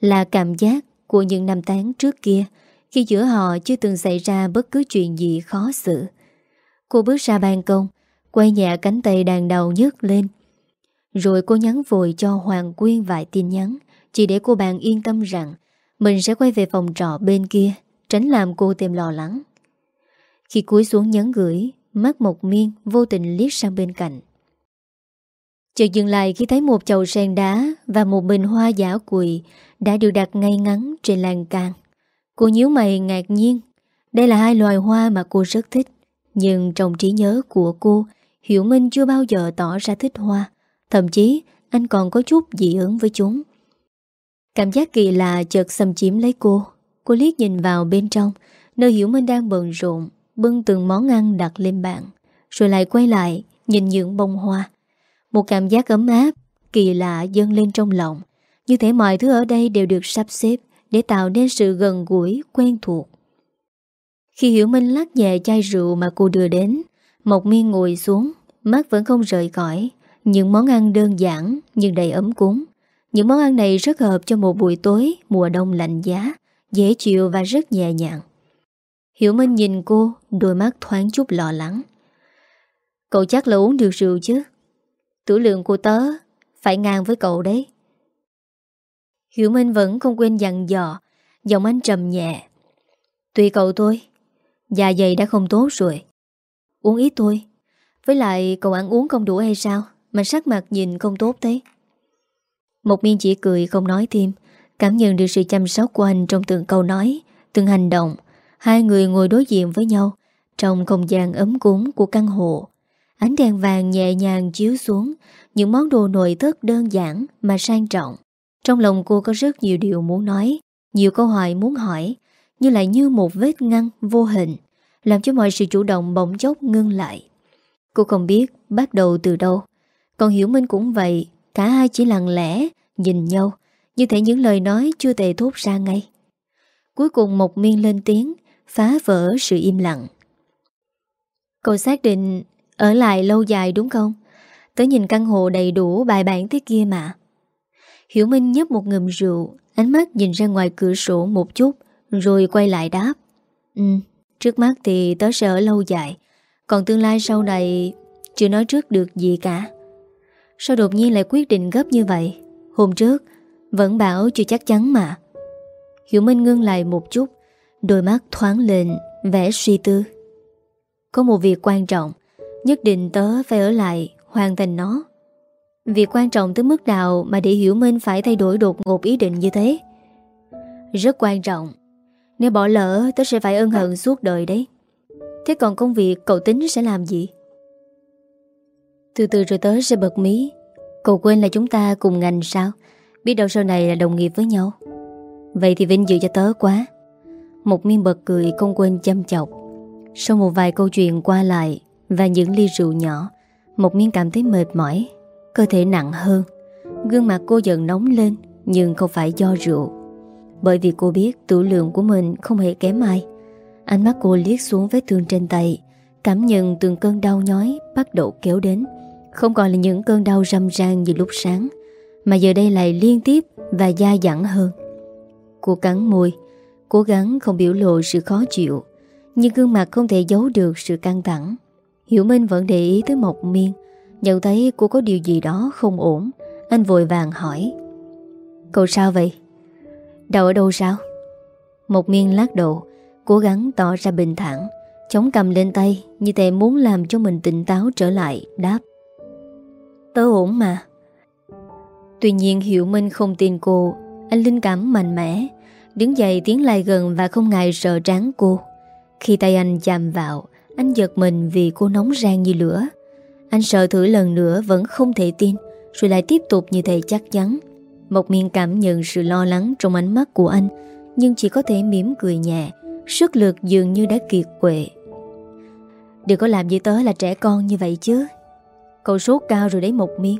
S1: Là cảm giác của những năm tháng trước kia, Khi giữa họ chưa từng xảy ra bất cứ chuyện gì khó xử. Cô bước ra ban công, Quay nhẹ cánh tay đàn đầu nhấc lên. Rồi cô nhắn vội cho Hoàng Quyên vài tin nhắn, Chỉ để cô bạn yên tâm rằng mình sẽ quay về phòng trọ bên kia, Tránh làm cô thêm lo lắng. Khi cúi xuống nhấn gửi, Mắt một miên vô tình liếc sang bên cạnh. Chợt dừng lại khi thấy một chậu sen đá Và một bình hoa giả quỳ Đã được đặt ngay ngắn trên lan can. Cô nhíu mày ngạc nhiên. Đây là hai loài hoa mà cô rất thích, Nhưng trong trí nhớ của cô, Hiểu Minh chưa bao giờ tỏ ra thích hoa. Thậm chí, anh còn có chút dị ứng với chúng. Cảm giác kỳ lạ, chợt xâm chiếm lấy cô. Cô liếc nhìn vào bên trong. Nơi Hiểu Minh đang bận rộn, Bưng từng món ăn đặt lên bàn, Rồi lại quay lại, Nhìn những bông hoa. Một cảm giác ấm áp, Kỳ lạ dâng lên trong lòng. Như thể mọi thứ ở đây đều được sắp xếp Để tạo nên sự gần gũi, quen thuộc. Khi Hiểu Minh lắc nhẹ chai rượu mà cô đưa đến, Mộc miên ngồi xuống, Mắt vẫn không rời khỏi. Những món ăn đơn giản nhưng đầy ấm cúng. Những món ăn này rất hợp cho một buổi tối, Mùa đông lạnh giá, Dễ chịu và rất nhẹ nhàng. Hiểu Minh nhìn cô, Đôi mắt thoáng chút lo lắng. Cậu chắc là uống được rượu chứ? Tử lượng của tớ, Phải ngang với cậu đấy. Hiểu Minh vẫn không quên dặn dò, Giọng anh trầm nhẹ. Tùy cậu thôi Dạ dày đã không tốt rồi. Uống ít thôi. Với lại cậu ăn uống không đủ hay sao? Mà sắc mặt nhìn không tốt thế một miên chỉ cười không nói thêm. Cảm nhận được sự chăm sóc của anh Trong từng câu nói, từng hành động. Hai người ngồi đối diện với nhau Trong không gian ấm cúng của căn hộ. Ánh đèn vàng nhẹ nhàng chiếu xuống Những món đồ nội thất đơn giản Mà sang trọng. Trong lòng cô có rất nhiều điều muốn nói Nhiều câu hỏi muốn hỏi Nhưng lại như một vết ngăn vô hình Làm cho mọi sự chủ động bỗng chốc ngưng lại. Cô không biết bắt đầu từ đâu. Còn Hiểu Minh cũng vậy Cả hai chỉ lặng lẽ Nhìn nhau, Như thể những lời nói chưa thể thốt ra ngay. Cuối cùng một miên lên tiếng, Phá vỡ sự im lặng. Cậu xác định Ở lại lâu dài đúng không? Tớ nhìn căn hộ đầy đủ bài bản thế kia mà. Hiểu Minh nhấp một ngụm rượu, Ánh mắt nhìn ra ngoài cửa sổ một chút, Rồi quay lại đáp. Ừ Trước mắt thì tớ sẽ ở lâu dài, Còn tương lai sau này Chưa nói trước được gì cả. Sao đột nhiên lại quyết định gấp như vậy? Hôm trước, Vẫn bảo chưa chắc chắn mà. Hiểu Minh ngưng lại một chút, Đôi mắt thoáng lên, Vẻ suy tư. Có một việc quan trọng, Nhất định tớ phải ở lại Hoàn thành nó. Việc quan trọng tới mức nào Mà để Hiểu Minh phải thay đổi đột ngột ý định như thế? Rất quan trọng. Nếu bỏ lỡ, tớ sẽ phải ân hận suốt đời đấy. Thế còn công việc, cậu tính sẽ làm gì? Từ từ rồi tớ sẽ bật mí. Cậu quên là chúng ta cùng ngành sao? Biết đâu sau này là đồng nghiệp với nhau. Vậy thì vinh dự cho tớ quá. Một miên bật cười không quên chăm chọc. Sau một vài câu chuyện qua lại Và những ly rượu nhỏ, Một miên cảm thấy mệt mỏi, Cơ thể nặng hơn. Gương mặt cô dần nóng lên, Nhưng không phải do rượu. Bởi vì cô biết tủ lượng của mình không hề kém ai. Ánh mắt cô liếc xuống vết thương trên tay, Cảm nhận từng cơn đau nhói Bắt đầu kéo đến. Không còn là những cơn đau râm ran như lúc sáng, Mà giờ đây lại liên tiếp Và da dẳng hơn Cô cắn môi, Cố gắng không biểu lộ sự khó chịu, Nhưng gương mặt không thể giấu được sự căng thẳng Hiểu Minh vẫn để ý tới Mộc Miên, Nhận thấy cô có điều gì đó không ổn Anh vội vàng hỏi, Cậu sao vậy? Đau ở đâu sao? Mộc Miên lắc đầu, Cố gắng tỏ ra bình thản, Chống cầm lên tay Như thể muốn làm cho mình tỉnh táo trở lại, Đáp Tớ ổn mà. Tuy nhiên Hiểu Minh không tin cô. Anh linh cảm mạnh mẽ, Đứng dậy tiến lại gần và không ngại sợ tráng cô. Khi tay anh chạm vào, Anh giật mình vì cô nóng rang như lửa. Anh sợ thử lần nữa vẫn không thể tin, Rồi lại tiếp tục như thể chắc chắn. Một miền cảm nhận sự lo lắng trong ánh mắt của anh, Nhưng chỉ có thể mỉm cười nhẹ. Sức lực dường như đã kiệt quệ. Đừng có làm gì tớ là trẻ con như vậy chứ. Cậu sốt cao rồi đấy một miếng.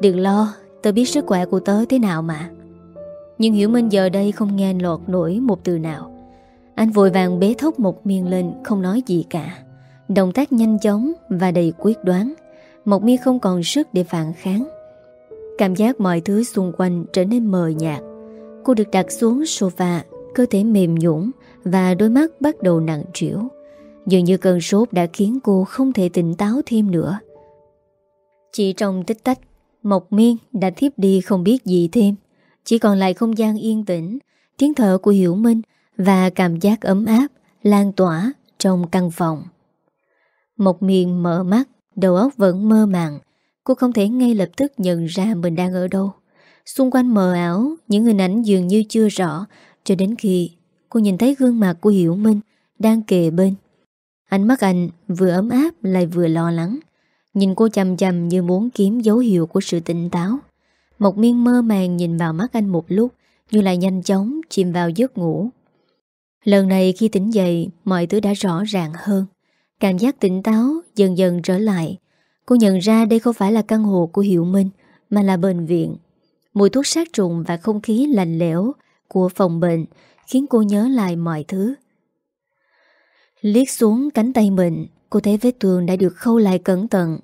S1: Đừng lo, Tớ biết sức khỏe của tớ thế nào mà. Nhưng Hiểu Minh giờ đây không nghe lọt nổi một từ nào. Anh vội vàng bế thốc một miên lên, Không nói gì cả. Động tác nhanh chóng và đầy quyết đoán. Một miên không còn sức để phản kháng. Cảm giác mọi thứ xung quanh trở nên mờ nhạt. Cô được đặt xuống sofa, Cơ thể mềm nhũng Và đôi mắt bắt đầu nặng trĩu. Dường như cơn sốt đã khiến cô không thể tỉnh táo thêm nữa. Chỉ trong tích tách Mộc miên đã thiếp đi không biết gì thêm. Chỉ còn lại không gian yên tĩnh, Tiếng thở của Hiểu Minh Và cảm giác ấm áp Lan tỏa trong căn phòng. Mộc miên mở mắt, Đầu óc vẫn mơ màng. Cô không thể ngay lập tức nhận ra mình đang ở đâu. Xung quanh mờ ảo, Những hình ảnh dường như chưa rõ, Cho đến khi cô nhìn thấy gương mặt của Hiểu Minh Đang kề bên. Ánh mắt anh vừa ấm áp lại vừa lo lắng. Nhìn cô chầm chầm như muốn kiếm dấu hiệu của sự tỉnh táo. Một miên mơ màng nhìn vào mắt anh một lúc, Như là nhanh chóng chìm vào giấc ngủ. Lần này khi tỉnh dậy, Mọi thứ đã rõ ràng hơn. Cảm giác tỉnh táo dần dần trở lại. Cô nhận ra đây không phải là căn hộ của Hiệu Minh, Mà là bệnh viện. Mùi thuốc sát trùng và không khí lạnh lẽo Của phòng bệnh Khiến cô nhớ lại mọi thứ. Liết xuống cánh tay mình Cô thấy vết thương đã được khâu lại cẩn thận.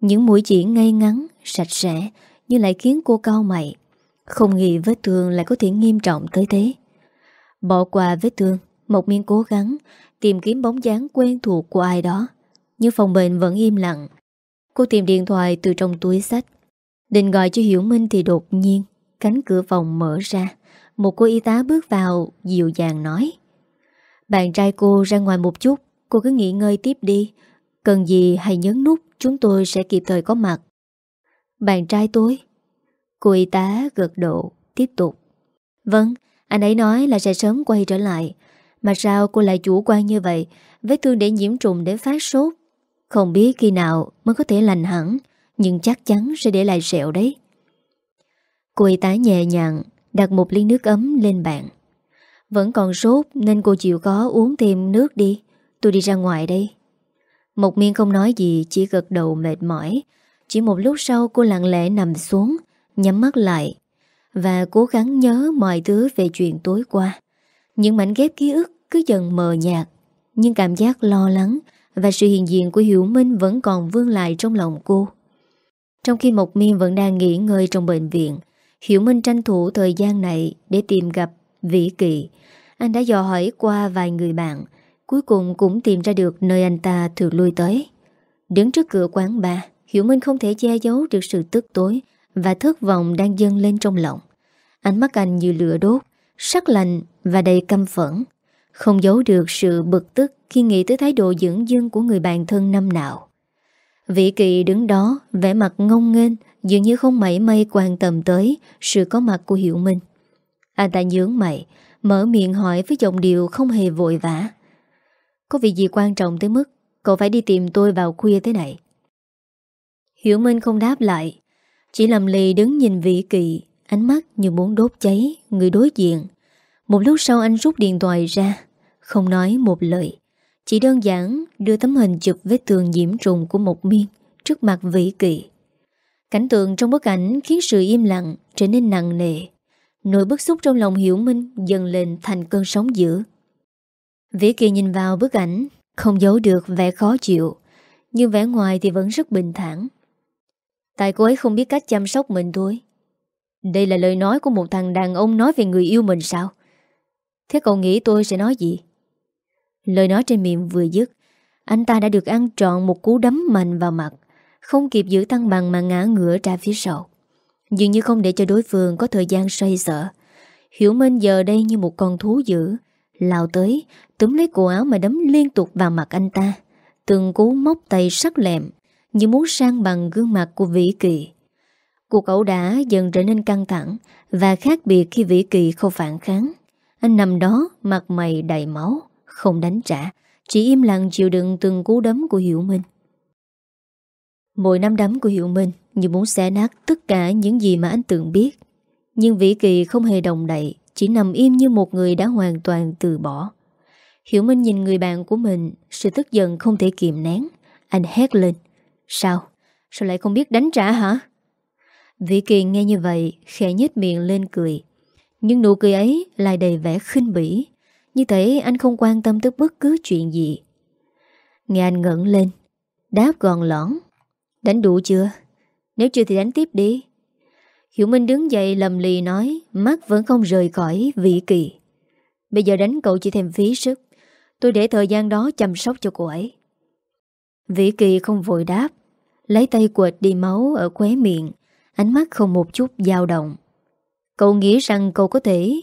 S1: Những mũi chỉ ngay ngắn, Sạch sẽ, Nhưng lại khiến cô cao mày. Không nghĩ vết thương lại có thể nghiêm trọng tới thế. Bỏ qua vết thương Một miếng cố gắng Tìm kiếm bóng dáng quen thuộc của ai đó, Nhưng phòng bệnh vẫn im lặng. Cô tìm điện thoại từ trong túi sách. Định gọi cho Hiểu Minh thì đột nhiên, Cánh cửa phòng mở ra. Một cô y tá bước vào, Dịu dàng nói, Bạn trai cô ra ngoài một chút. Cô cứ nghỉ ngơi tiếp đi. Cần gì hãy nhấn nút Chúng tôi sẽ kịp thời có mặt. Bạn trai tôi. Cô y tá gật độ Tiếp tục. Vâng, anh ấy nói là sẽ sớm quay trở lại. Mà sao cô lại chủ quan như vậy? Vết thương để nhiễm trùng để phát sốt. Không biết khi nào mới có thể lành hẳn Nhưng chắc chắn sẽ để lại sẹo đấy. Cô y tá nhẹ nhàng Đặt một ly nước ấm lên bàn. Vẫn còn sốt Nên cô chịu có uống thêm nước đi. Tôi đi ra ngoài đây. Mộc miên không nói gì, Chỉ gật đầu mệt mỏi. Chỉ một lúc sau, cô lặng lẽ nằm xuống, Nhắm mắt lại Và cố gắng nhớ mọi thứ về chuyện tối qua. Những mảnh ghép ký ức cứ dần mờ nhạt, Nhưng cảm giác lo lắng Và sự hiện diện của Hiểu Minh Vẫn còn vương lại trong lòng cô. Trong khi Mộc Miên vẫn đang nghỉ ngơi trong bệnh viện, Hiểu Minh tranh thủ thời gian này Để tìm gặp Vĩ Kỳ Anh đã dò hỏi qua vài người bạn Cuối cùng cũng tìm ra được nơi anh ta thường lui tới. Đứng trước cửa quán bà, Hiểu Minh không thể che giấu được sự tức tối Và thất vọng đang dâng lên trong lòng. Ánh mắt anh như lửa đốt, Sắc lạnh và đầy căm phẫn. Không giấu được sự bực tức Khi nghĩ tới thái độ dưỡng dưng của người bạn thân năm nào. Vị kỳ đứng đó, vẻ mặt ngông nghênh, Dường như không mảy may quan tâm tới Sự có mặt của Hiểu Minh. Anh ta nhướng mày, Mở miệng hỏi với giọng điệu không hề vội vã có việc gì quan trọng tới mức Cậu phải đi tìm tôi vào khuya thế này Hiểu Minh không đáp lại, Chỉ làm lì đứng nhìn vị kỳ, Ánh mắt như muốn đốt cháy Người đối diện Một lúc sau anh rút điện thoại ra, Không nói một lời Chỉ đơn giản đưa tấm hình chụp vết tường nhiễm trùng của một miên Trước mặt vị kỳ Cảnh tượng trong bức ảnh khiến sự im lặng trở nên nặng nề. Nỗi bức xúc trong lòng Hiểu Minh dần lên thành cơn sóng dữ. Vĩ Kỳ nhìn vào bức ảnh, Không giấu được vẻ khó chịu, Nhưng vẻ ngoài thì vẫn rất bình thản. Tại cô ấy không biết cách chăm sóc mình thôi. Đây là lời nói của một thằng đàn ông nói về người yêu mình sao? Thế cậu nghĩ tôi sẽ nói gì? Lời nói trên miệng vừa dứt, Anh ta đã được ăn trọn một cú đấm mạnh vào mặt, Không kịp giữ thăng bằng mà ngã ngửa ra phía sau. Dường như không để cho đối phương có thời gian xoay sợ Hiểu Minh giờ đây như một con thú dữ Lao tới, Túm lấy cổ áo mà đấm liên tục vào mặt anh ta. Từng cú móc tay sắc lẹm, Như muốn sang bằng gương mặt của Vĩ Kỳ. Cuộc ẩu đả dần trở nên căng thẳng Và khác biệt khi Vĩ Kỳ không phản kháng. Anh nằm đó, mặt mày đầy máu, Không đánh trả, Chỉ im lặng chịu đựng từng cú đấm của Hiểu Minh. Mỗi năm đấm của Hiệu Minh như muốn xé nát tất cả những gì mà anh từng biết. Nhưng Vĩ Kỳ không hề đồng đậy chỉ nằm im như một người đã hoàn toàn từ bỏ Hiểu Minh nhìn người bạn của mình, Sự tức giận không thể kiềm nén Anh hét lên, Sao? Sao lại không biết đánh trả hả? Vĩ Kỳ nghe như vậy, Khẽ nhếch miệng lên cười Nhưng nụ cười ấy lại đầy vẻ khinh bỉ Như thể anh không quan tâm tới bất cứ chuyện gì Nghe anh ngẩn lên, Đáp gòn lõn, Đánh đủ chưa? Nếu chưa thì đánh tiếp đi Hiểu Minh đứng dậy lầm lì nói, Mắt vẫn không rời khỏi vị kỳ. Bây giờ đánh cậu chỉ thêm phí sức. Tôi để thời gian đó chăm sóc cho cô ấy. Vĩ Kỳ không vội đáp, Lấy tay quệt đi máu ở khóe miệng. Ánh mắt không một chút dao động. Cậu nghĩ rằng cậu có thể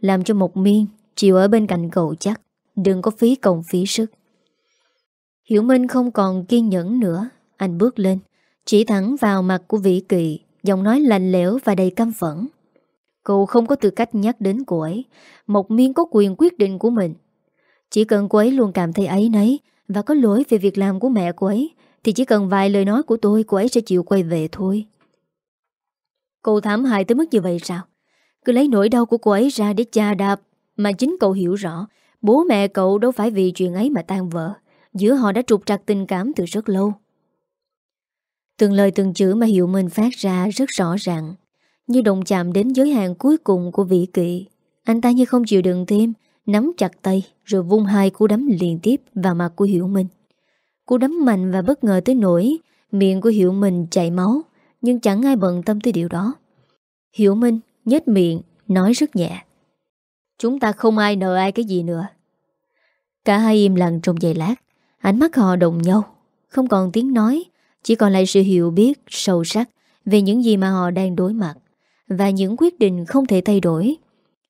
S1: Làm cho một miên Chịu ở bên cạnh cậu chắc. Đừng có phí công phí sức. Hiểu Minh không còn kiên nhẫn nữa. Anh bước lên, Chỉ thẳng vào mặt của Vĩ Kỳ. Giọng nói lạnh lẽo và đầy căm phẫn. Cậu không có tư cách nhắc đến cô ấy. Một miên có quyền quyết định của mình. Chỉ cần cô ấy luôn cảm thấy ấy nấy Và có lỗi về việc làm của mẹ cô ấy, Thì chỉ cần vài lời nói của tôi, Cô ấy sẽ chịu quay về thôi. Cậu thảm hại tới mức như vậy sao? Cứ lấy nỗi đau của cô ấy ra để cha đạp Mà chính cậu hiểu rõ, Bố mẹ cậu đâu phải vì chuyện ấy mà tan vỡ. Giữa họ đã trục trặc tình cảm từ rất lâu. Từng lời từng chữ mà Hiệu Minh phát ra rất rõ ràng. Như đồng chạm đến giới hạn cuối cùng của vị kỵ, Anh ta như không chịu đựng thêm, Nắm chặt tay, Rồi vung hai cú đấm liên tiếp vào mặt của Hiệu Minh. Cú đấm mạnh và bất ngờ tới nỗi, Miệng của Hiệu Minh chảy máu, Nhưng chẳng ai bận tâm tới điều đó. Hiệu Minh nhếch miệng, Nói rất nhẹ. Chúng ta không ai nợ ai cái gì nữa. Cả hai im lặng trong giây lát, Ánh mắt họ đồng nhau, Không còn tiếng nói chỉ còn lại sự hiểu biết sâu sắc về những gì mà họ đang đối mặt và những quyết định không thể thay đổi.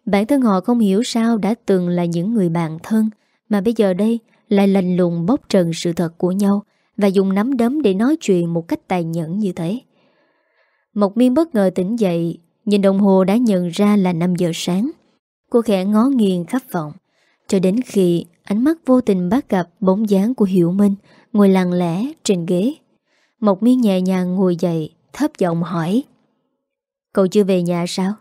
S1: Bản thân họ không hiểu sao đã từng là những người bạn thân mà bây giờ đây lại lành lùng bóc trần sự thật của nhau và dùng nắm đấm để nói chuyện một cách tài nhẫn như thế. Mộc miên bất ngờ tỉnh dậy, nhìn đồng hồ đã nhận ra là 5 giờ sáng. Cô khẽ ngó nghiêng khắp vọng, cho đến khi ánh mắt vô tình bắt gặp bóng dáng của Hiểu Minh ngồi lặng lẽ trên ghế. Mộc miên nhẹ nhàng ngồi dậy Thấp giọng hỏi. Cậu chưa về nhà sao?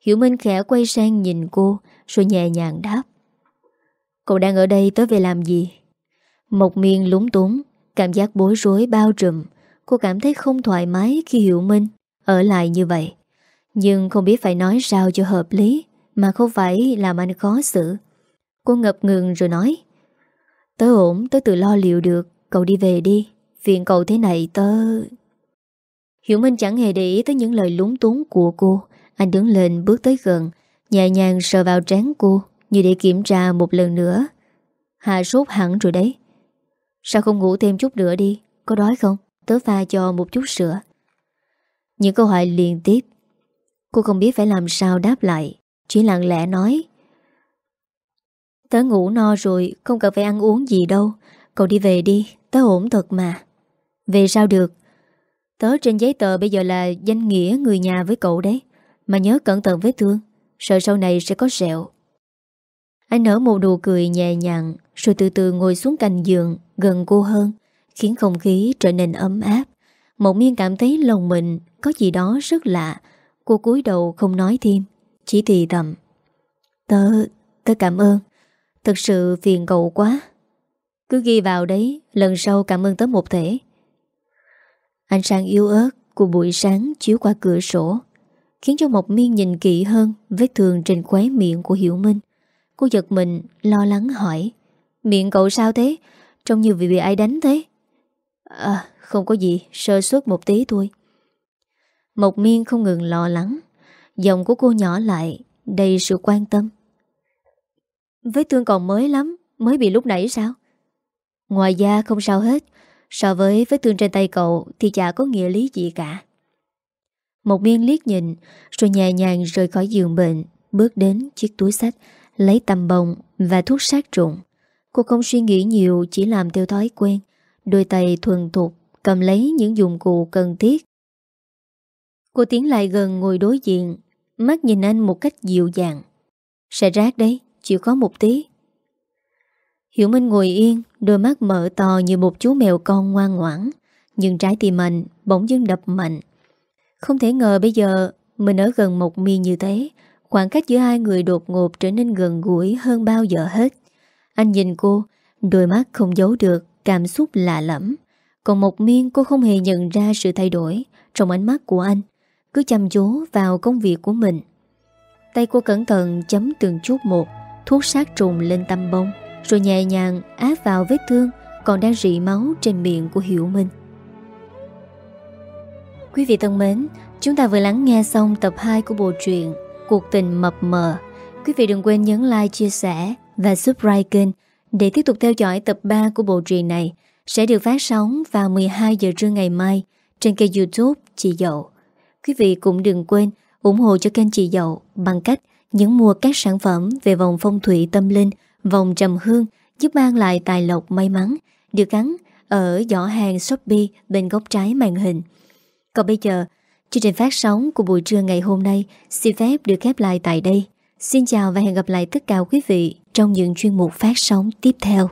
S1: Hiểu Minh khẽ quay sang nhìn cô Rồi nhẹ nhàng đáp. Cậu đang ở đây tới về làm gì? Mộc miên lúng túng Cảm giác bối rối bao trùm. Cô cảm thấy không thoải mái khi Hiểu Minh Ở lại như vậy. Nhưng không biết phải nói sao cho hợp lý Mà không phải làm anh khó xử. Cô ngập ngừng rồi nói. Tớ ổn, tớ tự lo liệu được Cậu đi về đi. Phiền cậu thế này tớ... Hiểu Minh chẳng hề để ý tới những lời lúng túng của cô. Anh đứng lên bước tới gần, nhẹ nhàng sờ vào trán cô, như để kiểm tra một lần nữa. Hà sốt hẳn rồi đấy. Sao không ngủ thêm chút nữa đi, có đói không? Tớ pha cho một chút sữa. Những câu hỏi liên tiếp. Cô không biết phải làm sao đáp lại, chỉ lặng lẽ nói. Tớ ngủ no rồi, không cần phải ăn uống gì đâu. Cậu đi về đi, tớ ổn thật mà. Về sao được? Tớ trên giấy tờ bây giờ là danh nghĩa người nhà với cậu đấy. Mà nhớ cẩn thận vết thương Sợ sau này sẽ có sẹo. Anh nở một nụ cười nhẹ nhàng Rồi từ từ ngồi xuống cành giường Gần cô hơn Khiến không khí trở nên ấm áp. Mộng miên cảm thấy lòng mình Có gì đó rất lạ. Cô cúi đầu không nói thêm Chỉ thì thầm. Tớ, tớ cảm ơn. Thật sự phiền cậu quá. Cứ ghi vào đấy Lần sau cảm ơn tớ một thể. Ánh sáng yếu ớt của buổi sáng chiếu qua cửa sổ, Khiến cho Mộc Miên nhìn kỹ hơn Vết thương trên khóe miệng của Hiểu Minh. Cô giật mình, lo lắng hỏi, Miệng cậu sao thế? Trông như vì bị ai đánh thế? À không có gì, Sơ suất một tí thôi. Mộc Miên không ngừng lo lắng, Giọng của cô nhỏ lại, Đầy sự quan tâm. Vết thương còn mới lắm, Mới bị lúc nãy sao? Ngoài da không sao hết So với vết thương trên tay cậu Thì chả có nghĩa lý gì cả. Một miên liếc nhìn, Rồi nhẹ nhàng rời khỏi giường bệnh, Bước đến chiếc túi sách, Lấy tầm bông và thuốc sát trùng. Cô không suy nghĩ nhiều, Chỉ làm theo thói quen, Đôi tay thuần thục, Cầm lấy những dụng cụ cần thiết. Cô tiến lại gần ngồi đối diện, Mắt nhìn anh một cách dịu dàng. Sẽ rác đấy, Chịu có một tí. Hiểu Minh ngồi yên, Đôi mắt mở to như một chú mèo con ngoan ngoãn, Nhưng trái tim mình bỗng dưng đập mạnh. Không thể ngờ bây giờ, Mình ở gần một mi như thế, Khoảng cách giữa hai người đột ngột trở nên gần gũi hơn bao giờ hết. Anh nhìn cô, Đôi mắt không giấu được Cảm xúc lạ lẫm. Còn một miên cô không hề nhận ra sự thay đổi Trong ánh mắt của anh, Cứ chăm chú vào công việc của mình. Tay cô cẩn thận chấm từng chút một, Thuốc sát trùng lên tâm bông. Rồi nhẹ nhàng áp vào vết thương Còn đang rỉ máu trên miệng của Hiểu Minh. Quý vị thân mến Chúng ta vừa lắng nghe xong tập 2 của bộ truyện Cuộc tình mập mờ. Quý vị đừng quên nhấn like, chia sẻ Và subscribe kênh Để tiếp tục theo dõi tập 3 của bộ truyện này Sẽ được phát sóng vào 12 giờ trưa ngày mai Trên kênh youtube Chị Dậu. Quý vị cũng đừng quên ủng hộ cho kênh Chị Dậu Bằng cách nhấn mua các sản phẩm về vòng phong thủy tâm linh Vòng trầm hương Giúp mang lại tài lộc may mắn Được gắn ở giỏ hàng Shopee bên góc trái màn hình còn bây giờ, chương trình phát sóng của buổi trưa ngày hôm nay xin phép được khép lại tại đây. Xin chào và hẹn gặp lại tất cả quý vị trong những chuyên mục phát sóng tiếp theo.